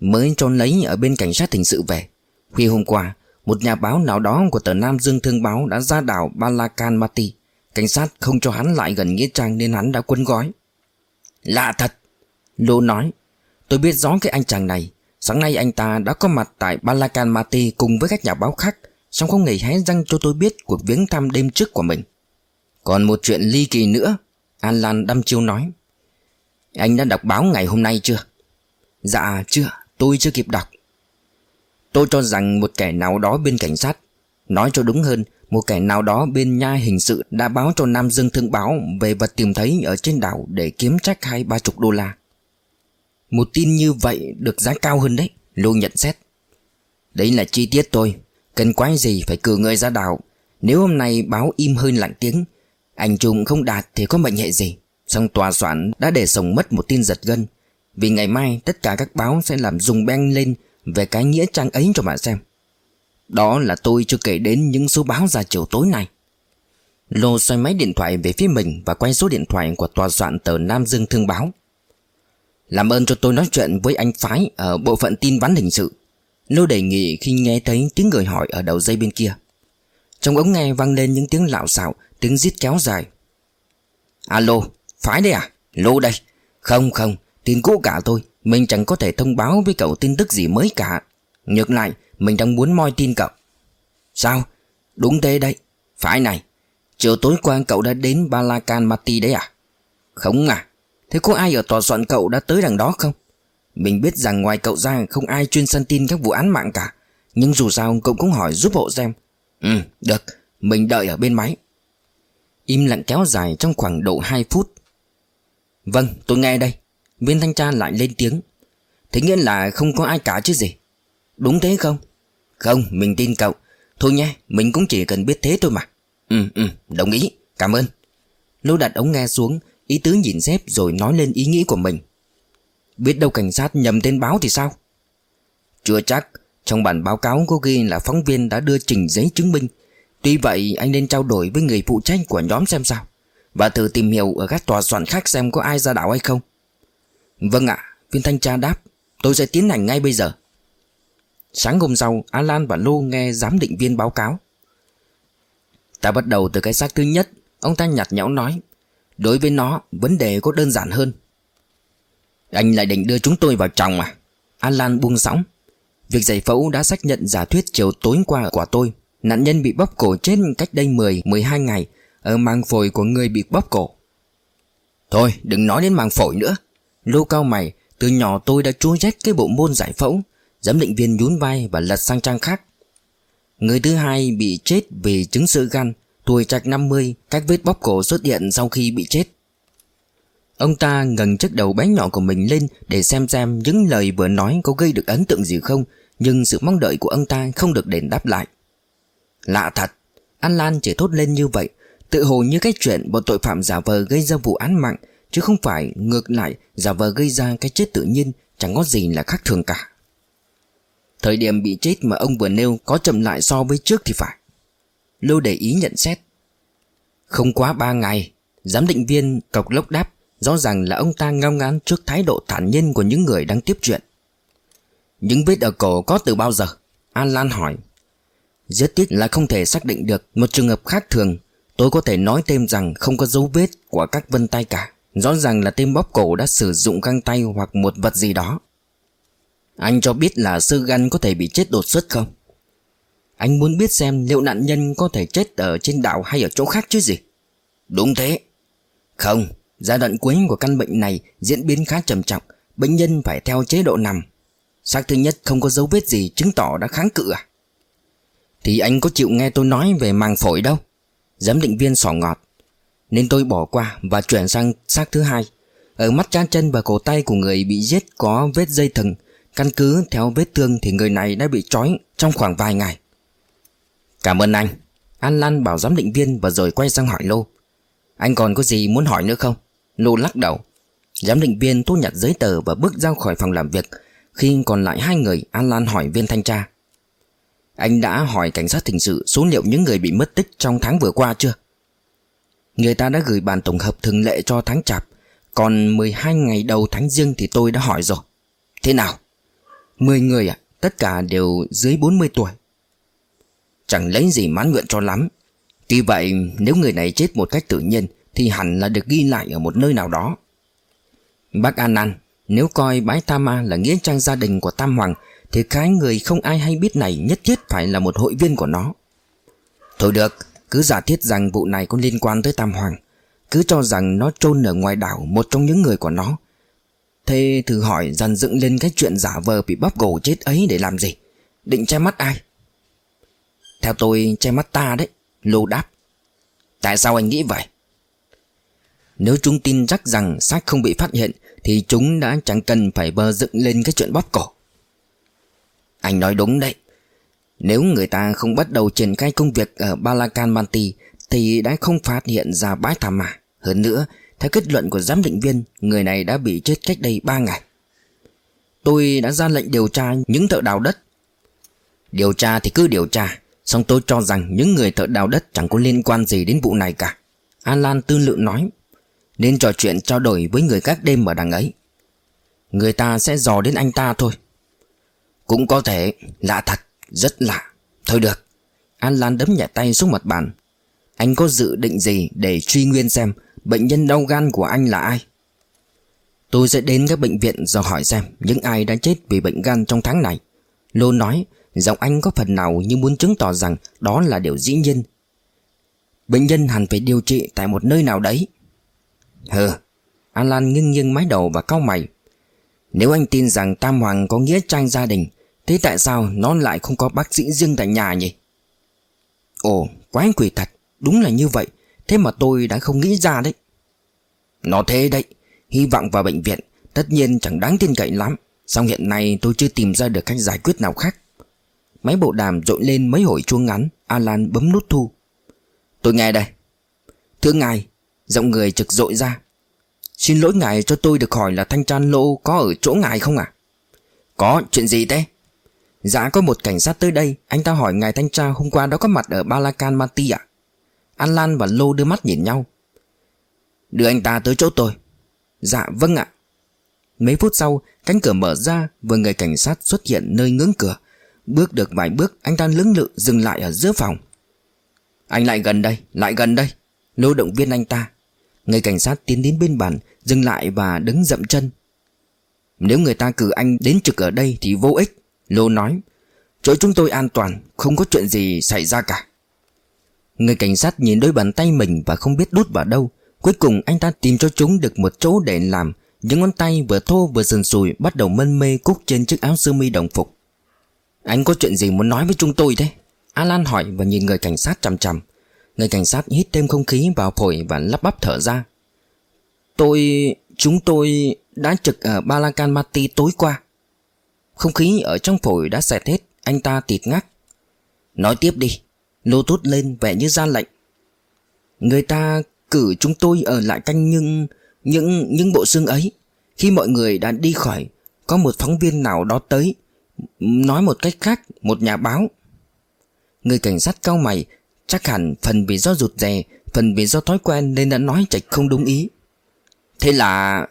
Mới cho lấy ở bên cảnh sát hình sự về. Khuya hôm qua, Một nhà báo nào đó của tờ Nam Dương Thương Báo đã ra đảo Balakan Mati Cảnh sát không cho hắn lại gần Nghĩa Trang nên hắn đã quân gói. Lạ thật, Lô nói, Tôi biết rõ cái anh chàng này. Sáng nay anh ta đã có mặt tại Balakan Mati cùng với các nhà báo khác Xong không hề hé răng cho tôi biết cuộc viếng thăm đêm trước của mình còn một chuyện ly kỳ nữa, An Lan đăm chiêu nói. Anh đã đọc báo ngày hôm nay chưa? Dạ chưa. Tôi chưa kịp đọc. Tôi cho rằng một kẻ nào đó bên cảnh sát, Nói cho đúng hơn, Một kẻ nào đó bên nha hình sự Đã báo cho Nam Dương Thương báo Về vật tìm thấy ở trên đảo Để kiếm trách hai ba chục đô la. Một tin như vậy được giá cao hơn đấy, Lô nhận xét. Đấy là chi tiết tôi Cần quái gì phải cử người ra đảo. Nếu hôm nay báo im hơi lặng tiếng anh Trung không đạt thì có mệnh hệ gì? Xong tòa soạn đã để sống mất một tin giật gân. Vì ngày mai tất cả các báo sẽ làm dùng beng lên Về cái nghĩa trang ấy cho bạn xem. Đó là tôi chưa kể đến những số báo ra chiều tối nay. Lô xoay máy điện thoại về phía mình Và quay số điện thoại của tòa soạn tờ Nam Dương Thương Báo. Làm ơn cho tôi nói chuyện với anh Phái Ở bộ phận tin vắn hình sự. Lô đề nghị khi nghe thấy tiếng người hỏi ở đầu dây bên kia. Trong ống nghe vang lên những tiếng lạo xạo Tiếng rít kéo dài. Alo Phái đây à? Lô đây. Không không, Tin cũ cả tôi Mình chẳng có thể thông báo với cậu tin tức gì mới cả. Ngược lại, Mình đang muốn moi tin cậu. Sao? Đúng thế đấy. Phải này, Chiều tối qua cậu đã đến Balakan Mati đấy à? Không à. Thế có ai ở tòa soạn cậu đã tới đằng đó không? Mình biết rằng ngoài cậu ra Không ai chuyên săn tin các vụ án mạng cả. Nhưng dù sao cậu cũng hỏi giúp hộ xem. Ừ được. Mình đợi ở bên máy. Im lặng kéo dài trong khoảng độ 2 phút. Vâng tôi nghe đây. Viên thanh tra lại lên tiếng. Thế nghĩa là không có ai cả chứ gì? Đúng thế không? Không, mình tin cậu. Thôi nhé, mình cũng chỉ cần biết thế thôi mà. Ừ ừ đồng ý. Cảm ơn. Lô đặt ống nghe xuống, Ý tứ nhìn dép rồi nói lên ý nghĩ của mình. Biết đâu cảnh sát nhầm tên báo thì sao? Chưa chắc. Trong bản báo cáo có ghi là phóng viên đã đưa trình giấy chứng minh. Tuy vậy, anh nên trao đổi với người phụ trách của nhóm xem sao, Và thử tìm hiểu ở các tòa soạn khác xem có ai ra đảo hay không. Vâng ạ, Viên thanh tra đáp, Tôi sẽ tiến hành ngay bây giờ. Sáng hôm sau, Alan và Lô nghe giám định viên báo cáo. Ta bắt đầu từ cái xác thứ nhất, Ông ta nhạt nhẽo nói, Đối với nó, vấn đề có đơn giản hơn. Anh lại định đưa chúng tôi vào chồng à? Alan buông sóng, Việc giải phẫu đã xác nhận giả thuyết chiều tối qua của tôi. Nạn nhân bị bóp cổ chết cách đây 10-12 ngày, Ở màng phổi của người bị bóp cổ. Thôi, đừng nói đến màng phổi nữa. Lô cao mày, Từ nhỏ tôi đã chua rét cái bộ môn giải phẫu, Giám định viên nhún vai và lật sang trang khác. Người thứ hai bị chết vì chứng sơ gan, Tuổi trạch 50 Các vết bóp cổ xuất hiện sau khi bị chết. Ông ta ngẩng chiếc đầu bé nhỏ của mình lên Để xem xem những lời vừa nói có gây được ấn tượng gì không, Nhưng sự mong đợi của ông ta không được đền đáp lại. Lạ thật, An Lan chỉ thốt lên như vậy, Tự hồ như cái chuyện bọn tội phạm giả vờ gây ra vụ án mạng, Chứ không phải ngược lại giả vờ gây ra cái chết tự nhiên, Chẳng có gì là khác thường cả. Thời điểm bị chết mà ông vừa nêu có chậm lại so với trước thì phải. Lưu để ý nhận xét. Không quá ba ngày, Giám định viên cọc lốc đáp, Rõ ràng là ông ta ngao ngán trước thái độ thản nhiên của những người đang tiếp chuyện. Những vết ở cổ có từ bao giờ? An Lan hỏi rất tiếc là không thể xác định được một trường hợp khác thường Tôi có thể nói thêm rằng không có dấu vết của các vân tay cả Rõ ràng là tên bóp cổ đã sử dụng găng tay hoặc một vật gì đó Anh cho biết là sơ gan có thể bị chết đột xuất không? Anh muốn biết xem liệu nạn nhân có thể chết ở trên đảo hay ở chỗ khác chứ gì? Đúng thế. Không, giai đoạn cuối của căn bệnh này diễn biến khá trầm trọng, bệnh nhân phải theo chế độ nằm. Xác thứ nhất không có dấu vết gì chứng tỏ đã kháng cự à? Thì anh có chịu nghe tôi nói về màng phổi đâu? Giám định viên sỏ ngọt. Nên tôi bỏ qua và chuyển sang xác thứ hai. Ở mắt cá chân và cổ tay của người bị giết có vết dây thừng. Căn cứ theo vết thương thì người này đã bị trói trong khoảng vài ngày. Cảm ơn anh. An Lan bảo giám định viên và rồi quay sang hỏi Lô. Anh còn có gì muốn hỏi nữa không? Lô lắc đầu. Giám định viên thu nhặt giấy tờ và bước ra khỏi phòng làm việc. Khi còn lại hai người, An Lan hỏi viên thanh tra. Anh đã hỏi cảnh sát hình sự số liệu những người bị mất tích trong tháng vừa qua chưa? Người ta đã gửi bản tổng hợp thường lệ cho tháng chạp Còn 12 ngày đầu tháng riêng thì tôi đã hỏi rồi Thế nào? 10 người à? Tất cả đều dưới 40 tuổi Chẳng lấy gì mãn nguyện cho lắm Tuy vậy, nếu người này chết một cách tự nhiên, Thì hẳn là được ghi lại ở một nơi nào đó Bác An An, Nếu coi bái Tam Ma là nghĩa trang gia đình của Tam Hoàng thì cái người không ai hay biết này nhất thiết phải là một hội viên của nó. Thôi được, Cứ giả thiết rằng vụ này có liên quan tới Tam Hoàng. Cứ cho rằng nó chôn ở ngoài đảo một trong những người của nó. Thế thử hỏi dàn dựng lên cái chuyện giả vờ bị bóp cổ chết ấy để làm gì? Định che mắt ai? Theo tôi, che mắt ta đấy, Lô đáp. Tại sao anh nghĩ vậy? Nếu chúng tin chắc rằng xác không bị phát hiện, Thì chúng đã chẳng cần phải bơ dựng lên cái chuyện bóp cổ. Anh nói đúng đấy nếu người ta không bắt đầu triển khai công việc ở Balakan Manti thì đã không phát hiện ra bãi thảm mà. Hơn nữa, theo kết luận của giám định viên, người này đã bị chết cách đây 3 ngày. Tôi đã ra lệnh điều tra những thợ đào đất. Điều tra thì cứ điều tra, song tôi cho rằng những người thợ đào đất chẳng có liên quan gì đến vụ này cả. Alan tư lượng nói, nên trò chuyện trao đổi với người các đêm ở đằng ấy. Người ta sẽ dò đến anh ta thôi. Cũng có thể, lạ thật. Rất lạ. Thôi được An Lan đấm nhẹ tay xuống mặt bàn. Anh có dự định gì để truy nguyên xem Bệnh nhân đau gan của anh là ai? Tôi sẽ đến các bệnh viện dò hỏi xem Những ai đã chết vì bệnh gan trong tháng này. Lô nói Giọng anh có phần nào như muốn chứng tỏ rằng Đó là điều dĩ nhiên. Bệnh nhân hẳn phải điều trị tại một nơi nào đấy. Hừ An Lan nghiêng nghiêng mái đầu và cau mày. Nếu anh tin rằng Tam Hoàng có nghĩa trang gia đình, Thế tại sao nó lại không có bác sĩ riêng tại nhà nhỉ? Ồ, quái quỷ thật, Đúng là như vậy. Thế mà tôi đã không nghĩ ra đấy. Nó thế đấy, Hy vọng vào bệnh viện, Tất nhiên chẳng đáng tin cậy lắm. Xong hiện nay tôi chưa tìm ra được cách giải quyết nào khác. Máy bộ đàm rộn lên mấy hồi chuông ngắn, Alan bấm nút thu. Tôi nghe đây. Thưa ngài, Giọng người trực dội ra. Xin lỗi ngài cho tôi được hỏi là thanh tra lô có ở chỗ ngài không à Có, chuyện gì thế? Dạ có một cảnh sát tới đây. Anh ta hỏi ngài thanh tra hôm qua đó có mặt ở Balakan Mati ạ. An Lan và Lô đưa mắt nhìn nhau. Đưa anh ta tới chỗ tôi. Dạ vâng ạ. Mấy phút sau, cánh cửa mở ra, Vừa người cảnh sát xuất hiện nơi ngưỡng cửa. Bước được vài bước, anh ta lưỡng lự dừng lại ở giữa phòng. Anh lại gần đây, Lại gần đây. Lô động viên anh ta. Người cảnh sát tiến đến bên bàn, Dừng lại và đứng dậm chân. Nếu người ta cử anh đến trực ở đây Thì vô ích, Lô nói. Chỗ chúng tôi an toàn, Không có chuyện gì xảy ra cả. Người cảnh sát nhìn đôi bàn tay mình Và không biết đút vào đâu. Cuối cùng anh ta tìm cho chúng được một chỗ để làm. Những ngón tay vừa thô vừa sần sùi Bắt đầu mân mê cúc trên chiếc áo sơ mi đồng phục. Anh có chuyện gì muốn nói với chúng tôi thế? Alan hỏi và nhìn người cảnh sát chằm chằm. Người cảnh sát hít thêm không khí vào phổi Và lắp bắp thở ra. Tôi... Chúng tôi đã trực ở Balakan Mati tối qua. Không khí ở trong phổi đã xẹt hết, Anh ta tịt ngắc Nói tiếp đi, Lô tốt lên vẻ như ra lệnh. Người ta cử chúng tôi ở lại canh nhưng, Những những bộ xương ấy, Khi mọi người đã đi khỏi, Có một phóng viên nào đó tới, Nói một cách khác, Một nhà báo. Người cảnh sát cao mày Chắc hẳn phần vì do rụt rè, Phần vì do thói quen nên đã nói chạch không đúng ý. Thế là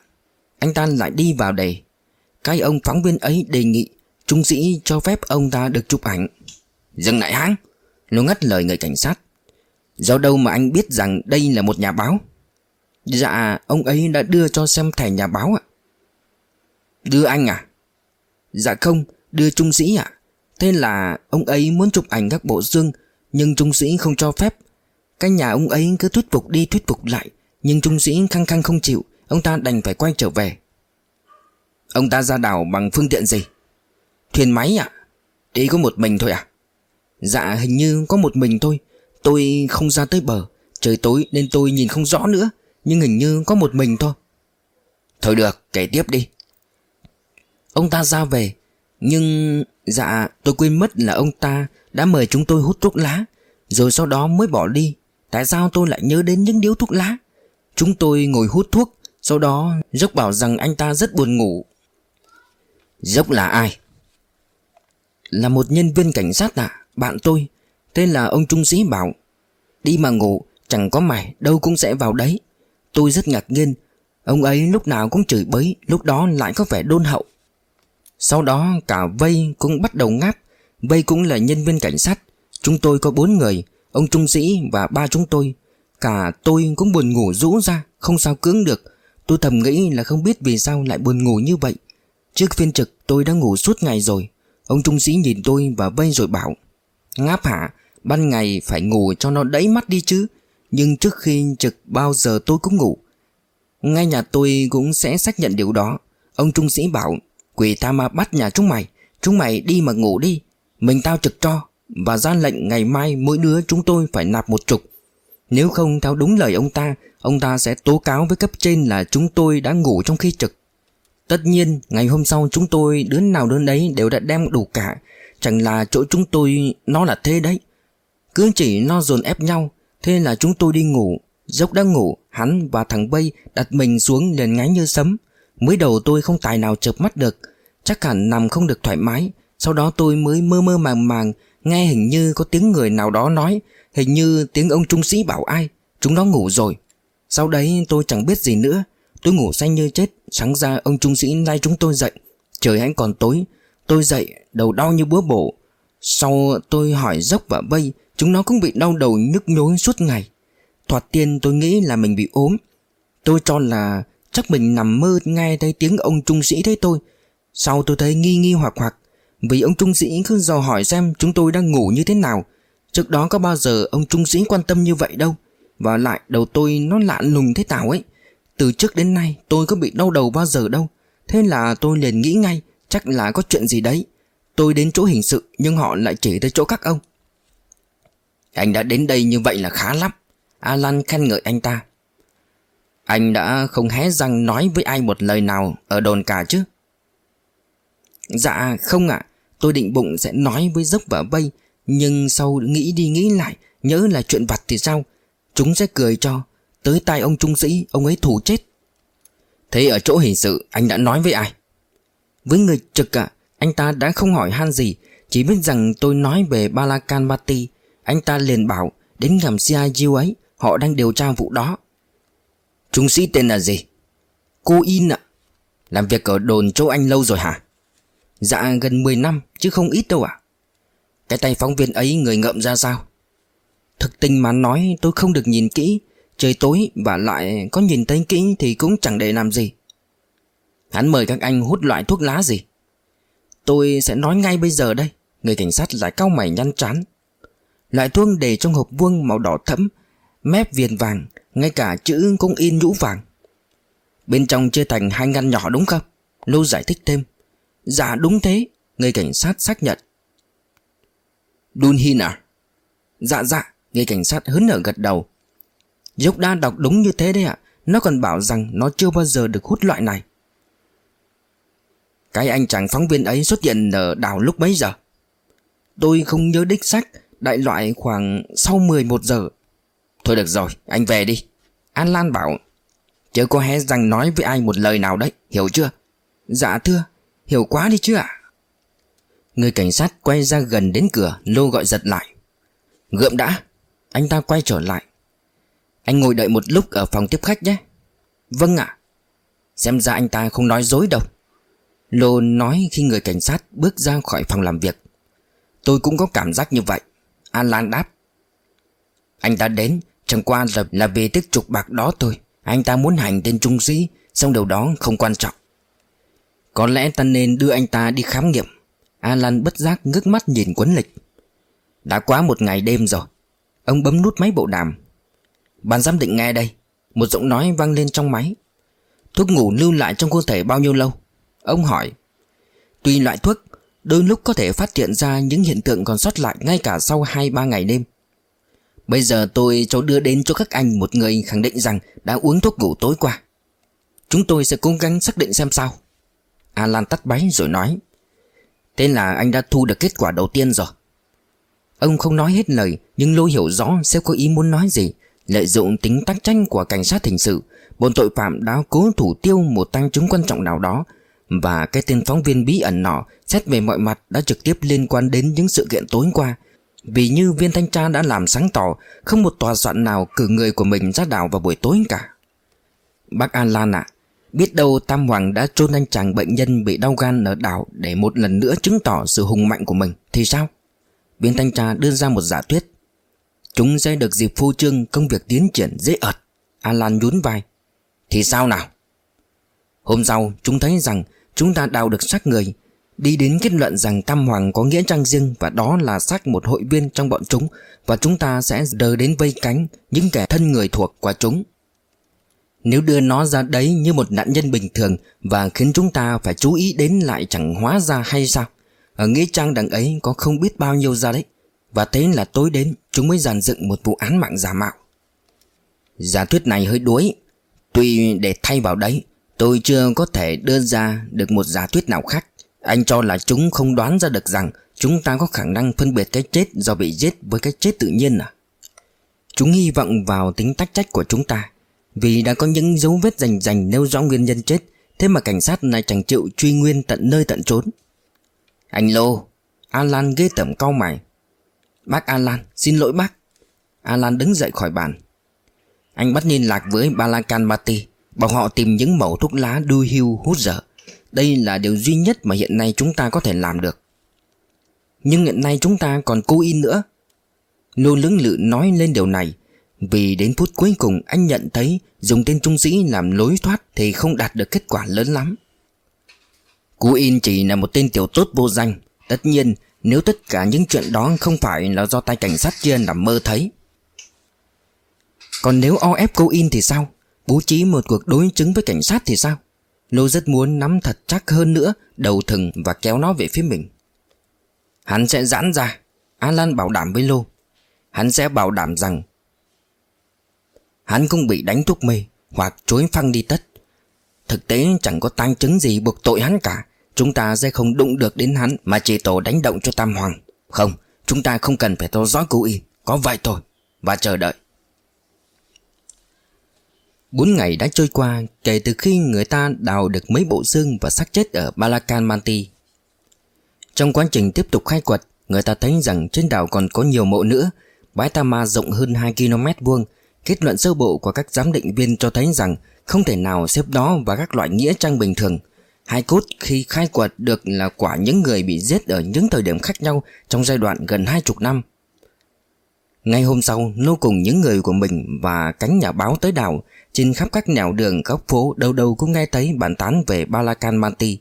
Anh ta lại đi vào đây. cái ông phóng viên ấy đề nghị Trung sĩ cho phép ông ta được chụp ảnh. Dừng lại hãng, Nó ngắt lời người cảnh sát. Do đâu mà anh biết rằng đây là một nhà báo? Dạ ông ấy đã đưa cho xem thẻ nhà báo ạ. Đưa anh à? Dạ không, Đưa trung sĩ ạ. Thế là ông ấy muốn chụp ảnh các bộ xương nhưng trung sĩ không cho phép. Cái nhà ông ấy cứ thuyết phục đi, thuyết phục lại. Nhưng trung sĩ khăng khăng không chịu. Ông ta đành phải quay trở về. Ông ta ra đảo bằng phương tiện gì? Thuyền máy ạ. Đi có một mình thôi à? Dạ hình như có một mình thôi. Tôi không ra tới bờ. Trời tối nên tôi nhìn không rõ nữa. Nhưng hình như có một mình thôi. Thôi được, kể tiếp đi. Ông ta ra về. Nhưng Dạ tôi quên mất là ông ta đã mời chúng tôi hút thuốc lá. Rồi sau đó mới bỏ đi. Tại sao tôi lại nhớ đến những điếu thuốc lá? Chúng tôi ngồi hút thuốc, Sau đó Dốc bảo rằng anh ta rất buồn ngủ. Dốc là ai? Là một nhân viên cảnh sát ạ, Bạn tôi. Tên là ông Trung Sĩ Bảo. Đi mà ngủ, Chẳng có mày, đâu cũng sẽ vào đấy. Tôi rất ngạc nhiên. Ông ấy lúc nào cũng chửi bới, Lúc đó lại có vẻ đôn hậu. Sau đó cả Vây cũng bắt đầu ngáp. Vây cũng là nhân viên cảnh sát. Chúng tôi có bốn người, Ông Trung Sĩ và ba chúng tôi. Cả tôi cũng buồn ngủ rũ ra, Không sao cưỡng được. Tôi thầm nghĩ là không biết vì sao lại buồn ngủ như vậy. Trước phiên trực, tôi đã ngủ suốt ngày rồi. Ông Trung Sĩ nhìn tôi và vây rồi bảo, Ngáp hả? Ban ngày phải ngủ cho nó đẫy mắt đi chứ. Nhưng trước khi trực, bao giờ tôi cũng ngủ. Ngay nhà tôi cũng sẽ xác nhận điều đó. Ông Trung Sĩ bảo, Quỷ ta mà bắt nhà chúng mày. Chúng mày đi mà ngủ đi. Mình tao trực cho, Và ra lệnh ngày mai mỗi đứa chúng tôi phải nạp một chục Nếu không theo đúng lời ông ta Ông ta sẽ tố cáo với cấp trên là chúng tôi đã ngủ trong khi trực. Tất nhiên, ngày hôm sau chúng tôi, đứa nào đứa đấy đều đã đem đủ cả. Chẳng là chỗ chúng tôi, nó là thế đấy. Cứ chỉ nó dồn ép nhau, Thế là chúng tôi đi ngủ. Dốc đang ngủ, Hắn và thằng Bay đặt mình xuống liền ngáy như sấm. Mới đầu tôi không tài nào chợp mắt được, Chắc hẳn nằm không được thoải mái. Sau đó tôi mới mơ mơ màng màng, Nghe hình như có tiếng người nào đó nói, Hình như tiếng ông trung sĩ bảo ai, Chúng nó ngủ rồi. Sau đấy tôi chẳng biết gì nữa, Tôi ngủ say như chết, Sáng ra ông trung sĩ lai chúng tôi dậy. Trời hãy còn tối, Tôi dậy đầu đau như búa bổ. Sau tôi hỏi dốc và bay, Chúng nó cũng bị đau đầu nhức nhối suốt ngày. Thoạt tiên tôi nghĩ là mình bị ốm. Tôi cho là Chắc mình nằm mơ nghe thấy tiếng ông trung sĩ thấy tôi Sau tôi thấy nghi nghi hoặc hoặc vì ông trung sĩ cứ dò hỏi xem Chúng tôi đang ngủ như thế nào. Trước đó có bao giờ ông trung sĩ quan tâm như vậy đâu. Và lại đầu tôi nó lạ lùng thế nào ấy. Từ trước đến nay tôi có bị đau đầu bao giờ đâu. Thế là tôi liền nghĩ ngay, Chắc là có chuyện gì đấy. Tôi đến chỗ hình sự, Nhưng họ lại chỉ tới chỗ các ông. Anh đã đến đây như vậy là khá lắm. Alan khen ngợi anh ta. Anh đã không hé răng nói với ai một lời nào Ở đồn cả chứ? Dạ không ạ. Tôi định bụng sẽ nói với dốc và bay Nhưng sau nghĩ đi nghĩ lại, Nhớ là chuyện vặt thì sao? Chúng sẽ cười cho, Tới tai ông trung sĩ, Ông ấy thủ chết. Thế ở chỗ hình sự, anh đã nói với ai? Với người trực ạ, Anh ta đã không hỏi han gì, Chỉ biết rằng tôi nói về Balakan Bati Anh ta liền bảo, Đến gặp CIU ấy, Họ đang điều tra vụ đó. Trung sĩ tên là gì? Cô In ạ. Làm việc ở đồn châu Anh lâu rồi hả? Dạ gần 10 năm, Chứ không ít đâu ạ. Cái tay phóng viên ấy người ngậm ra sao? Thực tình mà nói, tôi không được nhìn kỹ. Trời tối và lại có nhìn thấy kỹ thì cũng chẳng để làm gì. Hắn mời các anh hút loại thuốc lá gì? Tôi sẽ nói ngay bây giờ đây. Người cảnh sát lại cau mày nhăn chán. Loại thuốc để trong hộp vuông màu đỏ thẫm, Mép viền vàng, Ngay cả chữ cũng in nhũ vàng. Bên trong chia thành hai ngăn nhỏ đúng không? Lô giải thích thêm. Dạ đúng thế. Người cảnh sát xác nhận. Dunhin à? Dạ dạ. Người cảnh sát hớn hở gật đầu. Dốc đa đọc đúng như thế đấy ạ. Nó còn bảo rằng nó chưa bao giờ được hút loại này. Cái anh chàng phóng viên ấy xuất hiện ở đảo lúc mấy giờ. Tôi không nhớ đích xác, Đại loại khoảng sau 11 giờ. Thôi được rồi, anh về đi. An Lan bảo, Chớ có hé răng nói với ai một lời nào đấy, Hiểu chưa? Dạ thưa. Hiểu quá đi chứ ạ? Người cảnh sát quay ra gần đến cửa Lô gọi giật lại. Gượm đã Anh ta quay trở lại. Anh ngồi đợi một lúc ở phòng tiếp khách nhé. Vâng ạ. Xem ra anh ta không nói dối đâu. Lô nói khi người cảnh sát bước ra khỏi phòng làm việc. Tôi cũng có cảm giác như vậy. Alan đáp. Anh ta đến Chẳng qua là, là vì tích trục bạc đó thôi. Anh ta muốn hành tên trung sĩ Xong điều đó không quan trọng. Có lẽ ta nên đưa anh ta đi khám nghiệm. Alan bất giác ngước mắt nhìn quấn lịch. Đã quá một ngày đêm rồi. Ông bấm nút máy bộ đàm. Bạn giám định nghe đây. Một giọng nói vang lên trong máy. Thuốc ngủ lưu lại trong cơ thể bao nhiêu lâu? Ông hỏi. Tùy loại thuốc, Đôi lúc có thể phát hiện ra những hiện tượng còn sót lại ngay cả sau 2-3 ngày đêm. Bây giờ tôi cho đưa đến cho các anh một người khẳng định rằng đã uống thuốc ngủ tối qua. Chúng tôi sẽ cố gắng xác định xem sao. Alan tắt máy rồi nói, Thế là anh đã thu được kết quả đầu tiên rồi. Ông không nói hết lời, Nhưng lôi hiểu rõ sẽ có ý muốn nói gì, Lợi dụng tính tác tranh của cảnh sát hình sự, Bọn tội phạm đã cố thủ tiêu một tăng chứng quan trọng nào đó, Và cái tên phóng viên bí ẩn nọ Xét về mọi mặt đã trực tiếp liên quan đến những sự kiện tối qua. Vì như viên thanh tra đã làm sáng tỏ, Không một tòa soạn nào cử người của mình ra đảo vào buổi tối cả. Bác Alan ạ ạ Biết đâu Tam Hoàng đã chôn anh chàng bệnh nhân bị đau gan ở đảo Để một lần nữa chứng tỏ sự hùng mạnh của mình, Thì sao? Viên thanh tra đưa ra một giả thuyết. Chúng sẽ được dịp phô trương công việc tiến triển dễ ợt. Alan nhún vai. Thì sao nào? Hôm sau, chúng thấy rằng chúng ta đào được xác người. Đi đến kết luận rằng Tam Hoàng có nghĩa trang riêng Và đó là xác một hội viên trong bọn chúng Và chúng ta sẽ đờ đến vây cánh Những kẻ thân người thuộc của chúng nếu đưa nó ra đấy như một nạn nhân bình thường Và khiến chúng ta phải chú ý đến lại chẳng hóa ra hay sao? Ở Nghĩa Trang đằng ấy có không biết bao nhiêu ra đấy. Và thế là tối đến, chúng mới dàn dựng một vụ án mạng giả mạo. Giả thuyết này hơi đuối. Tuy để thay vào đấy, Tôi chưa có thể đưa ra được một giả thuyết nào khác. Anh cho là chúng không đoán ra được rằng Chúng ta có khả năng phân biệt cái chết do bị giết với cái chết tự nhiên à? Chúng hy vọng vào tính tách trách của chúng ta vì đã có những dấu vết rành rành nêu rõ nguyên nhân chết, Thế mà cảnh sát lại chẳng chịu truy nguyên tận nơi tận trốn Anh Lô, Alan ghê tẩm cau mày. Bác Alan, xin lỗi bác. Alan đứng dậy khỏi bàn. Anh bắt liên lạc với Balakan Mati, Bảo họ tìm những mẫu thuốc lá đuôi hưu hút dở. Đây là điều duy nhất mà hiện nay chúng ta có thể làm được. Nhưng hiện nay chúng ta còn cố in nữa. Lô lưỡng lự nói lên điều này vì đến phút cuối cùng anh nhận thấy Dùng tên trung sĩ làm lối thoát Thì không đạt được kết quả lớn lắm. Cú In chỉ là một tên tiểu tốt vô danh. Tất nhiên, nếu tất cả những chuyện đó không phải là do tay cảnh sát kia nằm mơ thấy. Còn nếu o ép cô In thì sao? Bố trí một cuộc đối chứng với cảnh sát thì sao? Lô rất muốn nắm thật chắc hơn nữa Đầu thừng và kéo nó về phía mình. Hắn sẽ giãn ra. Alan bảo đảm với Lô. Hắn sẽ bảo đảm rằng Hắn cũng bị đánh thuốc mê Hoặc chối phăng đi tất. Thực tế chẳng có tang chứng gì buộc tội hắn cả. Chúng ta sẽ không đụng được đến hắn Mà chỉ tổ đánh động cho Tam Hoàng. Không Chúng ta không cần phải theo dõi cụ y. Có vậy thôi Và chờ đợi. Bốn ngày đã trôi qua kể từ khi người ta đào được mấy bộ xương và xác chết ở Balakan Manti. Trong quá trình tiếp tục khai quật, người ta thấy rằng trên đảo còn có nhiều mộ nữa. Bãi Tama rộng hơn 2 km vuông, Kết luận sơ bộ của các giám định viên cho thấy rằng không thể nào xếp đó vào các loại nghĩa trang bình thường. Hai cốt khi khai quật được là quả những người bị giết ở những thời điểm khác nhau trong giai đoạn gần hai chục năm. Ngay hôm sau, Lô cùng những người của mình và cánh nhà báo tới đảo, trên khắp các nẻo đường góc phố đâu đâu cũng nghe thấy bản tán về Balakan Manti.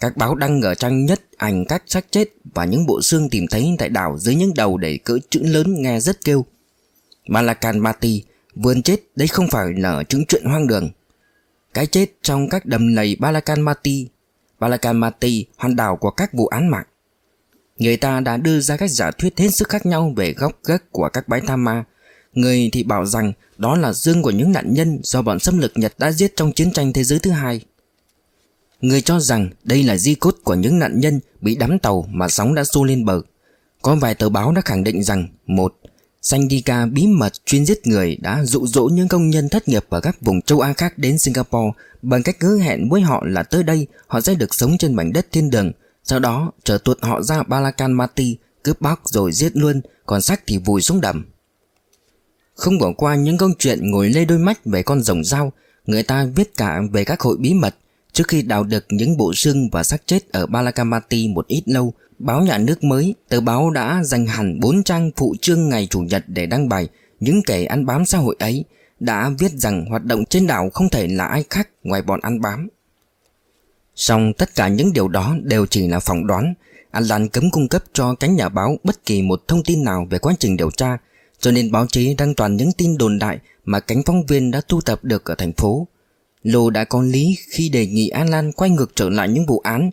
Các báo đăng ở trang nhất ảnh các xác chết và những bộ xương tìm thấy tại đảo dưới những đầu để cỡ chữ lớn nghe rất kêu. Malakan Mati Vườn chết đấy không phải là chứng chuyện hoang đường. Cái chết trong các đầm lầy Balakan Mati Balakan Mati hoàn đảo của các vụ án mạng. Người ta đã đưa ra các giả thuyết hết sức khác nhau về góc gác của các bãi tham ma. Người thì bảo rằng đó là dương của những nạn nhân do bọn xâm lược Nhật đã giết trong chiến tranh thế giới thứ hai. Người cho rằng đây là di cốt của những nạn nhân bị đắm tàu mà sóng đã xô lên bờ. Có vài tờ báo đã khẳng định rằng một Sandika bí mật chuyên giết người đã dụ dỗ những công nhân thất nghiệp ở các vùng châu Á khác đến Singapore bằng cách hứa hẹn với họ là tới đây họ sẽ được sống trên mảnh đất thiên đường. Sau đó chờ tuột họ ra Balakan Mati, cướp bóc rồi giết luôn, còn xác thì vùi xuống đầm. Không bỏ qua những câu chuyện ngồi lê đôi mắt về con rồng dao, người ta viết cả về các hội bí mật. Trước khi đào được những bộ xương và xác chết ở Balakamati một ít lâu, Báo nhà nước mới, tờ báo đã dành hẳn 4 trang phụ trương ngày Chủ nhật để đăng bài. Những kẻ ăn bám xã hội ấy đã viết rằng hoạt động trên đảo không thể là ai khác ngoài bọn ăn bám. Song tất cả những điều đó đều chỉ là phỏng đoán. Alan cấm cung cấp cho cánh nhà báo bất kỳ một thông tin nào về quá trình điều tra Cho nên báo chí đăng toàn những tin đồn đại mà cánh phóng viên đã thu thập được ở thành phố. Lô đã có lý khi đề nghị Alan quay ngược trở lại những vụ án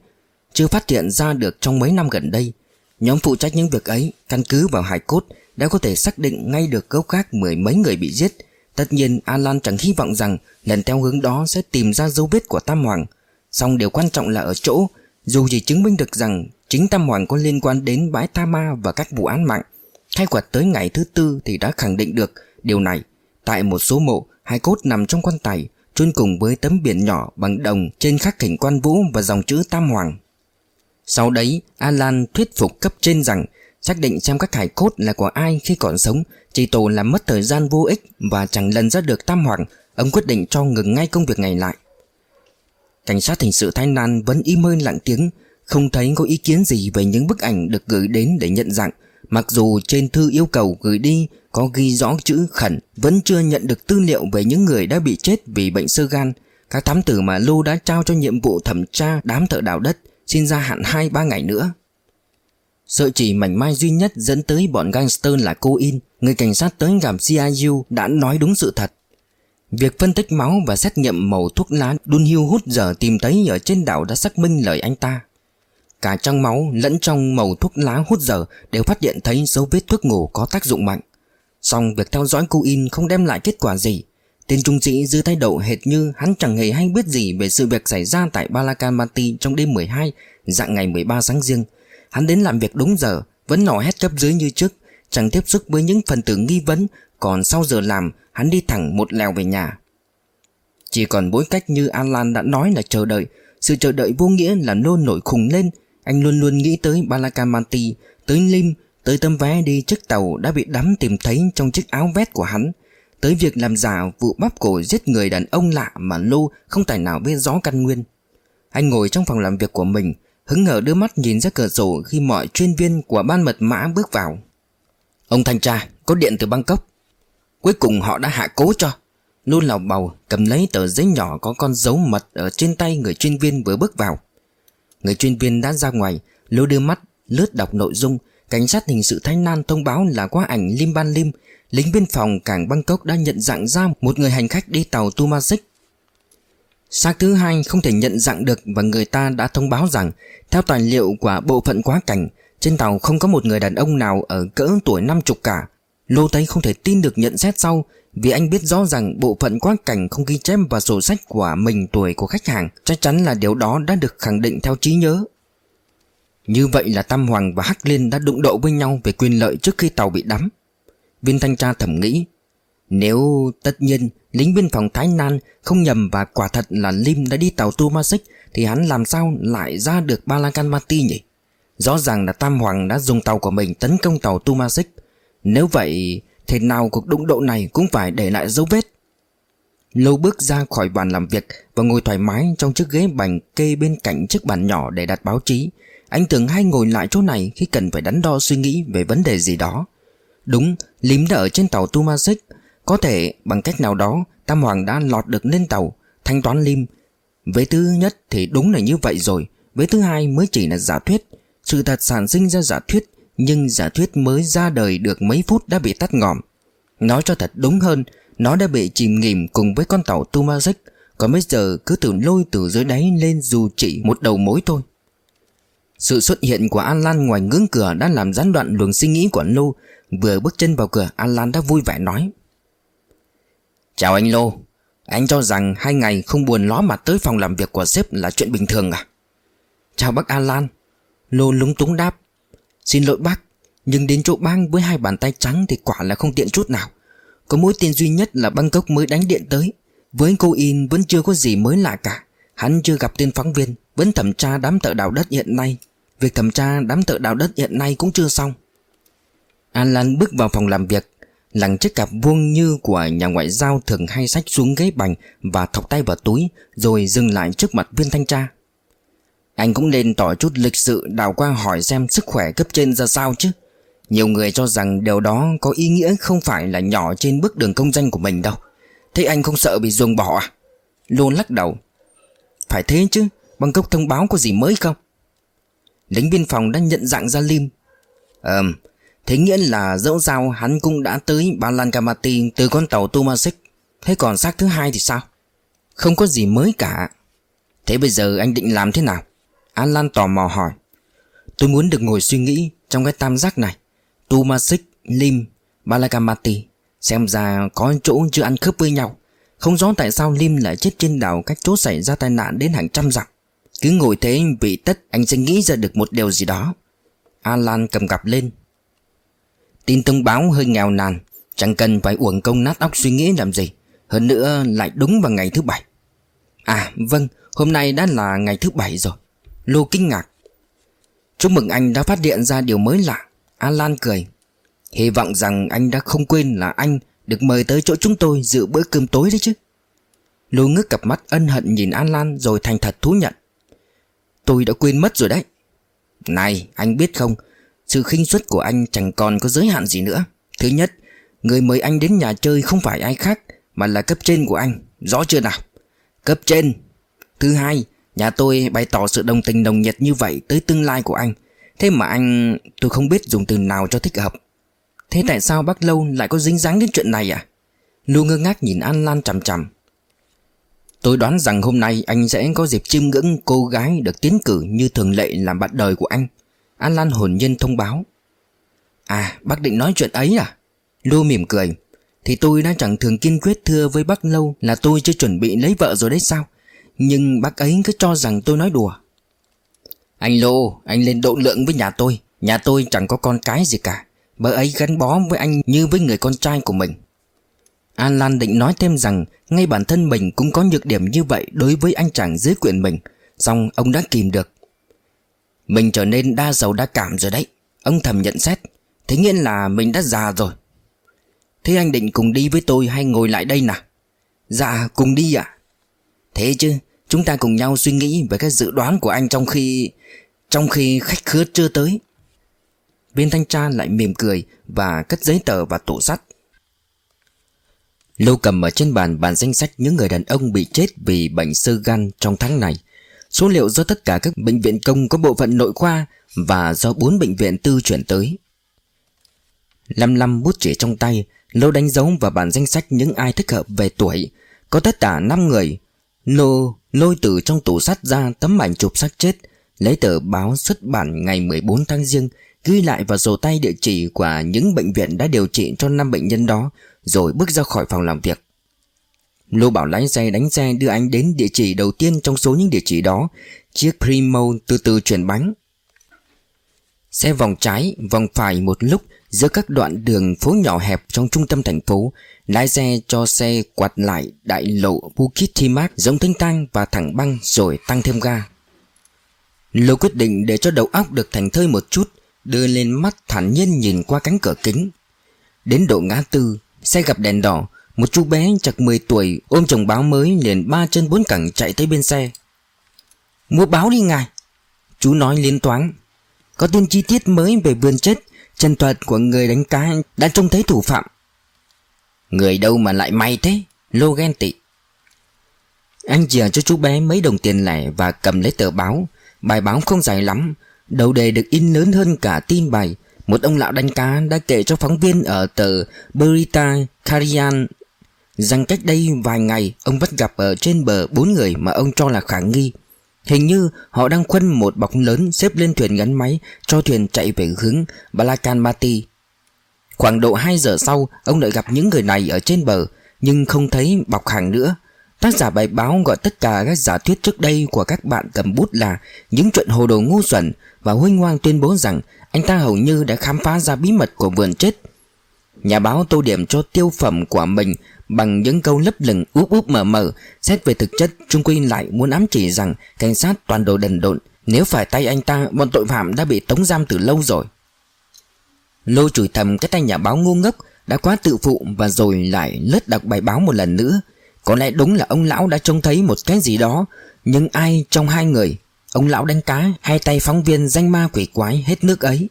chưa phát hiện ra được trong mấy năm gần đây, Nhóm phụ trách những việc ấy, Căn cứ vào hải cốt, Đã có thể xác định ngay được gốc gác mười mấy người bị giết. Tất nhiên, Alan chẳng hy vọng rằng Lần theo hướng đó sẽ tìm ra dấu vết của Tam Hoàng. Song điều quan trọng là ở chỗ, Dù chỉ chứng minh được rằng Chính Tam Hoàng có liên quan đến bãi Tha Ma Và các vụ án mạng, Khai quật tới ngày thứ tư thì đã khẳng định được Điều này. Tại một số mộ Hai cốt nằm trong quan tài, chôn cùng với tấm biển nhỏ bằng đồng trên khắc hình quan vũ và dòng chữ Tam Hoàng. Sau đấy, Alan thuyết phục cấp trên rằng xác định xem các hải cốt là của ai khi còn sống chỉ tổ làm mất thời gian vô ích và chẳng lần ra được Tam Hoàng, ông quyết định cho ngừng ngay công việc này lại. Cảnh sát hình sự Thái Lan vẫn im hơi lặng tiếng, không thấy có ý kiến gì về những bức ảnh được gửi đến để nhận dạng, mặc dù trên thư yêu cầu gửi đi có ghi rõ chữ khẩn vẫn chưa nhận được tư liệu về những người đã bị chết vì bệnh sơ gan. Các thám tử mà Lô đã trao cho nhiệm vụ thẩm tra đám thợ đào đất xin gia hạn 2-3 ngày nữa. Sợi chỉ mảnh mai duy nhất dẫn tới bọn gangster là cô In, người cảnh sát tới gặp CIU đã nói đúng sự thật. Việc phân tích máu và xét nghiệm màu thuốc lá đun hiu hút giờ tìm thấy ở trên đảo đã xác minh lời anh ta. Cả trong máu lẫn trong màu thuốc lá hút giờ đều phát hiện thấy dấu vết thuốc ngủ có tác dụng mạnh. Song việc theo dõi cô In không đem lại kết quả gì Tên trung sĩ giữ thái độ hệt như hắn chẳng hề hay biết gì về sự việc xảy ra tại Balakamati trong đêm 12 dạng ngày 13 sáng riêng. Hắn đến làm việc đúng giờ, Vẫn nỏ hét cấp dưới như trước, Chẳng tiếp xúc với những phần tử nghi vấn. Còn sau giờ làm, hắn đi thẳng một lèo về nhà. Chỉ còn bối cách như Alan đã nói là chờ đợi. Sự chờ đợi vô nghĩa là nôn nổi khùng lên. Anh luôn luôn nghĩ tới Balakamati, Tới Lim, Tới tấm vé đi chiếc tàu đã bị đắm tìm thấy trong chiếc áo vest của hắn. Tới việc làm giả vụ bắp cổ giết người đàn ông lạ mà Lô không tài nào biết rõ căn nguyên. Anh ngồi trong phòng làm việc của mình, Hứng hở đưa mắt nhìn ra cửa sổ khi mọi chuyên viên của ban mật mã bước vào. Ông thanh tra, có điện từ Bangkok. Cuối cùng họ đã hạ cố cho. Lô lào bầu cầm lấy tờ giấy nhỏ có con dấu mật ở trên tay người chuyên viên vừa bước vào. Người chuyên viên đã ra ngoài, Lô đưa mắt, lướt đọc nội dung. Cảnh sát hình sự Thái Lan thông báo là qua ảnh Lim Ban Lim Lính biên phòng cảng Bangkok đã nhận dạng ra một người hành khách đi tàu Tumasik. Xác thứ hai, không thể nhận dạng được và người ta đã thông báo rằng, Theo tài liệu của bộ phận quá cảnh, Trên tàu không có một người đàn ông nào ở cỡ tuổi năm chục cả. Lô Tây không thể tin được nhận xét sau, Vì anh biết rõ rằng bộ phận quá cảnh không ghi chép vào sổ sách của mình tuổi của khách hàng. Chắc chắn là điều đó đã được khẳng định theo trí nhớ. Như vậy là Tam Hoàng và Hắc Liên đã đụng độ với nhau về quyền lợi trước khi tàu bị đắm. Viên thanh tra thẩm nghĩ, nếu tất nhiên lính biên phòng Thái Lan không nhầm và quả thật là Lim đã đi tàu Tumasik thì hắn làm sao lại ra được Balakan Mati nhỉ? Rõ ràng là Tam Hoàng đã dùng tàu của mình tấn công tàu Tumasik. Nếu vậy, thế nào cuộc đụng độ này cũng phải để lại dấu vết. Lâu bước ra khỏi bàn làm việc và ngồi thoải mái trong chiếc ghế bành kê bên cạnh chiếc bàn nhỏ để đặt báo chí. Anh thường hay ngồi lại chỗ này khi cần phải đắn đo suy nghĩ về vấn đề gì đó Đúng, Lim đã ở trên tàu Tumasik Có thể bằng cách nào đó Tam Hoàng đã lọt được lên tàu Thanh toán Lim. Với thứ nhất thì đúng là như vậy rồi. Với thứ hai mới chỉ là giả thuyết. Sự thật sản sinh ra giả thuyết Nhưng giả thuyết mới ra đời được mấy phút đã bị tắt ngòm. Nói cho thật đúng hơn Nó đã bị chìm nghỉm cùng với con tàu Tumasik Còn bây giờ cứ tự lôi từ dưới đáy lên dù chỉ một đầu mối thôi. Sự xuất hiện của An Lan ngoài ngưỡng cửa đã làm gián đoạn luồng suy nghĩ của Lô Vừa bước chân vào cửa An Lan đã vui vẻ nói. Chào anh Lô. Anh cho rằng hai ngày không buồn ló mặt tới phòng làm việc của sếp là chuyện bình thường à? Chào bác An Lan Lô lúng túng đáp. Xin lỗi bác, Nhưng đến chỗ bang với hai bàn tay trắng thì quả là không tiện chút nào. Có mối tiền duy nhất là Bangkok mới đánh điện tới. Với cô In vẫn chưa có gì mới lạ cả. Hắn chưa gặp tên phóng viên, Vẫn thẩm tra đám thợ đào đất hiện nay. Việc thẩm tra đám thợ đào đất hiện nay cũng chưa xong. Alan bước vào phòng làm việc. Lằng chiếc cặp vuông như của nhà ngoại giao thường hay sách xuống ghế bành Và thọc tay vào túi, Rồi dừng lại trước mặt viên thanh tra. Anh cũng nên tỏ chút lịch sự đào qua hỏi xem sức khỏe cấp trên ra sao chứ. Nhiều người cho rằng điều đó có ý nghĩa không phải là nhỏ trên bước đường công danh của mình đâu. Thế anh không sợ bị ruồng bỏ à? Lôn lắc đầu. Phải thế chứ, Bangkok thông báo có gì mới không? Lính biên phòng đã nhận dạng ra Lim. Ờm Thế nghĩa là dẫu sao hắn cũng đã tới Balankamati từ con tàu Tumasik Thế còn xác thứ hai thì sao? Không có gì mới cả. Thế bây giờ anh định làm thế nào? Alan tò mò hỏi. Tôi muốn được ngồi suy nghĩ trong cái tam giác này. Tumasik, Lim, Balakamati Xem ra có chỗ chưa ăn khớp với nhau. Không rõ tại sao Lim lại chết trên đảo cách chỗ xảy ra tai nạn đến hàng trăm dặm. Cứ ngồi thế vị tất anh sẽ nghĩ ra được một điều gì đó. Alan cầm cặp lên. Tin thông báo hơi nghèo nàn, Chẳng cần phải uổng công nát óc suy nghĩ làm gì. Hơn nữa lại đúng vào ngày thứ bảy. À vâng Hôm nay đã là ngày thứ bảy rồi. Lô kinh ngạc. Chúc mừng anh đã phát hiện ra điều mới lạ. Alan cười. Hy vọng rằng anh đã không quên là anh Được mời tới chỗ chúng tôi dự bữa cơm tối đấy chứ. Lô ngước cặp mắt ân hận nhìn Alan Rồi thành thật thú nhận. Tôi đã quên mất rồi đấy. Này, anh biết không? Sự khinh suất của anh chẳng còn có giới hạn gì nữa. Thứ nhất, Người mời anh đến nhà chơi không phải ai khác, Mà là cấp trên của anh. Rõ chưa nào? Cấp trên. Thứ hai, Nhà tôi bày tỏ sự đồng tình đồng nhiệt như vậy tới tương lai của anh. Thế mà anh... tôi không biết dùng từ nào cho thích hợp. Thế tại sao bác Lâu lại có dính dáng đến chuyện này à? Lưu ngơ ngác nhìn An Lan chằm chằm. Tôi đoán rằng hôm nay anh sẽ có dịp chiêm ngưỡng cô gái được tiến cử như thường lệ làm bạn đời của anh. An Lan hồn nhiên thông báo. À bác định nói chuyện ấy à? Lưu mỉm cười. Thì tôi đã chẳng thường kiên quyết thưa với bác Lâu là tôi chưa chuẩn bị lấy vợ rồi đấy sao? Nhưng bác ấy cứ cho rằng tôi nói đùa. Anh Lô, anh lên độ lượng với nhà tôi. Nhà tôi chẳng có con cái gì cả. Bà ấy gắn bó với anh như với người con trai của mình. An Lan định nói thêm rằng Ngay bản thân mình cũng có nhược điểm như vậy Đối với anh chàng dưới quyền mình. Xong ông đã kìm được. Mình trở nên đa giàu đa cảm rồi đấy. Ông thầm nhận xét. Thế nghĩa là mình đã già rồi. Thế anh định cùng đi với tôi hay ngồi lại đây nào? Dạ cùng đi ạ. Thế chứ, Chúng ta cùng nhau suy nghĩ về các dự đoán của anh trong khi Trong khi khách khứa chưa tới. Viên thanh tra lại mỉm cười Và cất giấy tờ và tủ sắt. Lâu cầm ở trên bàn bàn danh sách những người đàn ông bị chết vì bệnh sơ gan trong tháng này. Số liệu do tất cả các bệnh viện công có bộ phận nội khoa Và do bốn bệnh viện tư chuyển tới. Lâm lâm bút chỉ trong tay, Lô đánh dấu vào bản danh sách những ai thích hợp về tuổi. Có tất cả 5 người, Lô, lôi từ trong tủ sắt ra tấm ảnh chụp xác chết, Lấy tờ báo xuất bản ngày 14 tháng riêng Ghi lại vào sổ tay địa chỉ của những bệnh viện đã điều trị cho 5 bệnh nhân đó, Rồi bước ra khỏi phòng làm việc. Lô bảo lái xe đánh xe đưa anh đến địa chỉ đầu tiên trong số những địa chỉ đó. Chiếc Primo từ từ chuyển bánh. Xe vòng trái, vòng phải một lúc giữa các đoạn đường phố nhỏ hẹp trong trung tâm thành phố Lái xe cho xe quạt lại đại lộ Bukit Timah giống thanh tang và thẳng băng rồi tăng thêm ga. Lô quyết định để cho đầu óc được thành thơi một chút Đưa lên mắt thản nhiên nhìn qua cánh cửa kính. Đến độ ngã tư Xe gặp đèn đỏ một chú bé chặt 10 tuổi ôm chồng báo mới liền ba chân bốn cẳng chạy tới bên xe. Mua báo đi ngài. Chú nói liên toán. Có tin chi tiết mới về vườn chết, Chân thuật của người đánh cá đã trông thấy thủ phạm. Người đâu mà lại may thế? Lô ghen tị. Anh chìa cho chú bé mấy đồng tiền lẻ Và cầm lấy tờ báo. Bài báo không dài lắm, Đầu đề được in lớn hơn cả tin bài. Một ông lão đánh cá đã kể cho phóng viên Ở tờ Berita Karian Rằng cách đây vài ngày Ông bắt gặp ở trên bờ bốn người Mà ông cho là khả nghi Hình như họ đang khuân một bọc lớn xếp lên thuyền gắn máy cho thuyền chạy về hướng Balakan Mati. Khoảng độ 2 giờ sau, ông lại gặp những người này ở trên bờ, nhưng không thấy bọc hàng nữa. Tác giả bài báo gọi tất cả các giả thuyết trước đây của các bạn cầm bút là những chuyện hồ đồ ngu xuẩn và huynh hoang tuyên bố rằng anh ta hầu như đã khám phá ra bí mật của vườn chết. Nhà báo tô điểm cho tiêu phẩm của mình bằng những câu lấp lửng, úp úp mờ mờ, Xét về thực chất, Trung Quy lại muốn ám chỉ rằng Cảnh sát toàn đồ đần độn, Nếu phải tay anh ta, Bọn tội phạm đã bị tống giam từ lâu rồi. Lô chửi thầm cái tay nhà báo ngu ngốc, Đã quá tự phụ Và rồi lại lướt đọc bài báo một lần nữa. Có lẽ đúng là ông lão đã trông thấy một cái gì đó, Nhưng ai trong hai người? Ông lão đánh cá, Hai tay phóng viên danh ma quỷ quái hết nước ấy.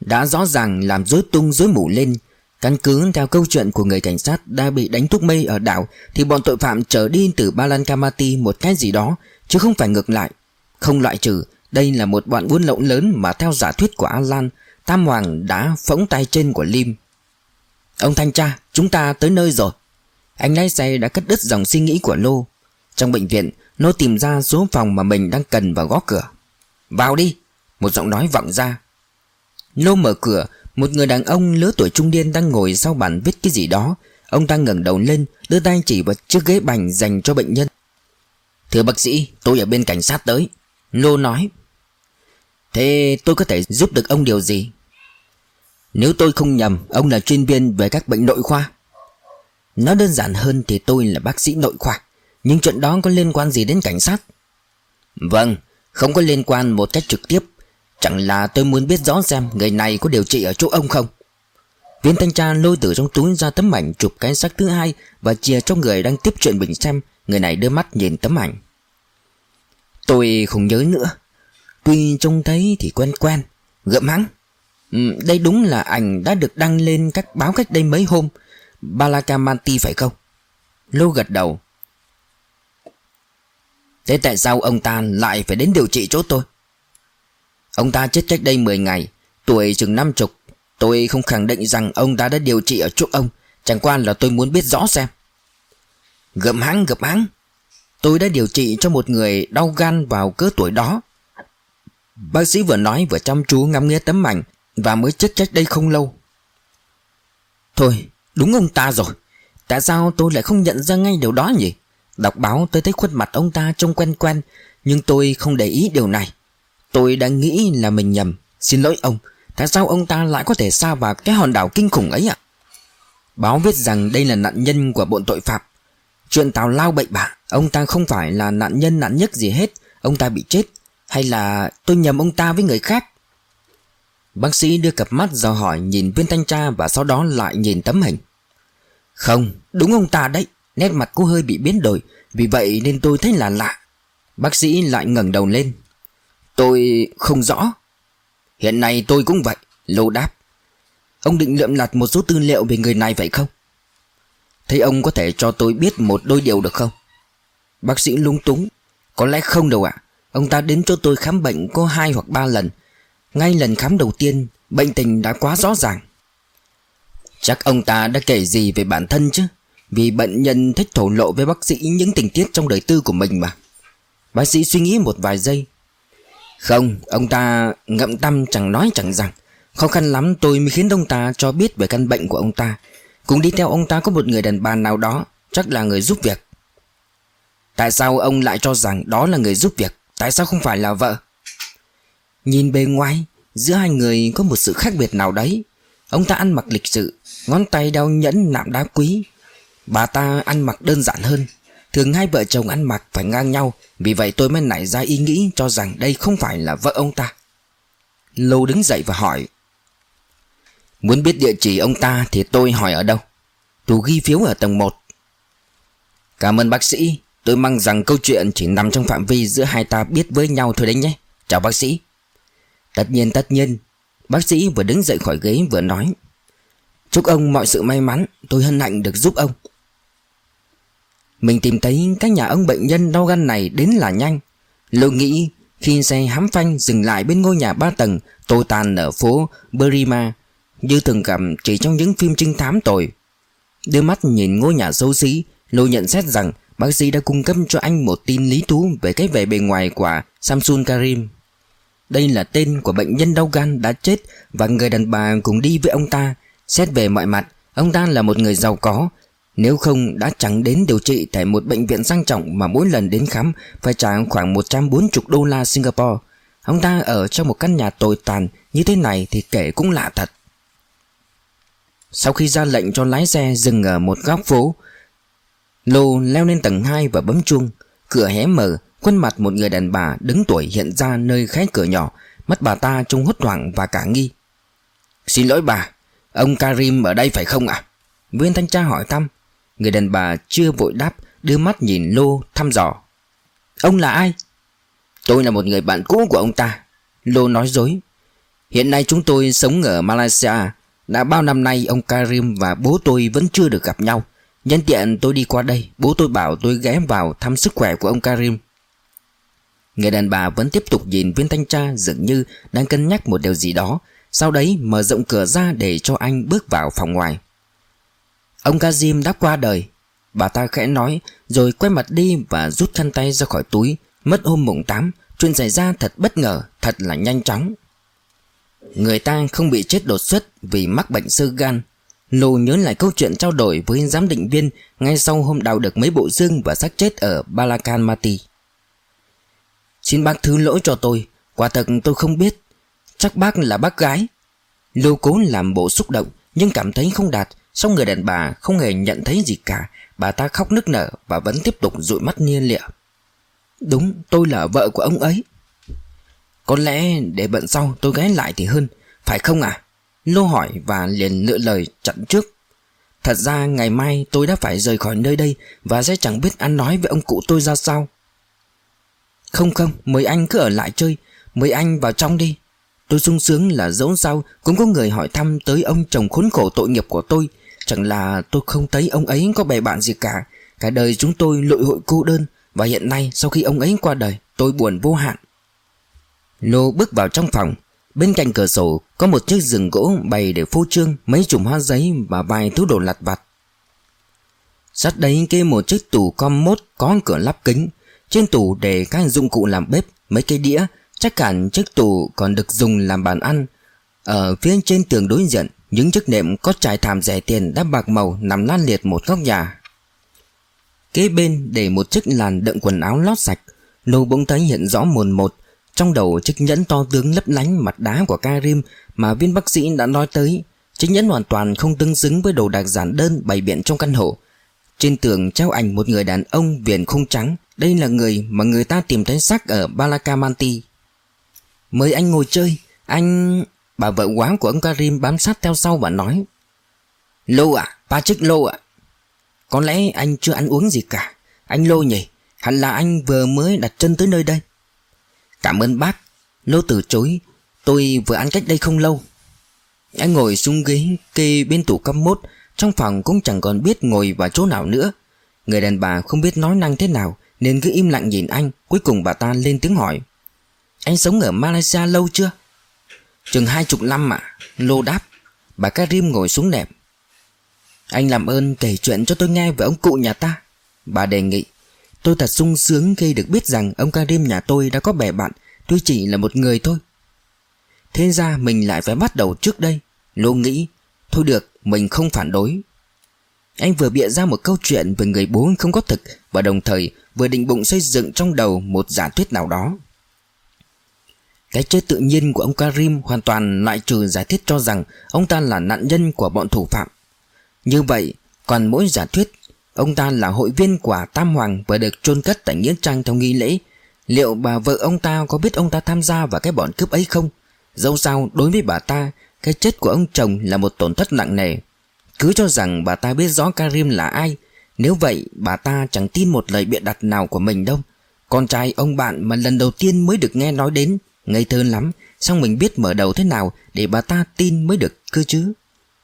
Đã rõ ràng làm rối tung rối mù lên Căn cứ theo câu chuyện của người cảnh sát đã bị đánh thuốc mê ở đảo, Thì bọn tội phạm trở đi từ Balankamati một cái gì đó, Chứ không phải ngược lại. Không loại trừ, đây là một bọn buôn lậu lớn mà theo giả thuyết của Alan Tam Hoàng đã phóng tay trên của Lim. Ông thanh tra, chúng ta tới nơi rồi. Anh lái xe đã cắt đứt dòng suy nghĩ của Lô. Trong bệnh viện, Lô tìm ra số phòng mà mình đang cần và gõ cửa. Vào đi, Một giọng nói vọng ra. Lô mở cửa một người đàn ông lứa tuổi trung niên đang ngồi sau bàn viết cái gì đó. Ông ta ngẩng đầu lên, Đưa tay chỉ vào chiếc ghế bành dành cho bệnh nhân. Thưa bác sĩ, tôi ở bên cảnh sát tới. Lô nói. Thế tôi có thể giúp được ông điều gì? Nếu tôi không nhầm, Ông là chuyên viên về các bệnh nội khoa. Nói đơn giản hơn thì tôi là bác sĩ nội khoa. Nhưng chuyện đó có liên quan gì đến cảnh sát? Vâng Không có liên quan một cách trực tiếp. Chẳng là tôi muốn biết rõ xem Người này có điều trị ở chỗ ông không? Viên thanh tra lôi từ trong túi ra tấm ảnh Chụp cái xác thứ hai Và chia cho người đang tiếp chuyện bình xem. Người này đưa mắt nhìn tấm ảnh. Tôi không nhớ nữa. Tuy trông thấy thì quen quen Gợm hắn ừ, Đây đúng là ảnh đã được đăng lên các báo cách đây mấy hôm. Balakamanti phải không? Lô gật đầu. Thế tại sao ông ta lại phải đến điều trị chỗ tôi? Ông ta chết cách đây 10 ngày, Tuổi chừng năm chục. Tôi không khẳng định rằng ông ta đã điều trị ở chỗ ông. Chẳng qua là tôi muốn biết rõ xem. Gậm hắng gập háng Tôi đã điều trị cho một người đau gan vào cỡ tuổi đó. Bác sĩ vừa nói vừa chăm chú ngắm nghe tấm ảnh Và mới chết cách đây không lâu. Thôi, đúng ông ta rồi. Tại sao tôi lại không nhận ra ngay điều đó nhỉ? Đọc báo tôi thấy khuôn mặt ông ta trông quen quen, Nhưng tôi không để ý điều này. Tôi đã nghĩ là mình nhầm. Xin lỗi ông, Tại sao ông ta lại có thể xa vào cái hòn đảo kinh khủng ấy ạ? Báo viết rằng đây là nạn nhân của bọn tội phạm. Chuyện tào lao bậy bạ, Ông ta không phải là nạn nhân nạn nhất gì hết. Ông ta bị chết, hay là tôi nhầm ông ta với người khác? Bác sĩ đưa cặp mắt dò hỏi nhìn viên thanh tra Và sau đó lại nhìn tấm hình. Không, đúng ông ta đấy, Nét mặt cô hơi bị biến đổi, Vì vậy nên tôi thấy là lạ. Bác sĩ lại ngẩng đầu lên. Tôi không rõ. Hiện nay tôi cũng vậy, Lô đáp. Ông định lượm lặt một số tư liệu về người này vậy không? Thế ông có thể cho tôi biết một đôi điều được không? Bác sĩ lung túng. Có lẽ không đâu ạ. Ông ta đến cho tôi khám bệnh có hai hoặc ba lần. Ngay lần khám đầu tiên, Bệnh tình đã quá rõ ràng. Chắc ông ta đã kể gì về bản thân chứ? Vì bệnh nhân thích thổ lộ với bác sĩ những tình tiết trong đời tư của mình mà. Bác sĩ suy nghĩ một vài giây không, ông ta ngậm tâm chẳng nói chẳng rằng. Khó khăn lắm tôi mới khiến ông ta cho biết về căn bệnh của ông ta. Cũng đi theo ông ta có một người đàn bà nào đó Chắc là người giúp việc. Tại sao ông lại cho rằng đó là người giúp việc? Tại sao không phải là vợ? Nhìn bề ngoài Giữa hai người có một sự khác biệt nào đấy. Ông ta ăn mặc lịch sự Ngón tay đeo nhẫn nạm đá quý. Bà ta ăn mặc đơn giản hơn. Thường hai vợ chồng ăn mặc phải ngang nhau, Vì vậy tôi mới nảy ra ý nghĩ cho rằng đây không phải là vợ ông ta. Lâu đứng dậy và hỏi, Muốn biết địa chỉ ông ta thì tôi hỏi ở đâu? Tù ghi phiếu ở tầng 1 Cảm ơn bác sĩ, Tôi mong rằng câu chuyện chỉ nằm trong phạm vi giữa hai ta biết với nhau thôi đấy nhé. Chào bác sĩ. Tất nhiên tất nhiên, Bác sĩ vừa đứng dậy khỏi ghế vừa nói, Chúc ông mọi sự may mắn, Tôi hân hạnh được giúp ông. Mình tìm thấy các nhà ông bệnh nhân đau gan này đến là nhanh Lưu nghĩ khi xe hám phanh dừng lại bên ngôi nhà ba tầng Tô tàn ở phố Berima Như thường gặp chỉ trong những phim trinh thám tội Đưa mắt nhìn ngôi nhà xấu xí Lô nhận xét rằng Bác sĩ đã cung cấp cho anh một tin lý thú về cái vẻ bề ngoài của Samsun Karim. Đây là tên của bệnh nhân đau gan đã chết và người đàn bà cùng đi với ông ta. Xét về mọi mặt, ông ta là một người giàu có. Nếu không đã chẳng đến điều trị tại một bệnh viện sang trọng mà mỗi lần đến khám phải trả khoảng 140 đô la Singapore. Ông ta ở trong một căn nhà tồi tàn như thế này thì kể cũng lạ thật. Sau khi ra lệnh cho lái xe dừng ở một góc phố, Lô leo lên tầng 2 và bấm chuông Cửa hé mở Khuôn mặt một người đàn bà đứng tuổi hiện ra nơi khái cửa nhỏ Mắt bà ta trông hốt hoảng và cả nghi Xin lỗi bà Ông Karim ở đây phải không ạ à? Viên thanh tra hỏi thăm Người đàn bà chưa vội đáp, Đưa mắt nhìn Lô thăm dò. Ông là ai? Tôi là một người bạn cũ của ông ta. Lô nói dối. Hiện nay chúng tôi sống ở Malaysia. Đã bao năm nay ông Karim và bố tôi vẫn chưa được gặp nhau. Nhân tiện tôi đi qua đây, Bố tôi bảo tôi ghé vào thăm sức khỏe của ông Karim. Người đàn bà vẫn tiếp tục nhìn viên thanh tra Dường như đang cân nhắc một điều gì đó. Sau đấy mở rộng cửa ra để cho anh bước vào phòng ngoài. Ông Kazim đã qua đời. Bà ta khẽ nói, Rồi quay mặt đi và rút khăn tay ra khỏi túi. Mất hôm mùng 8 Chuyện xảy ra thật bất ngờ, Thật là nhanh chóng. Người ta không bị chết đột xuất Vì mắc bệnh sơ gan. Lô nhớ lại câu chuyện trao đổi với giám định viên Ngay sau hôm đào được mấy bộ xương Và xác chết ở Balakan Mati Xin bác thứ lỗi cho tôi, Quả thật tôi không biết. Chắc bác là bác gái. Lô cố làm bộ xúc động Nhưng cảm thấy không đạt Song người đàn bà không hề nhận thấy gì cả. Bà ta khóc nức nở Và vẫn tiếp tục dụi mắt nhiên lịa. Đúng, tôi là vợ của ông ấy. Có lẽ để bận sau tôi ghé lại thì hơn, Phải không à Lô hỏi và liền lựa lời chặn trước. Thật ra ngày mai tôi đã phải rời khỏi nơi đây Và sẽ chẳng biết ăn nói với ông cụ tôi ra sao. Không không Mời anh cứ ở lại chơi. Mời anh vào trong đi. Tôi sung sướng là dẫu sao Cũng có người hỏi thăm tới ông chồng khốn khổ tội nghiệp của tôi. Chẳng là tôi không thấy ông ấy có bè bạn gì cả. Cả đời chúng tôi lội hội cô đơn, Và hiện nay sau khi ông ấy qua đời, Tôi buồn vô hạn. Lô bước vào trong phòng. Bên cạnh cửa sổ có một chiếc giường gỗ bày để phô trương Mấy chùm hoa giấy và vài thứ đồ lặt vặt. Sát đấy kê một chiếc tủ com mốt có cửa lắp kính. Trên tủ để các dụng cụ làm bếp, Mấy cây đĩa, Chắc hẳn chiếc tủ còn được dùng làm bàn ăn. Ở phía trên tường đối diện những chiếc nệm có trải thảm rẻ tiền đã bạc màu nằm lan liệt một góc nhà. Kế bên để một chiếc làn đựng quần áo lót sạch, Lô bỗng thấy hiện rõ mồn một. Trong đầu chiếc nhẫn to tướng lấp lánh mặt đá của Karim Mà viên bác sĩ đã nói tới. Chiếc nhẫn hoàn toàn không tương xứng với đồ đặc giản đơn bày biện trong căn hộ. Trên tường treo ảnh một người đàn ông viền khung trắng. Đây là người mà người ta tìm thấy xác ở Balakamanti. Mời anh ngồi chơi. Anh... Bà vợ quá của ông Karim bám sát theo sau và nói Lô à, Patrick Lô à Có lẽ anh chưa ăn uống gì cả. Anh Lô nhỉ Hẳn là anh vừa mới đặt chân tới nơi đây. Cảm ơn bác. Lô từ chối Tôi vừa ăn cách đây không lâu. Anh ngồi xuống ghế kê bên tủ căm mốt Trong phòng cũng chẳng còn biết ngồi vào chỗ nào nữa. Người đàn bà không biết nói năng thế nào Nên cứ im lặng nhìn anh. Cuối cùng bà ta lên tiếng hỏi Anh sống ở Malaysia lâu chưa? Chừng hai chục năm ạ. Lô đáp, Bà Karim ngồi xuống nệm. Anh làm ơn kể chuyện cho tôi nghe về ông cụ nhà ta. Bà đề nghị, Tôi thật sung sướng khi được biết rằng Ông Karim nhà tôi đã có bè bạn Tuy chỉ là một người thôi. Thế ra mình lại phải bắt đầu trước đây. Lô nghĩ, Thôi được, mình không phản đối. Anh vừa bịa ra một câu chuyện về người bố không có thực Và đồng thời vừa định bụng xây dựng trong đầu một giả thuyết nào đó cái chết tự nhiên của ông Karim hoàn toàn loại trừ giải thích cho rằng ông ta là nạn nhân của bọn thủ phạm. Như vậy, còn mỗi giả thuyết, ông ta là hội viên của Tam Hoàng và được chôn cất tại Nghĩa Trang theo nghi lễ. Liệu bà vợ ông ta có biết ông ta tham gia vào cái bọn cướp ấy không? Dẫu sao đối với bà ta, cái chết của ông chồng là một tổn thất nặng nề. Cứ cho rằng bà ta biết rõ Karim là ai, nếu vậy bà ta chẳng tin một lời bịa đặt nào của mình đâu. Con trai ông bạn mà lần đầu tiên mới được nghe nói đến Ngây thơ lắm Xong mình biết mở đầu thế nào Để bà ta tin mới được cơ chứ?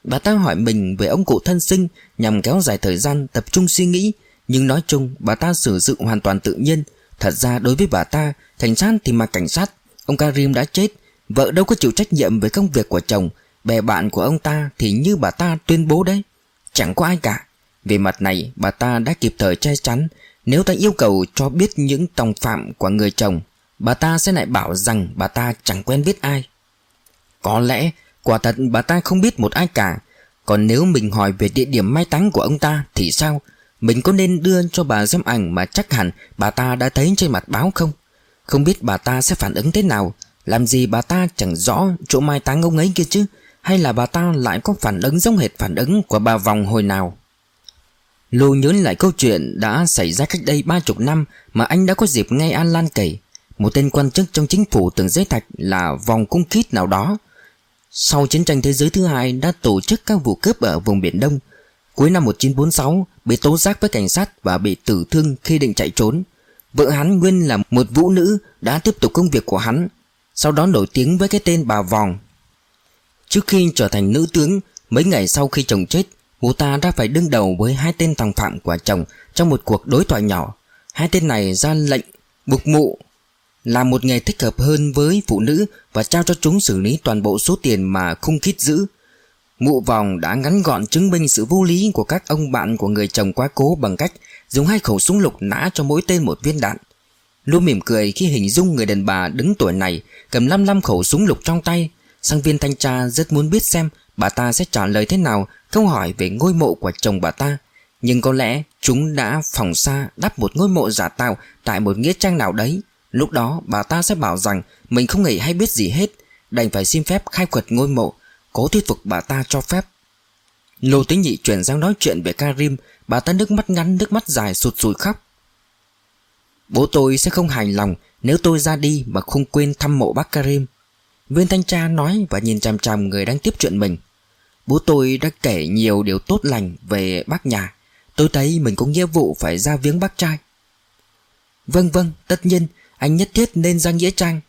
Bà ta hỏi mình về ông cụ thân sinh Nhằm kéo dài thời gian tập trung suy nghĩ, Nhưng nói chung bà ta sử dụng hoàn toàn tự nhiên. Thật ra đối với bà ta Cảnh sát thì mà cảnh sát, Ông Karim đã chết, Vợ đâu có chịu trách nhiệm về công việc của chồng, Bè bạn của ông ta thì như bà ta tuyên bố đấy. Chẳng có ai cả. Về mặt này, bà ta đã kịp thời che chắn, Nếu ta yêu cầu cho biết những tòng phạm của người chồng Bà ta sẽ lại bảo rằng bà ta chẳng quen biết ai. Có lẽ, quả thật bà ta không biết một ai cả. Còn nếu mình hỏi về địa điểm mai táng của ông ta thì sao? Mình có nên đưa cho bà xem ảnh mà chắc hẳn bà ta đã thấy trên mặt báo không? Không biết bà ta sẽ phản ứng thế nào? Làm gì bà ta chẳng rõ chỗ mai táng ông ấy kia chứ? Hay là bà ta lại có phản ứng giống hệt phản ứng của bà vòng hồi nào? Lô nhớ lại câu chuyện đã xảy ra cách đây ba chục năm Mà anh đã có dịp nghe An Lan kể một tên quan chức trong chính phủ từng giấy thạch là vòng cung kít nào đó. Sau chiến tranh thế giới thứ hai đã tổ chức các vụ cướp ở vùng Biển Đông. Cuối năm 1946 bị tố giác với cảnh sát và bị tử thương khi định chạy trốn. Vợ hắn nguyên là một vũ nữ đã tiếp tục công việc của hắn, Sau đó nổi tiếng với cái tên bà Vòng. Trước khi trở thành nữ tướng, Mấy ngày sau khi chồng chết Cô ta đã phải đương đầu với hai tên thằng phạm của chồng Trong một cuộc đối thoại nhỏ. Hai tên này ra lệnh buộc mụ là một nghề thích hợp hơn với phụ nữ Và trao cho chúng xử lý toàn bộ số tiền mà khung khít giữ Mụ vòng đã ngắn gọn chứng minh sự vô lý của các ông bạn của người chồng quá cố bằng cách dùng hai khẩu súng lục nã cho mỗi tên một viên đạn. Lu mỉm cười khi hình dung người đàn bà đứng tuổi này cầm 55 khẩu súng lục trong tay. Sang viên thanh tra rất muốn biết xem bà ta sẽ trả lời thế nào câu hỏi về ngôi mộ của chồng bà ta. Nhưng có lẽ chúng đã phòng xa đắp một ngôi mộ giả tạo tại một nghĩa trang nào đấy. Lúc đó bà ta sẽ bảo rằng mình không hề hay biết gì hết, đành phải xin phép khai quật ngôi mộ, cố thuyết phục bà ta cho phép. Lô Tính Nhị chuyển sang nói chuyện về Karim, bà ta nước mắt ngắn nước mắt dài sụt sùi khóc. Bố tôi sẽ không hài lòng nếu tôi ra đi mà không quên thăm mộ bác Karim. Viên thanh tra nói và nhìn chằm chằm người đang tiếp chuyện mình. Bố tôi đã kể nhiều điều tốt lành về bác nhà. Tôi thấy mình có nghĩa vụ phải ra viếng bác trai. Vâng vâng, tất nhiên, anh nhất thiết nên ra nghĩa trang.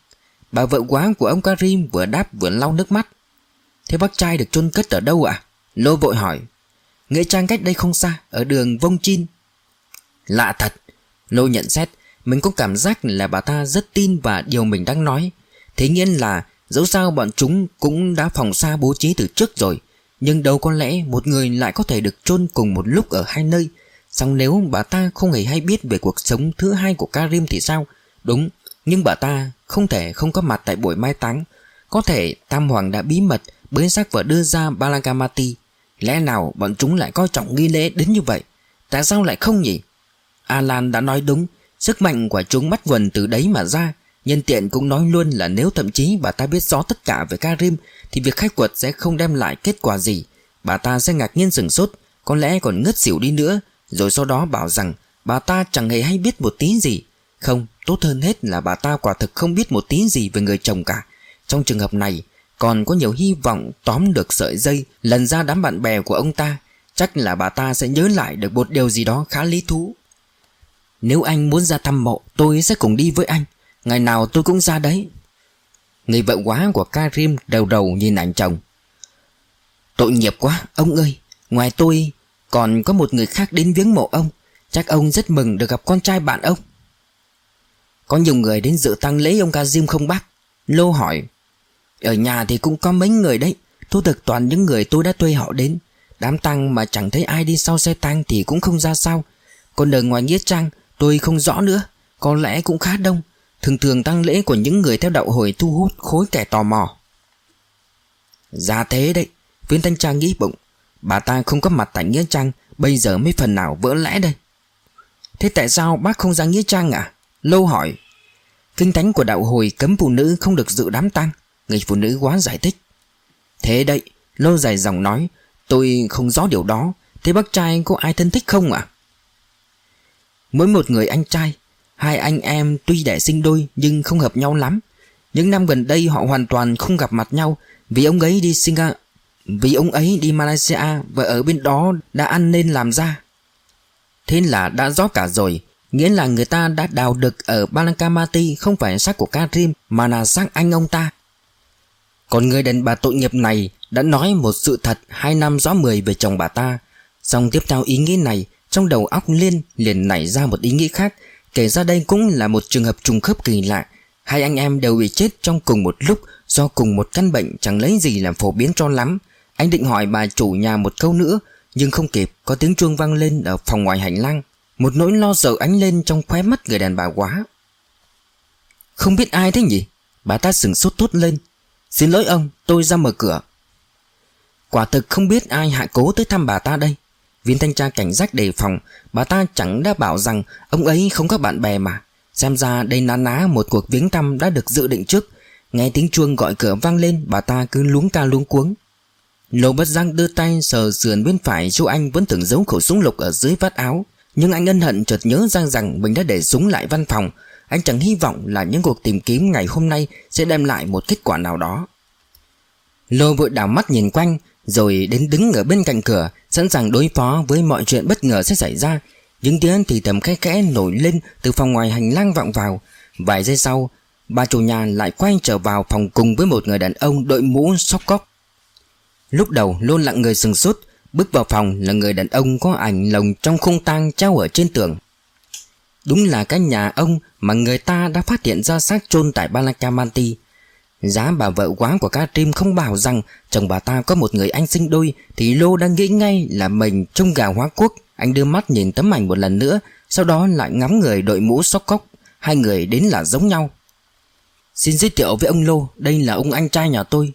Bà vợ quá của ông Karim vừa đáp vừa lau nước mắt. Thế bác trai được chôn cất ở đâu ạ? Lô vội hỏi. Nghĩa trang cách đây không xa, ở đường Vông Chin. Lạ thật. Lô nhận xét, mình có cảm giác là bà ta rất tin vào điều mình đang nói Thế nhiên là Dẫu sao bọn chúng cũng đã phòng xa bố trí từ trước rồi Nhưng đâu có lẽ một người lại có thể được chôn cùng một lúc ở hai nơi Xong nếu bà ta không hề hay biết về cuộc sống thứ hai của Karim thì sao Đúng Nhưng bà ta không thể không có mặt tại buổi mai táng. Có thể Tam Hoàng đã bí mật bới xác và đưa ra Balagamati. Lẽ nào bọn chúng lại coi trọng nghi lễ đến như vậy? Tại sao lại không nhỉ? Alan đã nói đúng Sức mạnh của chúng bắt nguồn từ đấy mà ra. Nhân tiện cũng nói luôn là nếu thậm chí bà ta biết rõ tất cả về Karim Thì việc khai quật sẽ không đem lại kết quả gì. Bà ta sẽ ngạc nhiên sừng sốt Có lẽ còn ngất xỉu đi nữa. Rồi sau đó bảo rằng bà ta chẳng hề hay biết một tí gì. Không, tốt hơn hết là bà ta quả thực không biết một tí gì về người chồng cả. Trong trường hợp này, Còn có nhiều hy vọng tóm được sợi dây Lần ra đám bạn bè của ông ta, Chắc là bà ta sẽ nhớ lại được một điều gì đó khá lý thú. Nếu anh muốn ra thăm mộ, Tôi sẽ cùng đi với anh. Ngày nào tôi cũng ra đấy. Người vợ quá của Karim đầu đầu nhìn ảnh chồng. Tội nghiệp quá, Ông ơi. Ngoài tôi, còn có một người khác đến viếng mộ ông. Chắc ông rất mừng được gặp con trai bạn ông. Có nhiều người đến dự tăng lễ ông Kazim không bác? Lô hỏi. Ở nhà thì cũng có mấy người đấy. Thu thực toàn những người tôi đã thuê họ đến. Đám tăng mà chẳng thấy ai đi sau xe tăng thì cũng không ra sao. Còn ở ngoài Nghĩa Trang, Tôi không rõ nữa. Có lẽ cũng khá đông. Thường thường tăng lễ của những người theo đạo hồi thu hút khối kẻ tò mò. Ra thế đấy. Viên thanh tra nghĩ bụng. Bà ta không có mặt tại Nghĩa Trang, Bây giờ mới phần nào vỡ lẽ đây. Thế tại sao bác không ra Nghĩa Trang à? Lâu hỏi Kinh thánh của đạo hồi cấm phụ nữ không được dự đám tang, Người phụ nữ quá giải thích. Thế đấy, Lâu dài dòng nói, Tôi không rõ điều đó, Thế bác trai có ai thân thích không ạ? Mỗi một người anh trai, Hai anh em tuy đẻ sinh đôi nhưng không hợp nhau lắm. Những năm gần đây họ hoàn toàn không gặp mặt nhau, Vì ông ấy đi Singapore Vì ông ấy đi Malaysia Và ở bên đó đã ăn nên làm ra. Thế là đã rõ cả rồi Nghĩa là người ta đã đào được ở Balankamati Không phải xác của Karim, Mà là xác anh ông ta. Còn người đàn bà tội nghiệp này Đã nói một sự thật Hai năm rõ mười về chồng bà ta. Xong tiếp theo ý nghĩ này, trong đầu óc Liên liền nảy ra một ý nghĩ khác, Kể ra đây cũng là một trường hợp trùng khớp kỳ lạ. Hai anh em đều bị chết trong cùng một lúc Do cùng một căn bệnh chẳng lấy gì làm phổ biến cho lắm. Anh định hỏi bà chủ nhà một câu nữa, Nhưng không kịp, Có tiếng chuông vang lên ở phòng ngoài hành lang. Một nỗi lo sợ ánh lên trong khóe mắt người đàn bà quá. Không biết ai thế nhỉ? Bà ta sừng sốt tốt lên. Xin lỗi ông, tôi ra mở cửa. Quả thực không biết ai hạ cố tới thăm bà ta đây. Viên thanh tra cảnh giác đề phòng, Bà ta chẳng đã bảo rằng Ông ấy không có bạn bè mà. Xem ra đây ná ná một cuộc viếng thăm đã được dự định trước. Nghe tiếng chuông gọi cửa vang lên, Bà ta cứ luống ca luống cuống. Lô bất giang đưa tay sờ sườn bên phải chú anh vẫn tưởng giấu khẩu súng lục ở dưới vắt áo. Nhưng anh ân hận chợt nhớ ra rằng Mình đã để súng lại văn phòng. Anh chẳng hy vọng là những cuộc tìm kiếm ngày hôm nay Sẽ đem lại một kết quả nào đó. Lô vội đảo mắt nhìn quanh, Rồi đến đứng ở bên cạnh cửa, Sẵn sàng đối phó với mọi chuyện bất ngờ sẽ xảy ra. Những tiếng thì thầm khẽ khẽ nổi lên Từ phòng ngoài hành lang vọng vào. Vài giây sau, Bà chủ nhà lại quay trở vào phòng cùng với một người đàn ông đội mũ sóc cóc Lúc đầu, Lô lặng người sừng sốt Bước vào phòng là người đàn ông có ảnh lồng trong khung tang treo ở trên tường. Đúng là cái nhà ông mà người ta đã phát hiện ra xác chôn tại Balakamanti Giá bà vợ quá của Katrim không bảo rằng chồng bà ta có một người anh sinh đôi Thì Lô đang nghĩ ngay là mình trông gà hóa quốc. Anh đưa mắt nhìn tấm ảnh một lần nữa, Sau đó lại ngắm người đội mũ sóc cốc. Hai người đến là giống nhau. Xin giới thiệu với ông Lô, Đây là ông anh trai nhà tôi.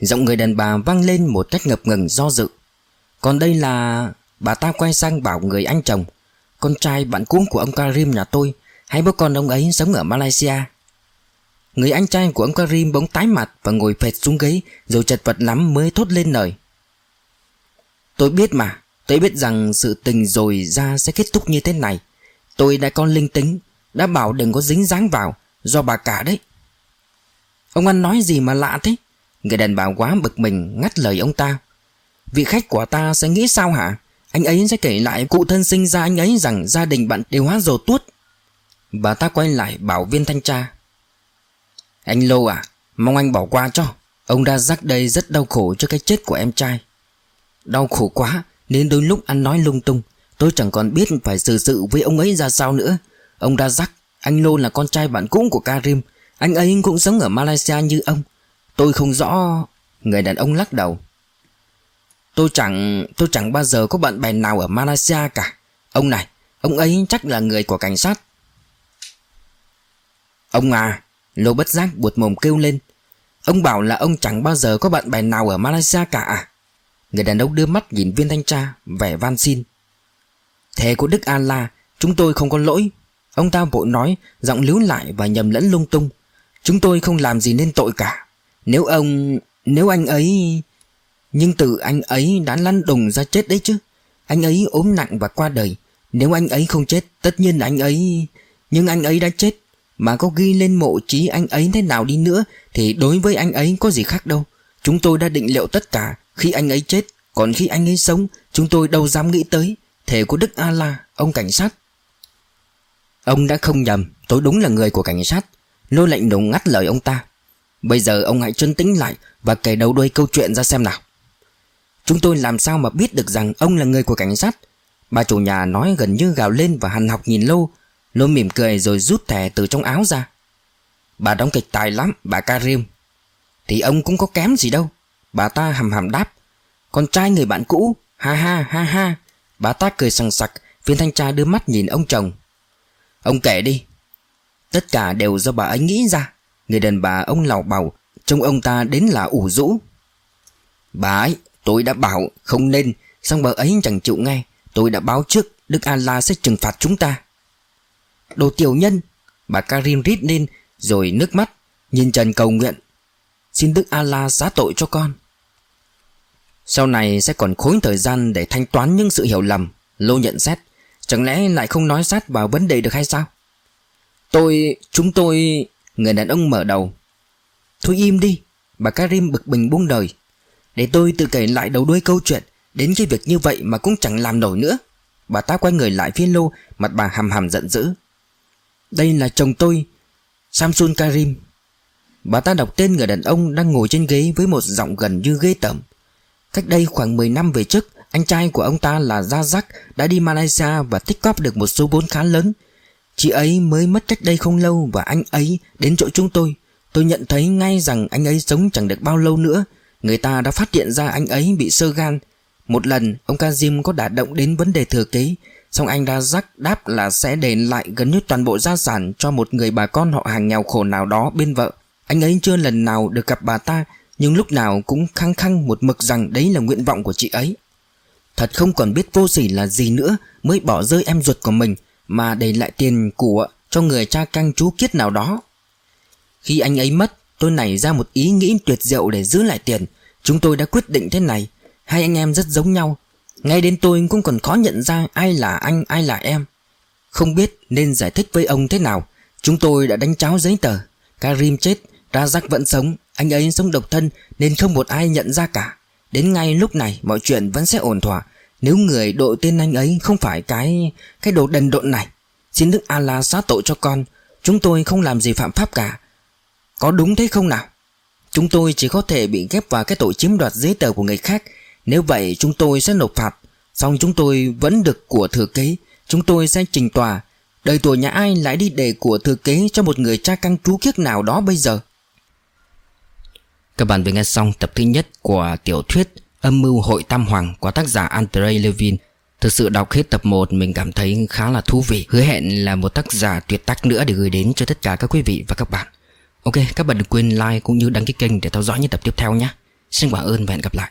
Giọng người đàn bà vang lên một cách ngập ngừng do dự. Còn đây là... Bà ta quay sang bảo người anh chồng, Con trai bạn cũ của ông Karim nhà tôi, Hai bố con ông ấy sống ở Malaysia. Người anh trai của ông Karim bỗng tái mặt Và ngồi phệt xuống ghế, Rồi chật vật lắm mới thốt lên lời. Tôi biết mà, Tôi biết rằng sự tình rồi ra sẽ kết thúc như thế này. Tôi đã con linh tính, Đã bảo đừng có dính dáng vào, Do bà cả đấy. Ông ăn nói gì mà lạ thế? Người đàn bà quá bực mình ngắt lời ông ta. Vị khách của ta sẽ nghĩ sao hả? Anh ấy sẽ kể lại cụ thân sinh ra anh ấy rằng gia đình bạn đều hóa dầu tuốt. Bà ta quay lại bảo viên thanh tra. Anh Lô à Mong anh bỏ qua cho. Ông đã rắc đây rất đau khổ cho cái chết của em trai. Đau khổ quá Nên đôi lúc ăn nói lung tung. Tôi chẳng còn biết phải xử sự với ông ấy ra sao nữa. Ông đã rắc, Anh Lô là con trai bạn cũ của Karim. Anh ấy cũng sống ở Malaysia như ông. Tôi không rõ. Người đàn ông lắc đầu. Tôi chẳng Tôi chẳng bao giờ có bạn bè nào ở Malaysia cả. Ông này, Ông ấy chắc là người của cảnh sát. Ông à Lô bất giác buột mồm kêu lên. Ông bảo là ông chẳng bao giờ có bạn bè nào ở Malaysia cả à? Người đàn ông đưa mắt nhìn viên thanh tra, Vẻ van xin. Thế của Đức An La Chúng tôi không có lỗi. Ông ta vội nói, Giọng líu lại và nhầm lẫn lung tung. Chúng tôi không làm gì nên tội cả. Nếu ông, Nếu anh ấy nhưng từ anh ấy đã lăn đùng ra chết đấy chứ. Anh ấy ốm nặng và qua đời. Nếu anh ấy không chết, Tất nhiên là anh ấy Nhưng anh ấy đã chết. Mà có ghi lên mộ trí anh ấy thế nào đi nữa, Thì đối với anh ấy có gì khác đâu. Chúng tôi đã định liệu tất cả. Khi anh ấy chết, Còn khi anh ấy sống, Chúng tôi đâu dám nghĩ tới. Thể của Đức A-La, Ông cảnh sát. Ông đã không nhầm, Tôi đúng là người của cảnh sát. Lô lệnh đùng ngắt lời ông ta. Bây giờ ông hãy chân tĩnh lại Và kể đầu đuôi câu chuyện ra xem nào. Chúng tôi làm sao mà biết được rằng Ông là người của cảnh sát? Bà chủ nhà nói gần như gào lên và hằn học nhìn Lô Lô mỉm cười rồi rút thẻ từ trong áo ra. Bà đóng kịch tài lắm, Bà Karim. Thì ông cũng có kém gì đâu. Bà ta hầm hầm đáp. Con trai người bạn cũ. Ha ha ha ha. Bà ta cười sằng sặc, Viên thanh tra đưa mắt nhìn ông chồng. Ông kể đi. Tất cả đều do bà ấy nghĩ ra. Người đàn bà ông lào bảo, Trông ông ta đến là ủ rũ. Bà ấy tôi đã bảo không nên Xong bà ấy chẳng chịu nghe. Tôi đã báo trước Đức Allah sẽ trừng phạt chúng ta. Đồ tiểu nhân Bà Karim rít lên Rồi nước mắt. Nhìn Trần cầu nguyện Xin Đức Allah xá tội cho con. Sau này sẽ còn khối thời gian Để thanh toán những sự hiểu lầm Lô nhận xét. Chẳng lẽ lại không nói sát vào vấn đề được hay sao? Tôi, chúng tôi Người đàn ông mở đầu. Thôi im đi Bà Karim bực bình buông đời để tôi tự kể lại đầu đuôi câu chuyện. Đến cái việc như vậy mà cũng chẳng làm nổi nữa. Bà ta quay người lại phía lô, Mặt bà hầm hầm giận dữ. Đây là chồng tôi, Samsun Karim. Bà ta đọc tên người đàn ông đang ngồi trên ghế Với một giọng gần như ghê tởm. Cách đây khoảng 10 năm về trước, Anh trai của ông ta là Gia Giác Đã đi Malaysia và tích góp được một số vốn khá lớn. Chị ấy mới mất cách đây không lâu Và anh ấy đến chỗ chúng tôi. Tôi nhận thấy ngay rằng anh ấy sống chẳng được bao lâu nữa. Người ta đã phát hiện ra anh ấy bị sơ gan. Một lần, ông Kazim có đả động đến vấn đề thừa kế. Xong anh đã rắc đáp là sẽ đền lại gần như toàn bộ gia sản Cho một người bà con họ hàng nghèo khổ nào đó bên vợ. Anh ấy chưa lần nào được gặp bà ta, Nhưng lúc nào cũng khăng khăng một mực rằng đấy là nguyện vọng của chị ấy. Thật không còn biết vô sỉ là gì nữa Mới bỏ rơi em ruột của mình, Mà để lại tiền của cho người cha căng chú kiết nào đó. Khi anh ấy mất Tôi nảy ra một ý nghĩ tuyệt diệu để giữ lại tiền. Chúng tôi đã quyết định thế này. Hai anh em rất giống nhau. Ngay đến tôi cũng còn khó nhận ra ai là anh, ai là em. Không biết nên giải thích với ông thế nào. Chúng tôi đã đánh cháo giấy tờ. Karim chết, Razak vẫn sống, Anh ấy sống độc thân Nên không một ai nhận ra cả. Đến ngay lúc này, mọi chuyện vẫn sẽ ổn thỏa. Nếu người đội tên anh ấy không phải cái Cái đồ đần độn này, Xin Đức Allah xá tội cho con. Chúng tôi không làm gì phạm pháp cả. Có đúng thế không nào? Chúng tôi chỉ có thể bị ghép vào cái tội chiếm đoạt giấy tờ của người khác. Nếu vậy, chúng tôi sẽ nộp phạt. Xong chúng tôi vẫn được của thừa kế. Chúng tôi sẽ trình tòa. Đời tuổi nhà ai lại đi để của thừa kế Cho một người cha căng trú kiếc nào đó bây giờ? Các bạn vừa nghe xong tập thứ nhất của tiểu thuyết Âm mưu hội Tam Hoàng của tác giả Andrei Levin. Thực sự đọc hết tập 1 mình cảm thấy khá là thú vị. Hứa hẹn là một tác giả tuyệt tác nữa để gửi đến cho tất cả các quý vị và các bạn. Ok, các bạn đừng quên like cũng như đăng ký kênh để theo dõi những tập tiếp theo nhé. Xin cảm ơn và hẹn gặp lại.